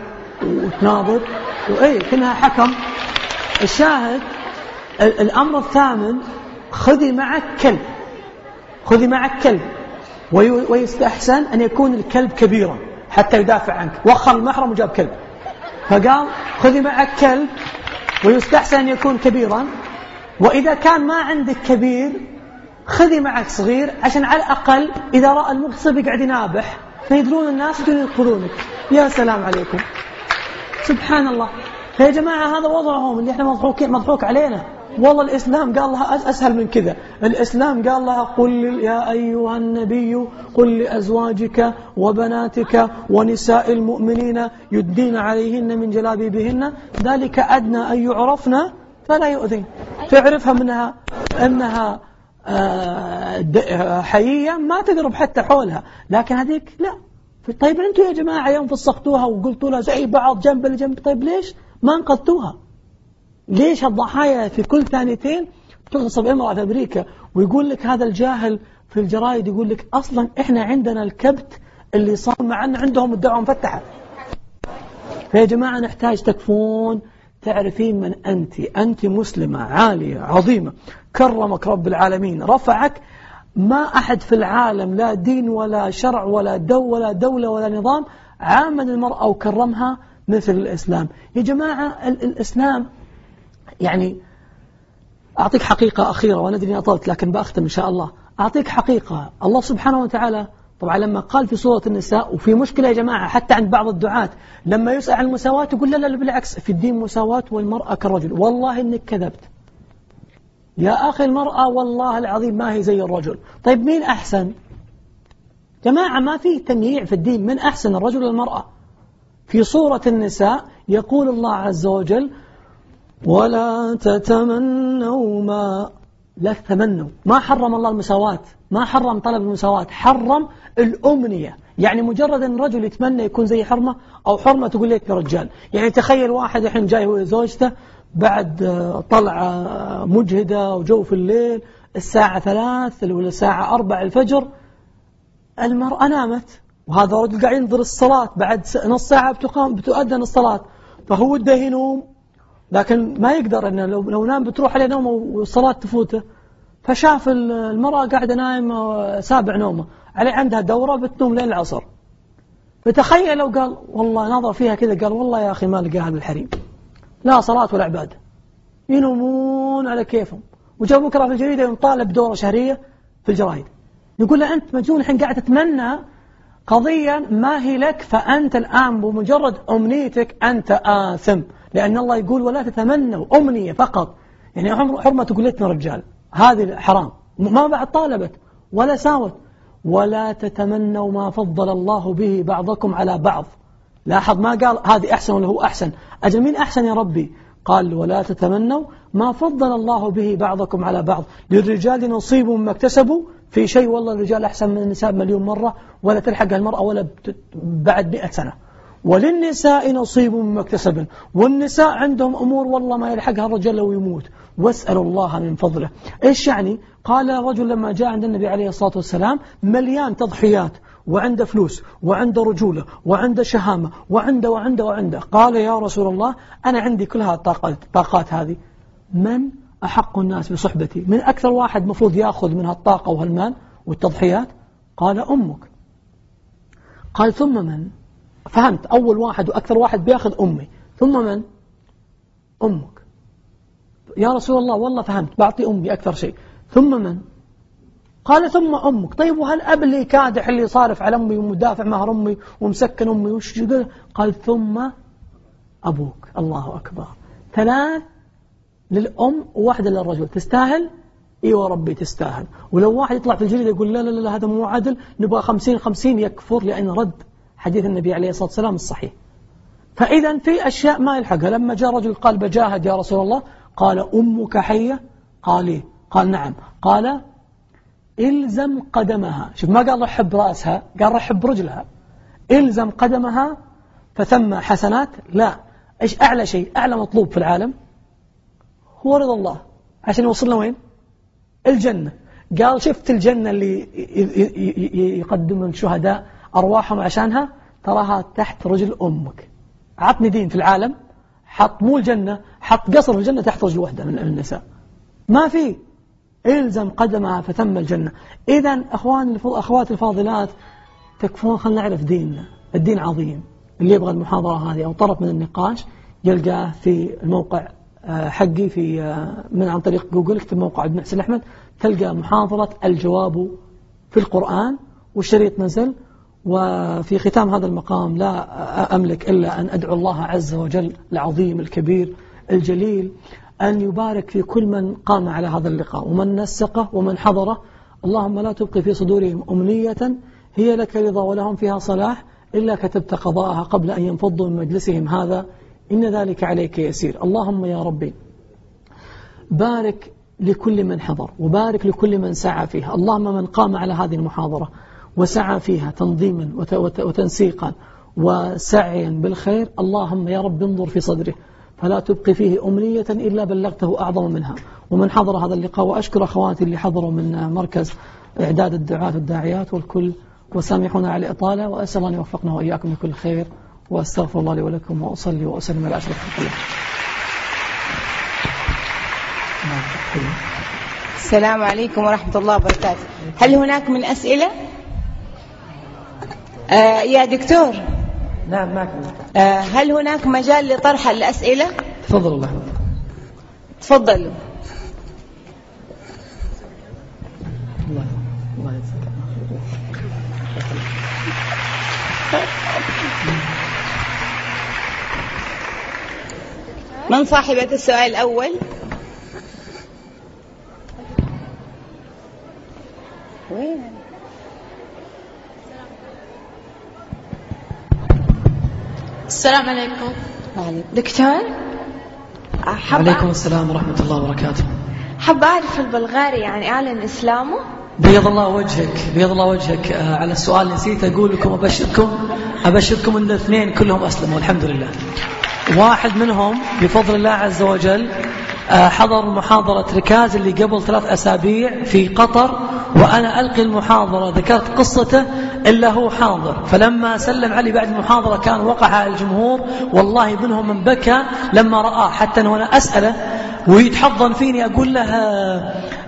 وتناظر وإيه كأنها حكم. الشاهد الأمر الثامن خذي معك كلب. خذي معك كلب. ويستحسن أن يكون الكلب كبيرا حتى يدافع عنك. وخر المحرم وجاب كلب. فقال خذي معك كلب. ويستحسن أن يكون كبيرا. وإذا كان ما عندك كبير خذي معك صغير عشان على الأقل إذا رأى المغتصب يقعد ينابح. فيدرون الناس يقولون يا سلام عليكم. سبحان الله. يا جماعة هذا وضعهم اللي إحنا مضحوك, مضحوك علينا. والله الإسلام قال لها أسهل من كذا. الإسلام قال لها قل يا أيها النبي قل لأزواجك وبناتك ونساء المؤمنين يدين عليهن من جلابيبهن. ذلك أدنى أن يعرفن فلا يؤذين. تعرفها منها أنها آه، حيية ما تقرب حتى حولها. لكن هذيك لا. طيب أنتم يا جماعة يوم فسقتوها وقلتوا لها زي بعض جنب لجنب طيب ليش؟ ما انقذتوها. ليش الضحايا في كل ثانيتين تغصب أمرأة في أمريكا ويقول لك هذا الجاهل في الجرايد يقول لك أصلا إحنا عندنا الكبت اللي صار مع أن عندهم الدعوة مفتحة. فيا جماعة نحتاج تكفون تعرفين من أنت. أنت مسلمة عالية عظيمة. كرمك رب العالمين. رفعك ما أحد في العالم لا دين ولا شرع ولا دو ولا دولة ولا نظام عامل المرأة وكرمها مثل الإسلام. يا جماعة الإسلام يعني أعطيك حقيقة أخيرة وأنا أدري أطلت لكن بأختم إن شاء الله. أعطيك حقيقة. الله سبحانه وتعالى طبعا لما قال في سورة النساء وفي مشكلة يا جماعة حتى عند بعض الدعاة لما يسأل عن المساواة يقول لا لا بالعكس في الدين مساواة والمرأة كالرجل. والله إنك كذبت. يا أخي المرأة والله العظيم ما هي زي الرجل. طيب مين أحسن؟ جماعة ما في تمييع في الدين. من أحسن الرجل والمرأة في سورة النساء يقول الله عز وجل ولا تتمنوا ما لا تتمنوا. ما حرم الله المساواة. ما حرم طلب المساواة. حرم الأمنية. يعني مجرد أن رجل يتمنى يكون زي حرمة أو حرمة تقول لك يا رجال. يعني تخيل واحد الحين جاي هو زوجته بعد طلعة مجهدة وجو في الليل الساعة ثلاث ولا الساعة أربع الفجر المرأة نامت وهذا رجل قاعد ينظر الصلاة بعد نص ساعة بتقام بتؤذن الصلاة. فهو وده ينوم لكن ما يقدر إنه لو, لو نام بتروح عليه نومه والصلاة تفوته. فشاف المرأة قاعدة نايمة سابع نومة. عليه عندها دورة بتنوم لين العصر. فتخيل لو قال والله نظر فيها كذا قال والله يا أخي ما لقاها بالحريم لا صلاة ولا عبادة. ينومون على كيفهم. وجاء بكرة في الجريدة يوم طالب دورة شهرية في الجرايد يقول له أنت مجنون الحين قاعد تتمنى قضية ما هي لك فأنت الآن بمجرد أمنيتك أنت آثم. لأن الله يقول ولا تتمنوا أمنية فقط. يعني حرمة قلتنا رجال. هذه حرام. ما بعد طالبت ولا ساوت. ولا تتمنوا ما فضل الله به بعضكم على بعض. لاحظ ما قال هذه أحسن ولا هو أحسن؟ أجل مين أحسن يا ربي؟ قال ولا تتمنوا ما فضل الله به بعضكم على بعض. للرجال نصيب مما اكتسبوا في شيء والله الرجال أحسن من النساء مليون مرة ولا تلحق المرأة ولا بعد مئة سنة. وللنساء نصيب مما اكتسبن. والنساء عندهم أمور والله ما يلحقها الرجل لو يموت. واسألوا الله من فضله. إيش يعني؟ قال رجل لما جاء عند النبي عليه الصلاة والسلام مليان تضحيات. وعنده فلوس وعنده رجولة وعنده شهامة وعنده وعنده وعنده قال يا رسول الله أنا عندي كل هذه الطاقات هذه. من أحق الناس بصحبتي؟ من أكثر واحد مفروض يأخذ من هالطاقة وهالمال والتضحيات؟ قال أمك. قال ثم من؟ فهمت. أول واحد وأكثر واحد بيأخذ أمي. ثم من؟ أمك. يا رسول الله والله فهمت. بعطي أمي أكثر شيء. ثم من؟ قال ثم أمك طيب وهل أب اللي كادح اللي صارف على أمي ومدافع مهر أمي ومسكن أمي وش قال ثم أبوك. الله أكبر. ثلاث للأم وواحدة للرجل. تستاهل؟ أيوه ربي تستاهل. ولو واحد يطلع في الجريدة يقول لا لا لا هذا مو عدل نبغى خمسين خمسين يكفر لأن رد حديث النبي عليه الصلاة والسلام الصحيح. فإذا في أشياء ما يلحقها. لما جاء رجل قال بجاهد يا رسول الله قال أمك حية؟ قال إيه؟ قال نعم. قال إلزم قدمها. شوف ما قال رحب رأسها قال رحب رجلها. إلزم قدمها فثم حسنات لا. إيش أعلى شيء أعلى مطلوب في العالم؟ هو رضا الله. عشان يوصلنا وين؟ الجنة. قال شفت الجنة اللي يقدم الشهداء أرواحهم عشانها؟ تراها تحت رجل أمك. عطني دين في العالم حط مو الجنة حط قصر الجنة تحت رجل وحدة من النساء. ما في. إلزم قدمها فثم الجنة. إذا أخوان أخوات الفاضلات تكفون خلنا نعرف ديننا الدين عظيم. اللي يبغى المحاضرة هذه أو طرف من النقاش يلقاه في الموقع آه، حقي في آه، من عن طريق جوجل اكتب موقع ابن حسين أحمد تلقى محاضرة الجواب في القرآن والشريط نزل. وفي ختام هذا المقام لا أملك إلا أن أدعو الله عز وجل العظيم الكبير الجليل أن يبارك في كل من قام على هذا اللقاء ومن نسقه ومن حضره. اللهم لا تبقي في صدورهم أمنية هي لك رضا ولهم فيها صلاح إلا كتبت قضاءها قبل أن ينفضوا من مجلسهم هذا. إن ذلك عليك يسير. اللهم يا ربي بارك لكل من حضر وبارك لكل من سعى فيها. اللهم من قام على هذه المحاضرة وسعى فيها تنظيما وتنسيقا وسعيا بالخير اللهم يا رب انظر في صدره. فلا تبقي فيه أمنية إلا بلغته أعظم منها. ومن حضر هذا اللقاء وأشكر أخواتي اللي حضروا من مركز إعداد الدعاة والداعيات والكل وسامحونا على الإطالة وأسأل الله يوفقنا وإياكم لكل خير وأستغفر الله لي ولكم وأصلي وأسلم على أشرف خلق الله السلام عليكم ورحمة الله وبركاته. هل هناك من أسئلة؟ آه يا دكتور. نعم معك آه هل هناك مجال لطرح الأسئلة؟ تفضل الله تفضلوا الله الله من صاحبة السؤال الأول؟ وين؟ السلام عليكم. دكتور عليكم السلام ورحمة الله وبركاته. حابة أعرف البلغاري يعني أعلن إسلامه؟ بيض الله وجهك بيض الله وجهك آه، على السؤال اللي نسيت أقول لكم أبشركم أبشركم أن الاثنين كلهم أسلموا الحمد لله. واحد منهم بفضل الله عز وجل حضر محاضرة ركاز اللي قبل ثلاث أسابيع في قطر وأنا ألقي المحاضرة ذكرت قصته إلا هو حاضر. فلما سلم علي بعد المحاضرة كان وقع على الجمهور والله منهم من بكى لما رآه. حتى وأنا أسأله ويتحضن فيني أقول له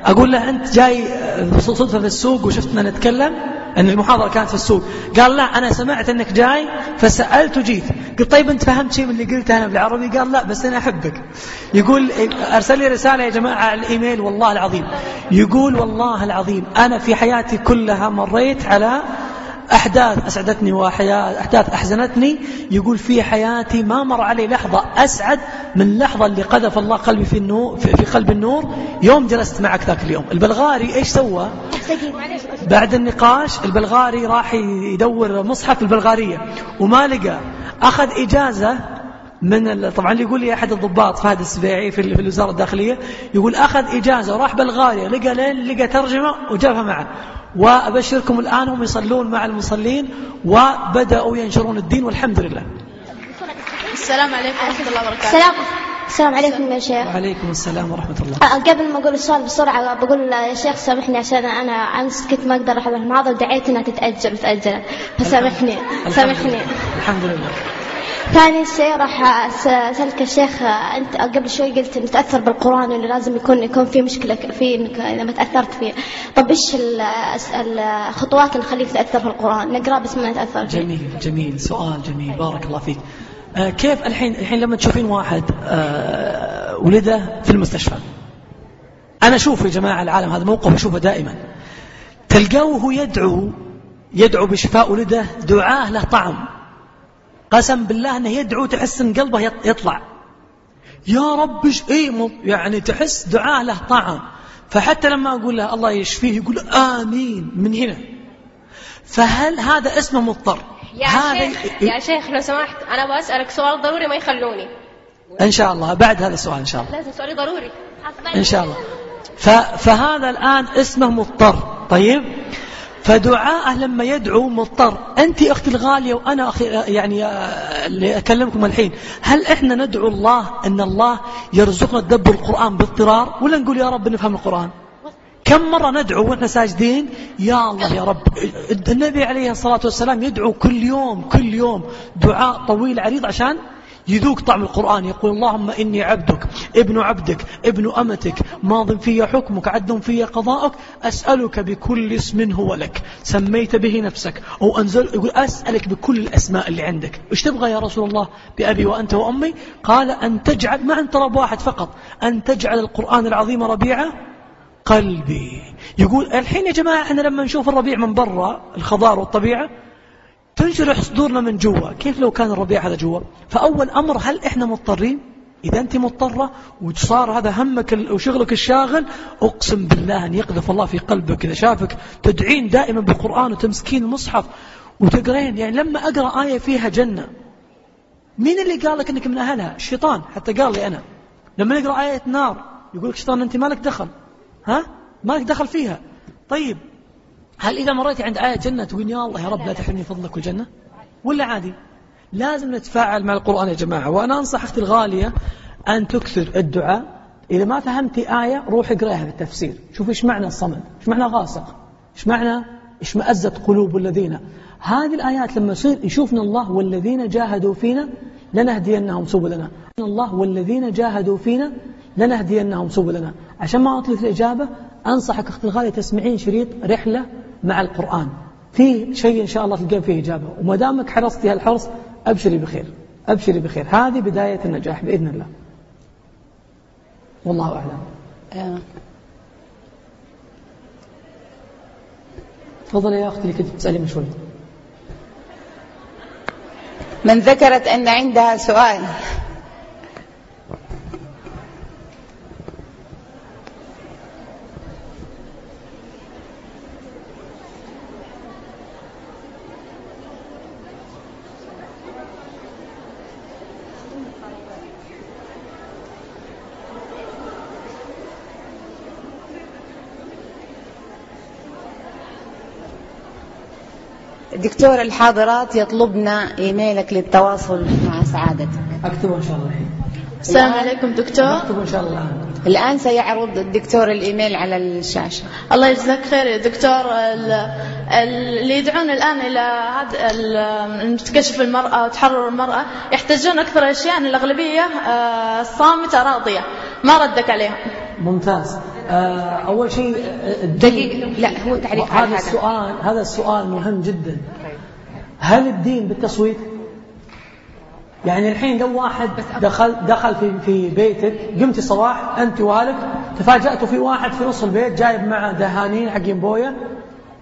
أقول له أنت جاي صدفة في السوق وشفتنا نتكلم؟ أن المحاضرة كانت في السوق. قال لا أنا سمعت أنك جاي فسألت وجيت. قلت طيب أنت فهمت شيء من اللي قلته أنا بالعربي؟ قال لا بس أنا أحبك. يقول أرسل لي رسالة يا جماعة على الإيميل والله العظيم. يقول والله العظيم أنا في حياتي كلها مريت على أحداث أسعدتني وحياة أحداث أحزنتني. يقول في حياتي ما مر علي لحظة أسعد من لحظة اللي قذف الله قلبي في النور في قلب النور. يوم جلست معك ذاك اليوم. البلغاري إيش سوى؟ بعد النقاش البلغاري راح يدور مصحف البلغارية وما لقى. أخذ إجازة من طبعا اللي يقول لي أحد الضباط فهد السبيعي في الوزارة الداخلية. يقول أخذ إجازة وراح بلغاريا. لقى لين لقى ترجمة وجابها معه. وأبشركم الآن هم يصلون مع المصلين وبدأوا ينشرون الدين والحمد لله. السلام عليكم ورحمة الله وبركاته. السلام السلام عليكم يا شيخ. وعليكم السلام ورحمة الله. أه، قبل ما أقول السؤال بسرعة بقول يا شيخ سامحني عشان أنا أمس كنت ما أقدر أحضر المحاضرة دعيت إنها تتأجل وتأجلت فسامحني سامحني. الحمد لله. ثاني شيء راح أسألك الشيخ أنت قبل شوي قلت إن تأثر بالقرآن إنه لازم يكون يكون في مشكلة في إنك إذا ما تأثرت فيه طب إيش الخطوات اللي تخليك تأثر في القرآن نقرأ بس ما نتأثر فيه جميل جميل سؤال جميل بارك الله فيك. آه كيف الحين الحين لما تشوفين واحد آه ولده في المستشفى؟ أنا أشوف يا جماعة العالم هذا موقف أشوفه دائما. تلقوه يدعو يدعو بشفاء ولده دعاه له طعم. قسم بالله أنه يدعو تحس أن قلبه يطلع. يا رب إيه يعني تحس دعاه له طعم. فحتى لما أقول له الله يشفيه يقول آمين من هنا. فهل هذا اسمه مضطر؟ يا هذا شيخ يا شيخ لو سمحت أنا بسألك سؤال ضروري ما يخلوني. إن شاء الله بعد هذا السؤال إن شاء الله. لازم سؤالي ضروري. إن شاء الله. فهذا الآن اسمه مضطر. طيب؟ فدعاءه لما يدعو مضطر. أنت أختي الغالية وأنا أخي يعني اللي أكلمكم الحين. هل إحنا ندعو الله أن الله يرزقنا تدبر القرآن باضطرار ولا نقول يا رب نفهم القرآن؟ كم مرة ندعو وإحنا ساجدين؟ يا الله يا رب. النبي عليه الصلاة والسلام يدعو كل يوم كل يوم. دعاء طويل عريض عشان يذوق طعم القرآن يقول اللهم إني عبدك ابن عبدك ابن أمتك ماض في حكمك عدل في قضاءك أسألك بكل اسم هو لك. سميت به نفسك أو أنزل يقول أسألك بكل الأسماء اللي عندك. إيش تبغى يا رسول الله؟ بأبي وأنت وأمي؟ قال أن تجعل ما أنت طلب واحد فقط أن تجعل القرآن العظيم ربيع قلبي. يقول الحين يا جماعة إحنا لما نشوف الربيع من برا الخضار والطبيعة تنشرح صدورنا من جوا. كيف لو كان الربيع هذا جوا؟ فأول أمر هل إحنا مضطرين؟ إذا أنت مضطرة وصار هذا همك وشغلك الشاغل أقسم بالله أن يقذف الله في قلبك. إذا شافك تدعين دائما بالقرآن وتمسكين المصحف وتقرين. يعني لما أقرأ آية فيها جنة مين اللي قال لك أنك من أهلها؟ الشيطان. حتى قال لي أنا. لما نقرأ آية نار يقول لك الشيطان أنت مالك دخل؟ ها؟ مالك دخل فيها؟ طيب. هل إذا مريت عند آية جنة تقول يا الله يا رب لا تحرمني فضلك والجنة؟ ولا عادي. لازم نتفاعل مع القرآن يا جماعة. وأنا أنصح أختي الغالية أن تكثر الدعاء. إذا ما فهمتي آية روح اقرأها في التفسير. شوف إيش معنى الصمد إيش معنى غاسق إيش معنى إيش مأزت قلوب الذين. هذه الآيات لما يصير يشوفنا الله والذين جاهدوا فينا لنهدينهم سبلنا. الله والذين جاهدوا فينا لنهدينهم سبلنا. عشان ما أطلق الإجابة أنصحك أختي الغالية تسمعين شريط رحلة مع القرآن. في شيء إن شاء الله تلقين فيه إجابة. وما دامك حرصتي هالحرص أبشري بخير. أبشري بخير. هذه بداية النجاح بإذن الله. والله أعلم. آه. تفضل يا أختي اللي كنت تسألي من شوي. من ذكرت أن عندها سؤال. دكتور الحاضرات يطلبن إيميلك للتواصل مع سعادتك. أكتبه إن شاء الله. الحين السلام عليكم دكتور. إن شاء الله. الآن سيعرض الدكتور الإيميل على الشاشة. الله يجزاك خير يا دكتور. ال- اللي يدعون الآن إلى هذا تكشف المرأة وتحرر المرأة يحتاجون أكثر أشياء. أن الأغلبية آه، صامتة راضية. ما ردك عليهم؟ ممتاز. آه، أول شيء آه، الدين- لا هو تعليق على هذا هذا. السؤال هذا السؤال مهم جدا. هل الدين بالتصويت؟ يعني الحين لو واحد دخل دخل في في بيتك قمتي صباح أنت والك تفاجأتوا في واحد في نص البيت جايب معه دهانين حقين بويه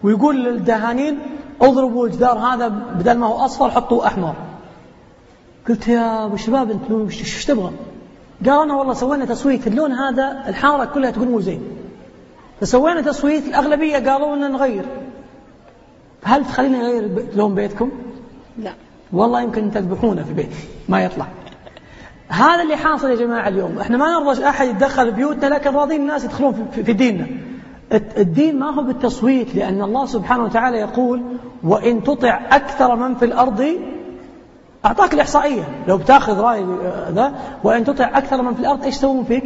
ويقول للدهانين اضربوا الجدار هذا بدل ما هو أصفر حطوه أحمر. قلت يا أبو شباب أنتم وش وش تبغى؟ قال أنا والله سوينا تصويت اللون هذا الحارة كلها تقول مو زين. فسوينا تصويت الأغلبية قالوا إن نغير. هل تخليني أغير ب- لون بيتكم؟ لا والله يمكن تذبحونه في بيتي. ما يطلع. هذا اللي حاصل يا جماعة اليوم. إحنا ما نرضى أحد يتدخل بيوتنا لكن راضين الناس يدخلون في- ديننا. الدين ما هو بالتصويت لأن الله سبحانه وتعالى يقول وإن تطع أكثر من في الأرض أعطاك الإحصائية. لو بتاخذ رأي آه، ذا. وإن تطع أكثر من في الأرض إيش يسوون فيك؟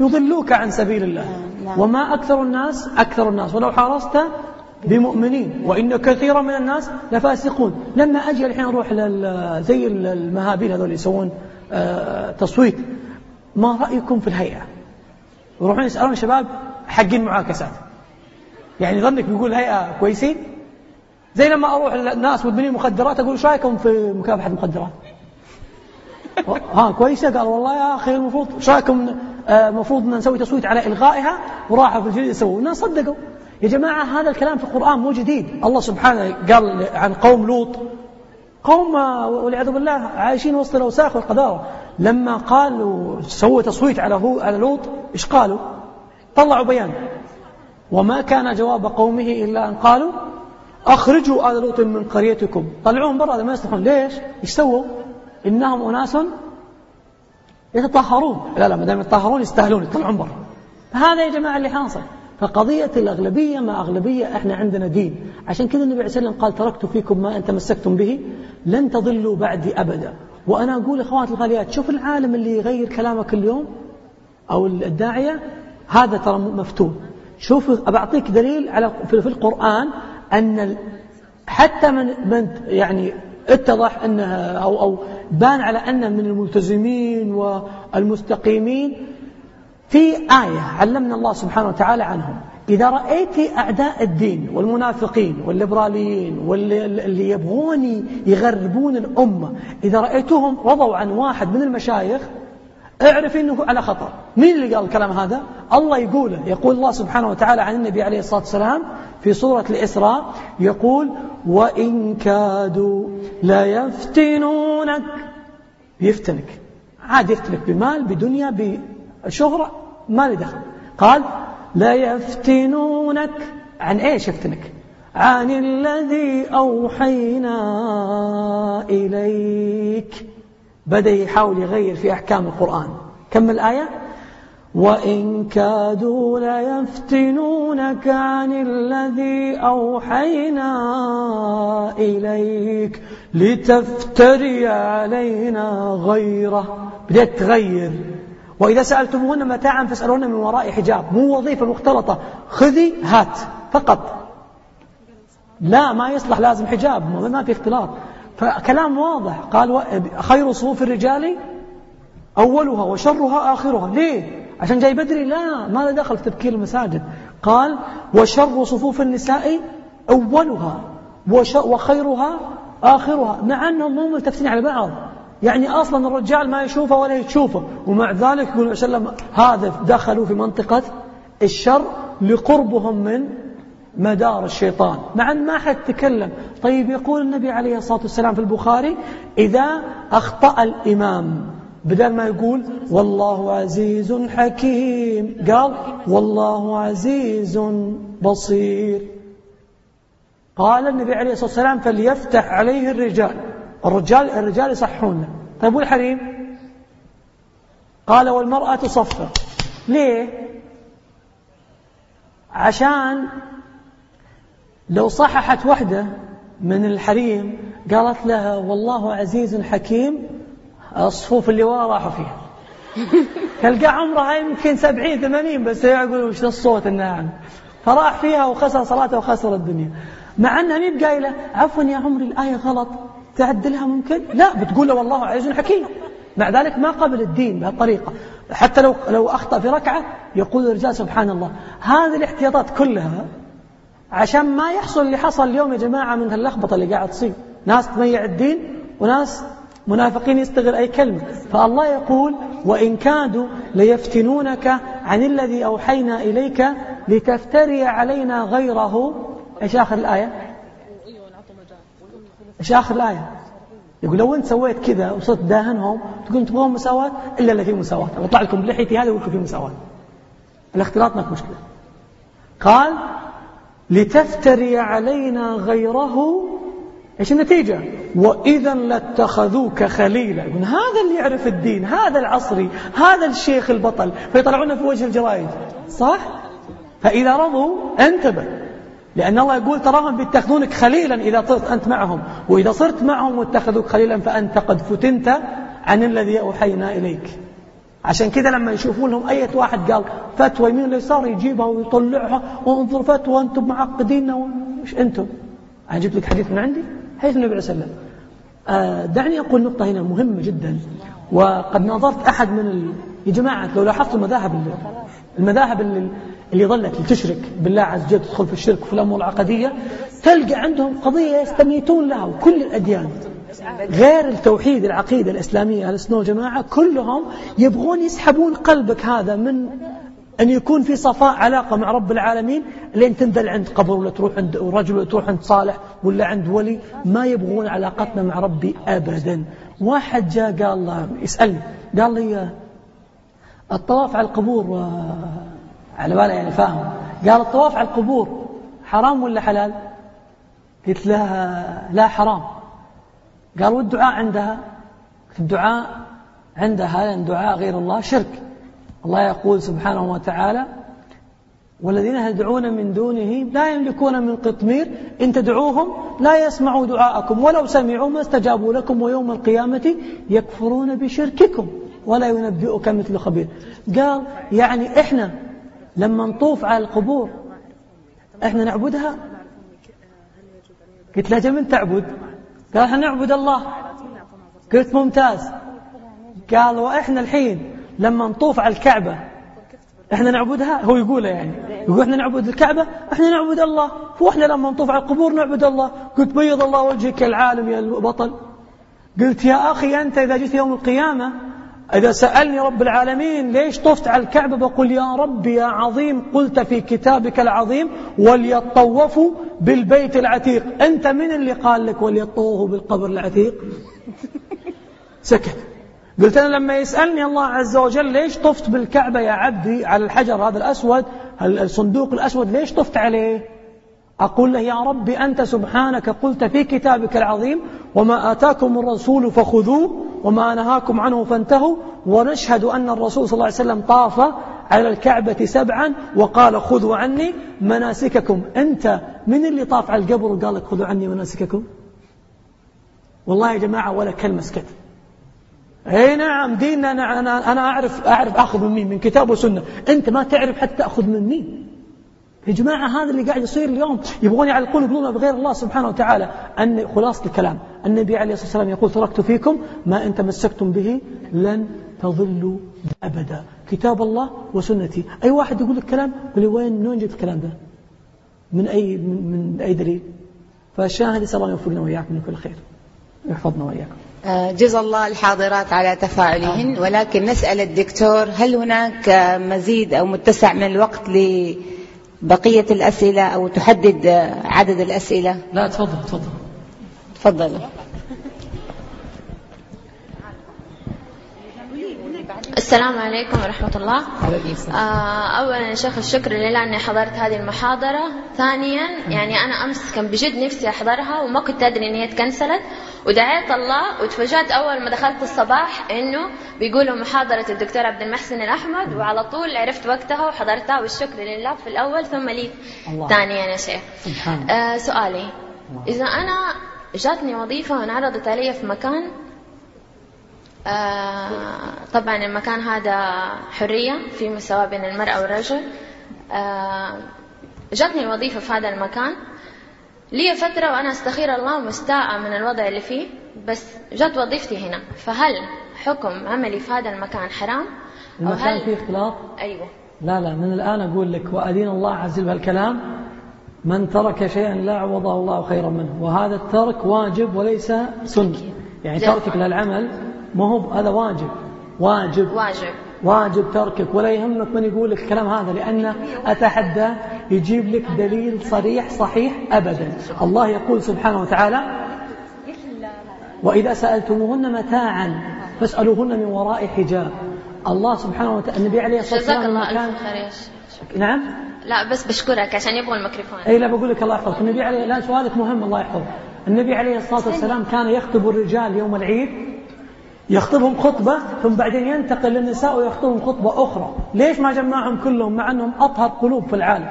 يضلوك عن سبيل الله. نعم. وما أكثر الناس أكثر الناس. ولو حرصت بمؤمنين وإن كثيرا من الناس لفاسقون. لما أجي الحين أروح زي المهابيل هذول يسوون آه، تصويت ما رأيكم في الهيئة؟ يروحون يسألون الشباب حقين معاكسات. يعني ظنك بيقول الهيئة كويسين؟ زي لما أروح للناس مدمنين مخدرات أقول إيش رأيكم في مكافحة المخدرات؟ ها كويسة؟ قال والله يا أخي المفروض إيش رأيكم آه، المفروض نسوي تصويت على إلغائها وراحوا في الجديد يسووا. الناس صدقوا. يا جماعة هذا الكلام في القرآن مو جديد. الله سبحانه قال عن قوم لوط قوم والعياذ بالله عايشين وسط الأوساخ والقذارة. لما قالوا سووا تصويت على هو على لوط إيش قالوا؟ طلعوا بيان. وما كان جواب قومه إلا أن قالوا أخرجوا آل لوط من قريتكم. طلعوهم برا ما يصلحون ليش؟ إيش سووا؟ إنهم أناس يتطهرون. لا لا ما دام يتطهرون يستاهلون يطلعون برا. هذا يا جماعة اللي حاصل. فقضية الأغلبية ما أغلبية إحنا عندنا دين. عشان كذا النبي عليه والسلام قال تركت فيكم ما أن تمسكتم به لن تضلوا بعدي أبدا. وأنا أقول إخواتي الغاليات شوف العالم اللي يغير كلامه كل يوم أو الداعية هذا ترى مفتون شوف بعطيك دليل على في القرآن أن حتى من من يعني اتضح أنها أو أو بان على أن من الملتزمين والمستقيمين في آية علمنا الله سبحانه وتعالى عنهم. إذا رأيت أعداء الدين والمنافقين والليبراليين واللي يبغون يغربون الأمة إذا رأيتهم رضوا عن واحد من المشايخ اعرف إنه على خطر. مين اللي قال الكلام هذا؟ الله يقوله. يقول الله سبحانه وتعالى عن النبي عليه الصلاة والسلام في سورة الإسراء يقول وإن كادوا ليفتنونك. يفتنك. عاد يفتنك بمال بدنيا بشهرة ما لي دخل. قال ليفتنونك عن إيش يفتنك؟ عن الذي أوحينا إليك. بدأ يحاول يغير في أحكام القرآن. كمل الآية؟ وإن كادوا ليفتنونك عن الذي أوحينا إليك. لتفتري علينا غيره. بدأت تغير. وإذا سألتموهن متاعا فاسألوهن من وراء حجاب. مو وظيفة مختلطة. خذي هات فقط. لا ما يصلح لازم حجاب. ما في اختلاط. فكلام واضح. قال خير صفوف الرجال أولها وشرها آخرها. ليه؟ عشان جاي بدري؟ لا ما له دخل في تبكير المساجد. قال وشر صفوف النساء أولها وخيرها آخرها. مع أنهم مو ملتفتين على بعض. يعني أصلا الرجال ما يشوفه ولا يشوفه. ومع ذلك يقول وسلم هذا دخلوا في منطقة الشر لقربهم من مدار الشيطان. مع أن ما حد تكلم. طيب يقول النبي عليه الصلاة والسلام في البخاري إذا أخطأ الإمام بدل ما يقول والله عزيز حكيم قال والله عزيز بصير. قال النبي عليه الصلاة والسلام فليفتح عليه الرجال. الرجال الرجال يصحون. طيب والحريم قال والمرأة تصفر. ليه؟ عشان لو صححت وحدة من الحريم قالت لها والله عزيز حكيم الصفوف اللي ورا راحوا فيها. [laughs] تلقى عمرها يمكن سبعين ثمانين بس يقول وش الصوت الناعم فراح فيها وخسر صلاته وخسر الدنيا. مع إنها مين قايله عفوا يا عمري الآية غلط. تعدلها ممكن؟ لا بتقول له والله عزيز حكيم. مع ذلك ما قبل الدين بهالطريقة. حتى لو لو أخطأ في ركعة يقول الرجال سبحان الله هذه الاحتياطات كلها عشان ما يحصل اللي حصل اليوم يا جماعة من هاللخبطة اللي قاعد تصير. ناس تميع الدين وناس منافقين يستغل أي كلمة. فالله يقول وإن كادوا ليفتنونك عن الذي أوحينا إليك لتفتري علينا غيره. إيش آخر الآية؟ إيش آخر الآية؟ يقول لو أنت سويت كذا وصرت داهنهم تقول تبغون مساواة إلا اللي فيه مساواة. بطلع لكم بلحيتي هذا ويقول فيه مساواة. الاختلاط ما في مشكلة. قال لتفتري علينا غيره. إيش النتيجة؟ وإذا لاتخذوك خليلا. يقول هذا اللي يعرف الدين هذا العصري هذا الشيخ البطل فيطلعون في وجه الجرائد صح؟ فإذا رضوا انتبه. لأن الله يقول تراهم بيتخذونك خليلا إذا صرت أنت معهم وإذا صرت معهم واتخذوك خليلا فأنت قد فتنت عن الذي أوحينا إليك. عشان كذا لما يشوفون لهم أي واحد قال فتوى يمين اليسار يجيبها ويطلعها وانظر فتوى أنتم معقدين وش أنتم؟ أنا جبت لك حديث من عندي؟ حديث النبي عليه وسلم. آه دعني أقول نقطة هنا مهمة جدا. وقد نظرت أحد من ال... يا جماعة لو لاحظت المذاهب. المذاهب اللي, ظلت تشرك بالله عز وجل تدخل في الشرك وفي الأمور العقدية تلقى عندهم قضية يستميتون لها وكل الأديان. غير التوحيد العقيدة الإسلامية السنة والجماعة كلهم يبغون يسحبون قلبك هذا من أن يكون في صفاء علاقة مع رب العالمين لين تنزل عند قبر ولا تروح عند رجل ولا تروح عند صالح ولا عند ولي. ما يبغون علاقتنا مع ربي أبدا. واحد جاء قال له يسألني قال لي الطواف على القبور على بالي يعني فاهم. قال الطواف على القبور حرام ولا حلال؟ قلت له لا حرام. قال والدعاء عندها؟ الدعاء عندها لأن دعاء غير الله شرك. الله يقول سبحانه وتعالى والذين يدعون من دونه لا يملكون من قطمير إن تدعوهم لا يسمعوا دعاءكم ولو سمعوا ما استجابوا لكم ويوم القيامة يكفرون بشرككم ولا ينبئك مثل خبير. قال يعني إحنا لما نطوف على القبور إحنا نعبدها؟ قلت له من تعبد. قال إحنا نعبد الله. قلت ممتاز. قال وإحنا الحين لما نطوف على الكعبة إحنا نعبدها؟ هو يقوله يعني. يقول إحنا نعبد الكعبة؟ إحنا نعبد الله. وإحنا لما نطوف على القبور نعبد الله. قلت بيض الله وجهك يا العالم يا البطل. قلت يا أخي أنت إذا جيت يوم القيامة إذا سألني رب العالمين ليش طفت على الكعبة بقول يا رب يا عظيم قلت في كتابك العظيم وليطوفوا بالبيت العتيق. أنت من اللي قال لك وليطوفوا بالقبر العتيق؟ [laughs] سكت. قلت أنا لما يسألني الله عز وجل ليش طفت بالكعبة يا عبدي على الحجر هذا الأسود الصندوق الأسود ليش طفت عليه؟ أقول له يا رب أنت سبحانك قلت في كتابك العظيم وما آتاكم الرسول فخذوه وما نهاكم عنه فانتهوا ونشهد أن الرسول صلى الله عليه وسلم طاف على الكعبة سبعا وقال خذوا عني مناسككم. أنت من اللي طاف على القبر وقال لك خذوا عني مناسككم؟ والله يا جماعة ولا كلمة سكت. إي نعم ديننا أنا, أنا, أعرف, أعرف أخذ من مين؟ من كتاب وسنة. أنت ما تعرف حتى أخذ من مين؟ يا جماعة هذا اللي قاعد يصير اليوم يبغون يعلقون قلوبنا بغير الله سبحانه وتعالى. أن خلاصة الكلام. النبي عليه الصلاة والسلام يقول تركت فيكم ما إن تمسكتم به لن تضلوا أبدا. كتاب الله وسنتي. أي واحد يقول لك كلام يقول وين من وين جبت الكلام ده؟ من أي من, من أي دليل؟ فالشاهد يسأل الله يوفقنا وإياكم من كل خير. يحفظنا وإياكم. آه، جزا الله الحاضرات على تفاعلهن. ولكن نسأل الدكتور هل هناك مزيد أو متسع من الوقت لبقية الأسئلة أو تحدد عدد الأسئلة؟ لا تفضل تفضل. تفضل. السلام عليكم ورحمة الله. آه، أولا يا شيخ الشكر لله أني حضرت هذه المحاضرة. ثانيا يعني أنا أمس كان بجد نفسي أحضرها وما كنت أدري أن هي تكنسلت. ودعيت الله وتفاجأت أول ما دخلت الصباح إنه بيقولوا محاضرة الدكتور عبد المحسن الأحمد وعلى طول عرفت وقتها وحضرتها والشكر لله في الأول ثم لي ثانيا يا شيخ. سبحان آه سؤالي. إذا أنا جاتني وظيفة وانعرضت علي في مكان آه طبعا المكان هذا حرية في مساواة بين المرأة والرجل. آه جاتني الوظيفة في هذا المكان لي فترة وأنا أستخير الله مستاءة من الوضع اللي فيه بس جت وظيفتي هنا. فهل حكم عملي في هذا المكان حرام؟ أو المكان هل فيه اختلاط؟ أيوه. لا لا من الآن أقول لك وأدين الله عز وجل بهالكلام من ترك شيئا لا عوضه الله خيرا منه. وهذا الترك واجب وليس سنة. يعني تركك للعمل ما هو هذا واجب. واجب. واجب. واجب تركك ولا يهمك من يقول لك الكلام هذا لأن أتحدى يجيب لك دليل صريح صحيح أبدا. الله يقول سبحانه وتعالى وإذا سألتموهن متاعا فاسألوهن من وراء حجاب. الله سبحانه وتعالى النبي عليه الصلاة جزاك والسلام الله ألف خير يا شيخ. نعم؟ لا بس بشكرك عشان يبغوا الميكروفون. اي لا بقول لك الله يحفظك. النبي عليه لا سؤالك مهم الله يحفظك. النبي عليه الصلاة والسلام كان يخطب الرجال يوم العيد. يخطبهم خطبة ثم بعدين ينتقل للنساء ويخطبهم خطبة أخرى. ليش ما جمعهم كلهم؟ مع أنهم أطهر قلوب في العالم.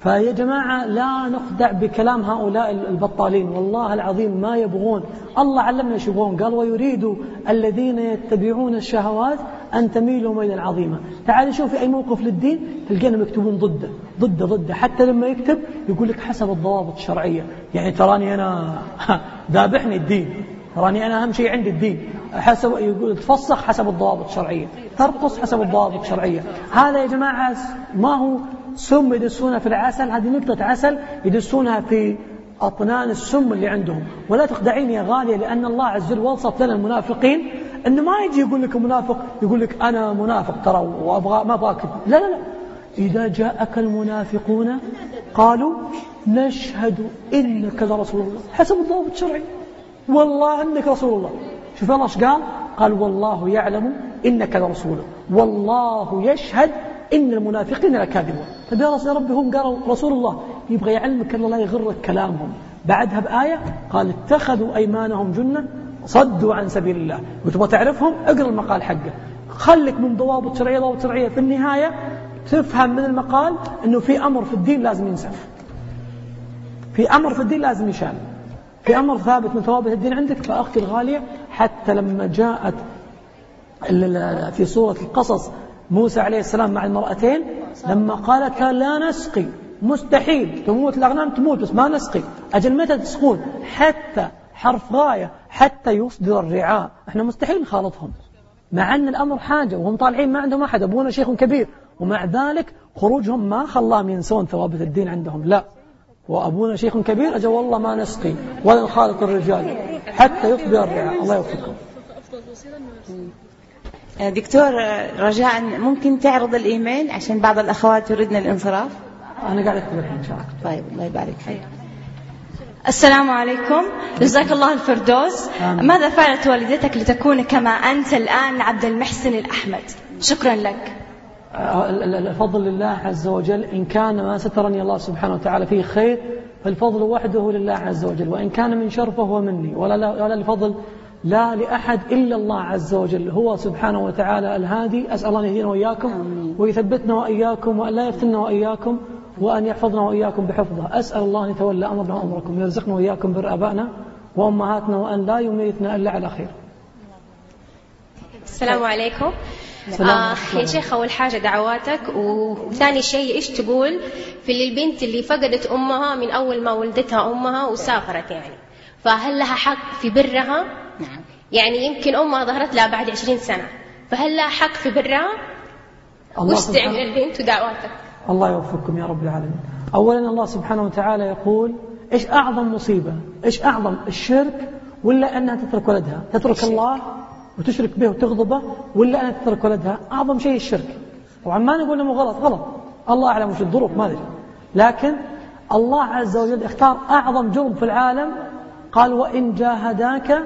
فيا جماعة لا نخدع بكلام هؤلاء البطالين. والله العظيم ما يبغون. الله علمنا إيش يبغون. قال ويريد الذين يتبعون الشهوات أن تميلوا ميلا عظيما. تعال شوف أي موقف للدين تلقينا مكتوبون ضده ضده ضده. حتى لما يكتب يقول لك حسب الضوابط الشرعية. يعني تراني أنا [laughs] ذابحني الدين. تراني أنا أهم شيء عندي الدين حسب يقول تفسخ حسب الضوابط الشرعية ترقص حسب الضوابط الشرعية. هذا يا جماعة ما هو سم يدسونها في العسل؟ هذه نقطة عسل يدسونها في أطنان السم اللي عندهم. ولا تخدعيني يا غالية لأن الله عز وجل وصف لنا المنافقين أنه ما يجي يقول لك منافق يقول لك أنا منافق ترى وأبغى ما أبغاك. لا لا لا. إذا جاءك المنافقون قالوا نشهد إنك لرسول الله. حسب الضوابط الشرعي والله إنك رسول الله. شوف الله إيش قال؟ قال والله يعلم إنك لرسوله والله يشهد إن المنافقين لكاذبون. طيب يا رسول ربي هم قالوا رسول الله يبغى يعلمك أن لا يغرك كلامهم. بعدها بآية قال اتخذوا أيمانهم جنة صدوا عن سبيل الله. وتبغى تعرفهم؟ اقرأ المقال حقه. خلك من ضوابط شرعية ضوابط شرعية. في النهاية تفهم من المقال أنه في أمر في الدين لازم ينسف. في أمر في الدين لازم يشال في أمر ثابت من ثوابت الدين عندك فأختي الغالية حتى لما جاءت في سورة القصص موسى عليه السلام مع المرأتين لما قالت لا نسقي مستحيل تموت الأغنام تموت بس ما نسقي. أجل متى تسقون؟ حتى حرف غاية حتى يصدر الرعاء. إحنا مستحيل نخالطهم. مع أن الأمر حاجة وهم طالعين ما عندهم أحد أبونا شيخ كبير. ومع ذلك خروجهم ما خلاهم ينسون ثوابت الدين عندهم لا. وأبونا شيخ كبير أجل والله ما نسقي ولا نخالط الرجال حتى يصدر الرعاء الله يوفقكم. دكتور رجاء ممكن تعرض الإيميل عشان بعض الأخوات يريدن الانصراف؟ أنا قاعد أكتب إن شاء الله. طيب الله يبارك فيك. السلام عليكم. جزاك الله الفردوس. آمين. ماذا فعلت والدتك لتكون كما أنت الآن عبد المحسن الأحمد؟ شكرا لك. الفضل لله عز وجل. إن كان ما سترني الله سبحانه وتعالى فيه خير فالفضل وحده لله عز وجل. وإن كان من شر فهو مني. ولا, لا ولا الفضل لا لأحد إلا الله عز وجل. هو سبحانه وتعالى الهادي. أسأل الله أن يهدينا وإياكم ويثبتنا وإياكم وأن لا يفتنا وإياكم وأن يحفظنا وإياكم بحفظه. أسأل الله أن يتولى أمرنا وأمركم ويرزقنا وإياكم بر آبائنا وأمهاتنا وأن لا يميتنا إلا على خير. السلام عليكم. آه يا شيخ أول حاجة دعواتك. وثاني شيء إيش تقول في البنت اللي فقدت أمها من أول ما ولدتها أمها وسافرت يعني؟ فهل لها حق في برها؟ نعم. يعني يمكن أمها ظهرت لها بعد عشرين سنة. فهل لها حق في برها؟ وش تعمل البنت ودعواتك؟ الله يوفقكم يا رب العالمين. أولا الله سبحانه وتعالى يقول إيش أعظم مصيبة؟ إيش أعظم الشرك؟ ولا أنها تترك ولدها؟ تترك الله وتشرك به وتغضبه ولا أنها تترك ولدها. أعظم شيء الشرك. طبعا ما نقول أنه غلط غلط. الله أعلم وش الظروف ما أدري. لكن الله عز وجل اختار أعظم جرم في العالم. قال وإن جاهداك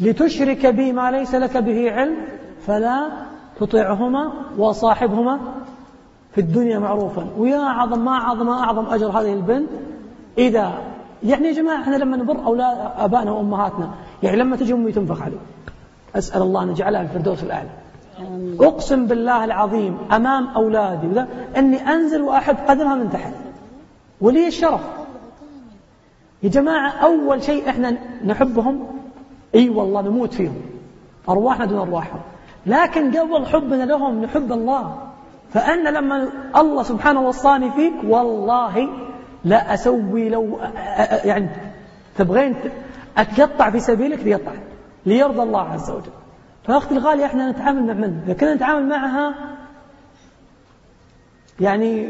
لتشرك بي ما ليس لك به علم فلا تطيعهما وصاحبهما في الدنيا معروفا. ويا عظم ما عظم ما أعظم أجر هذه البنت. إذا يعني يا جماعة إحنا لما نبر أولاد أبائنا وأمهاتنا يعني لما تجي أمي تنفخ علي أسأل الله أن يجعلها في الفردوس الأعلى. أقسم بالله العظيم أمام أولادي أني أنزل وأحب قدمها من تحت. ولي الشرف. يا جماعة أول شيء إحنا نحبهم إي والله نموت فيهم. أرواحنا دون أرواحهم. لكن قبل حبنا لهم نحب الله. فأنا لما الله سبحانه وصاني فيك والله لا أسوي لو يعني تبغين أتقطع في سبيلك؟ ليقطع. ليرضى الله عز وجل. فأختي الغالية إحنا نتعامل مع من؟ إذا كنا نتعامل معها يعني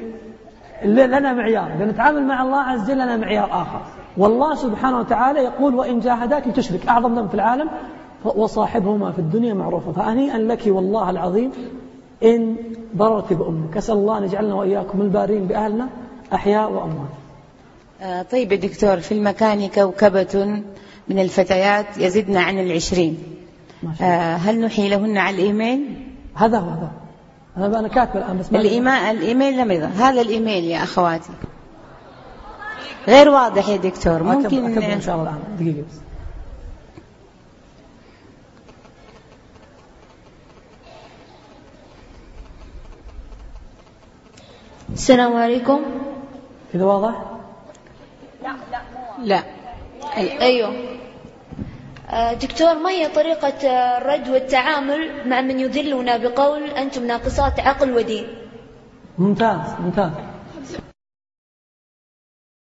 لنا معيار. إذا نتعامل مع الله عز وجل لنا معيار آخر. والله سبحانه وتعالى يقول وإن جاهداك لتشرك. أعظم ذنب في العالم. وصاحبهما في الدنيا معروفة. فهنيئا لك والله العظيم إن ضررت بأمك. أسأل الله أن يجعلنا وإياكم البارين بأهلنا أحياء وأموات. آه، طيب يا دكتور في المكان كوكبة من الفتيات يزدن عن العشرين. ما شاء الله. آه، هل نحيي لهن على الإيميل؟ هذا هو هذا. أنا أنا كاتب الآن بس الإيميل, الإيميل لم يظهر. هذا الإيميل يا أخواتي. غير واضح يا دكتور. ممكن أكتبه إن شاء الله الآن. دقيقة بس. السلام عليكم. كذا واضح؟ لا. أيوه. آه، دكتور ما هي طريقة آه، الرد والتعامل مع من يذلنا بقول أنتم ناقصات عقل ودين؟ ممتاز ممتاز.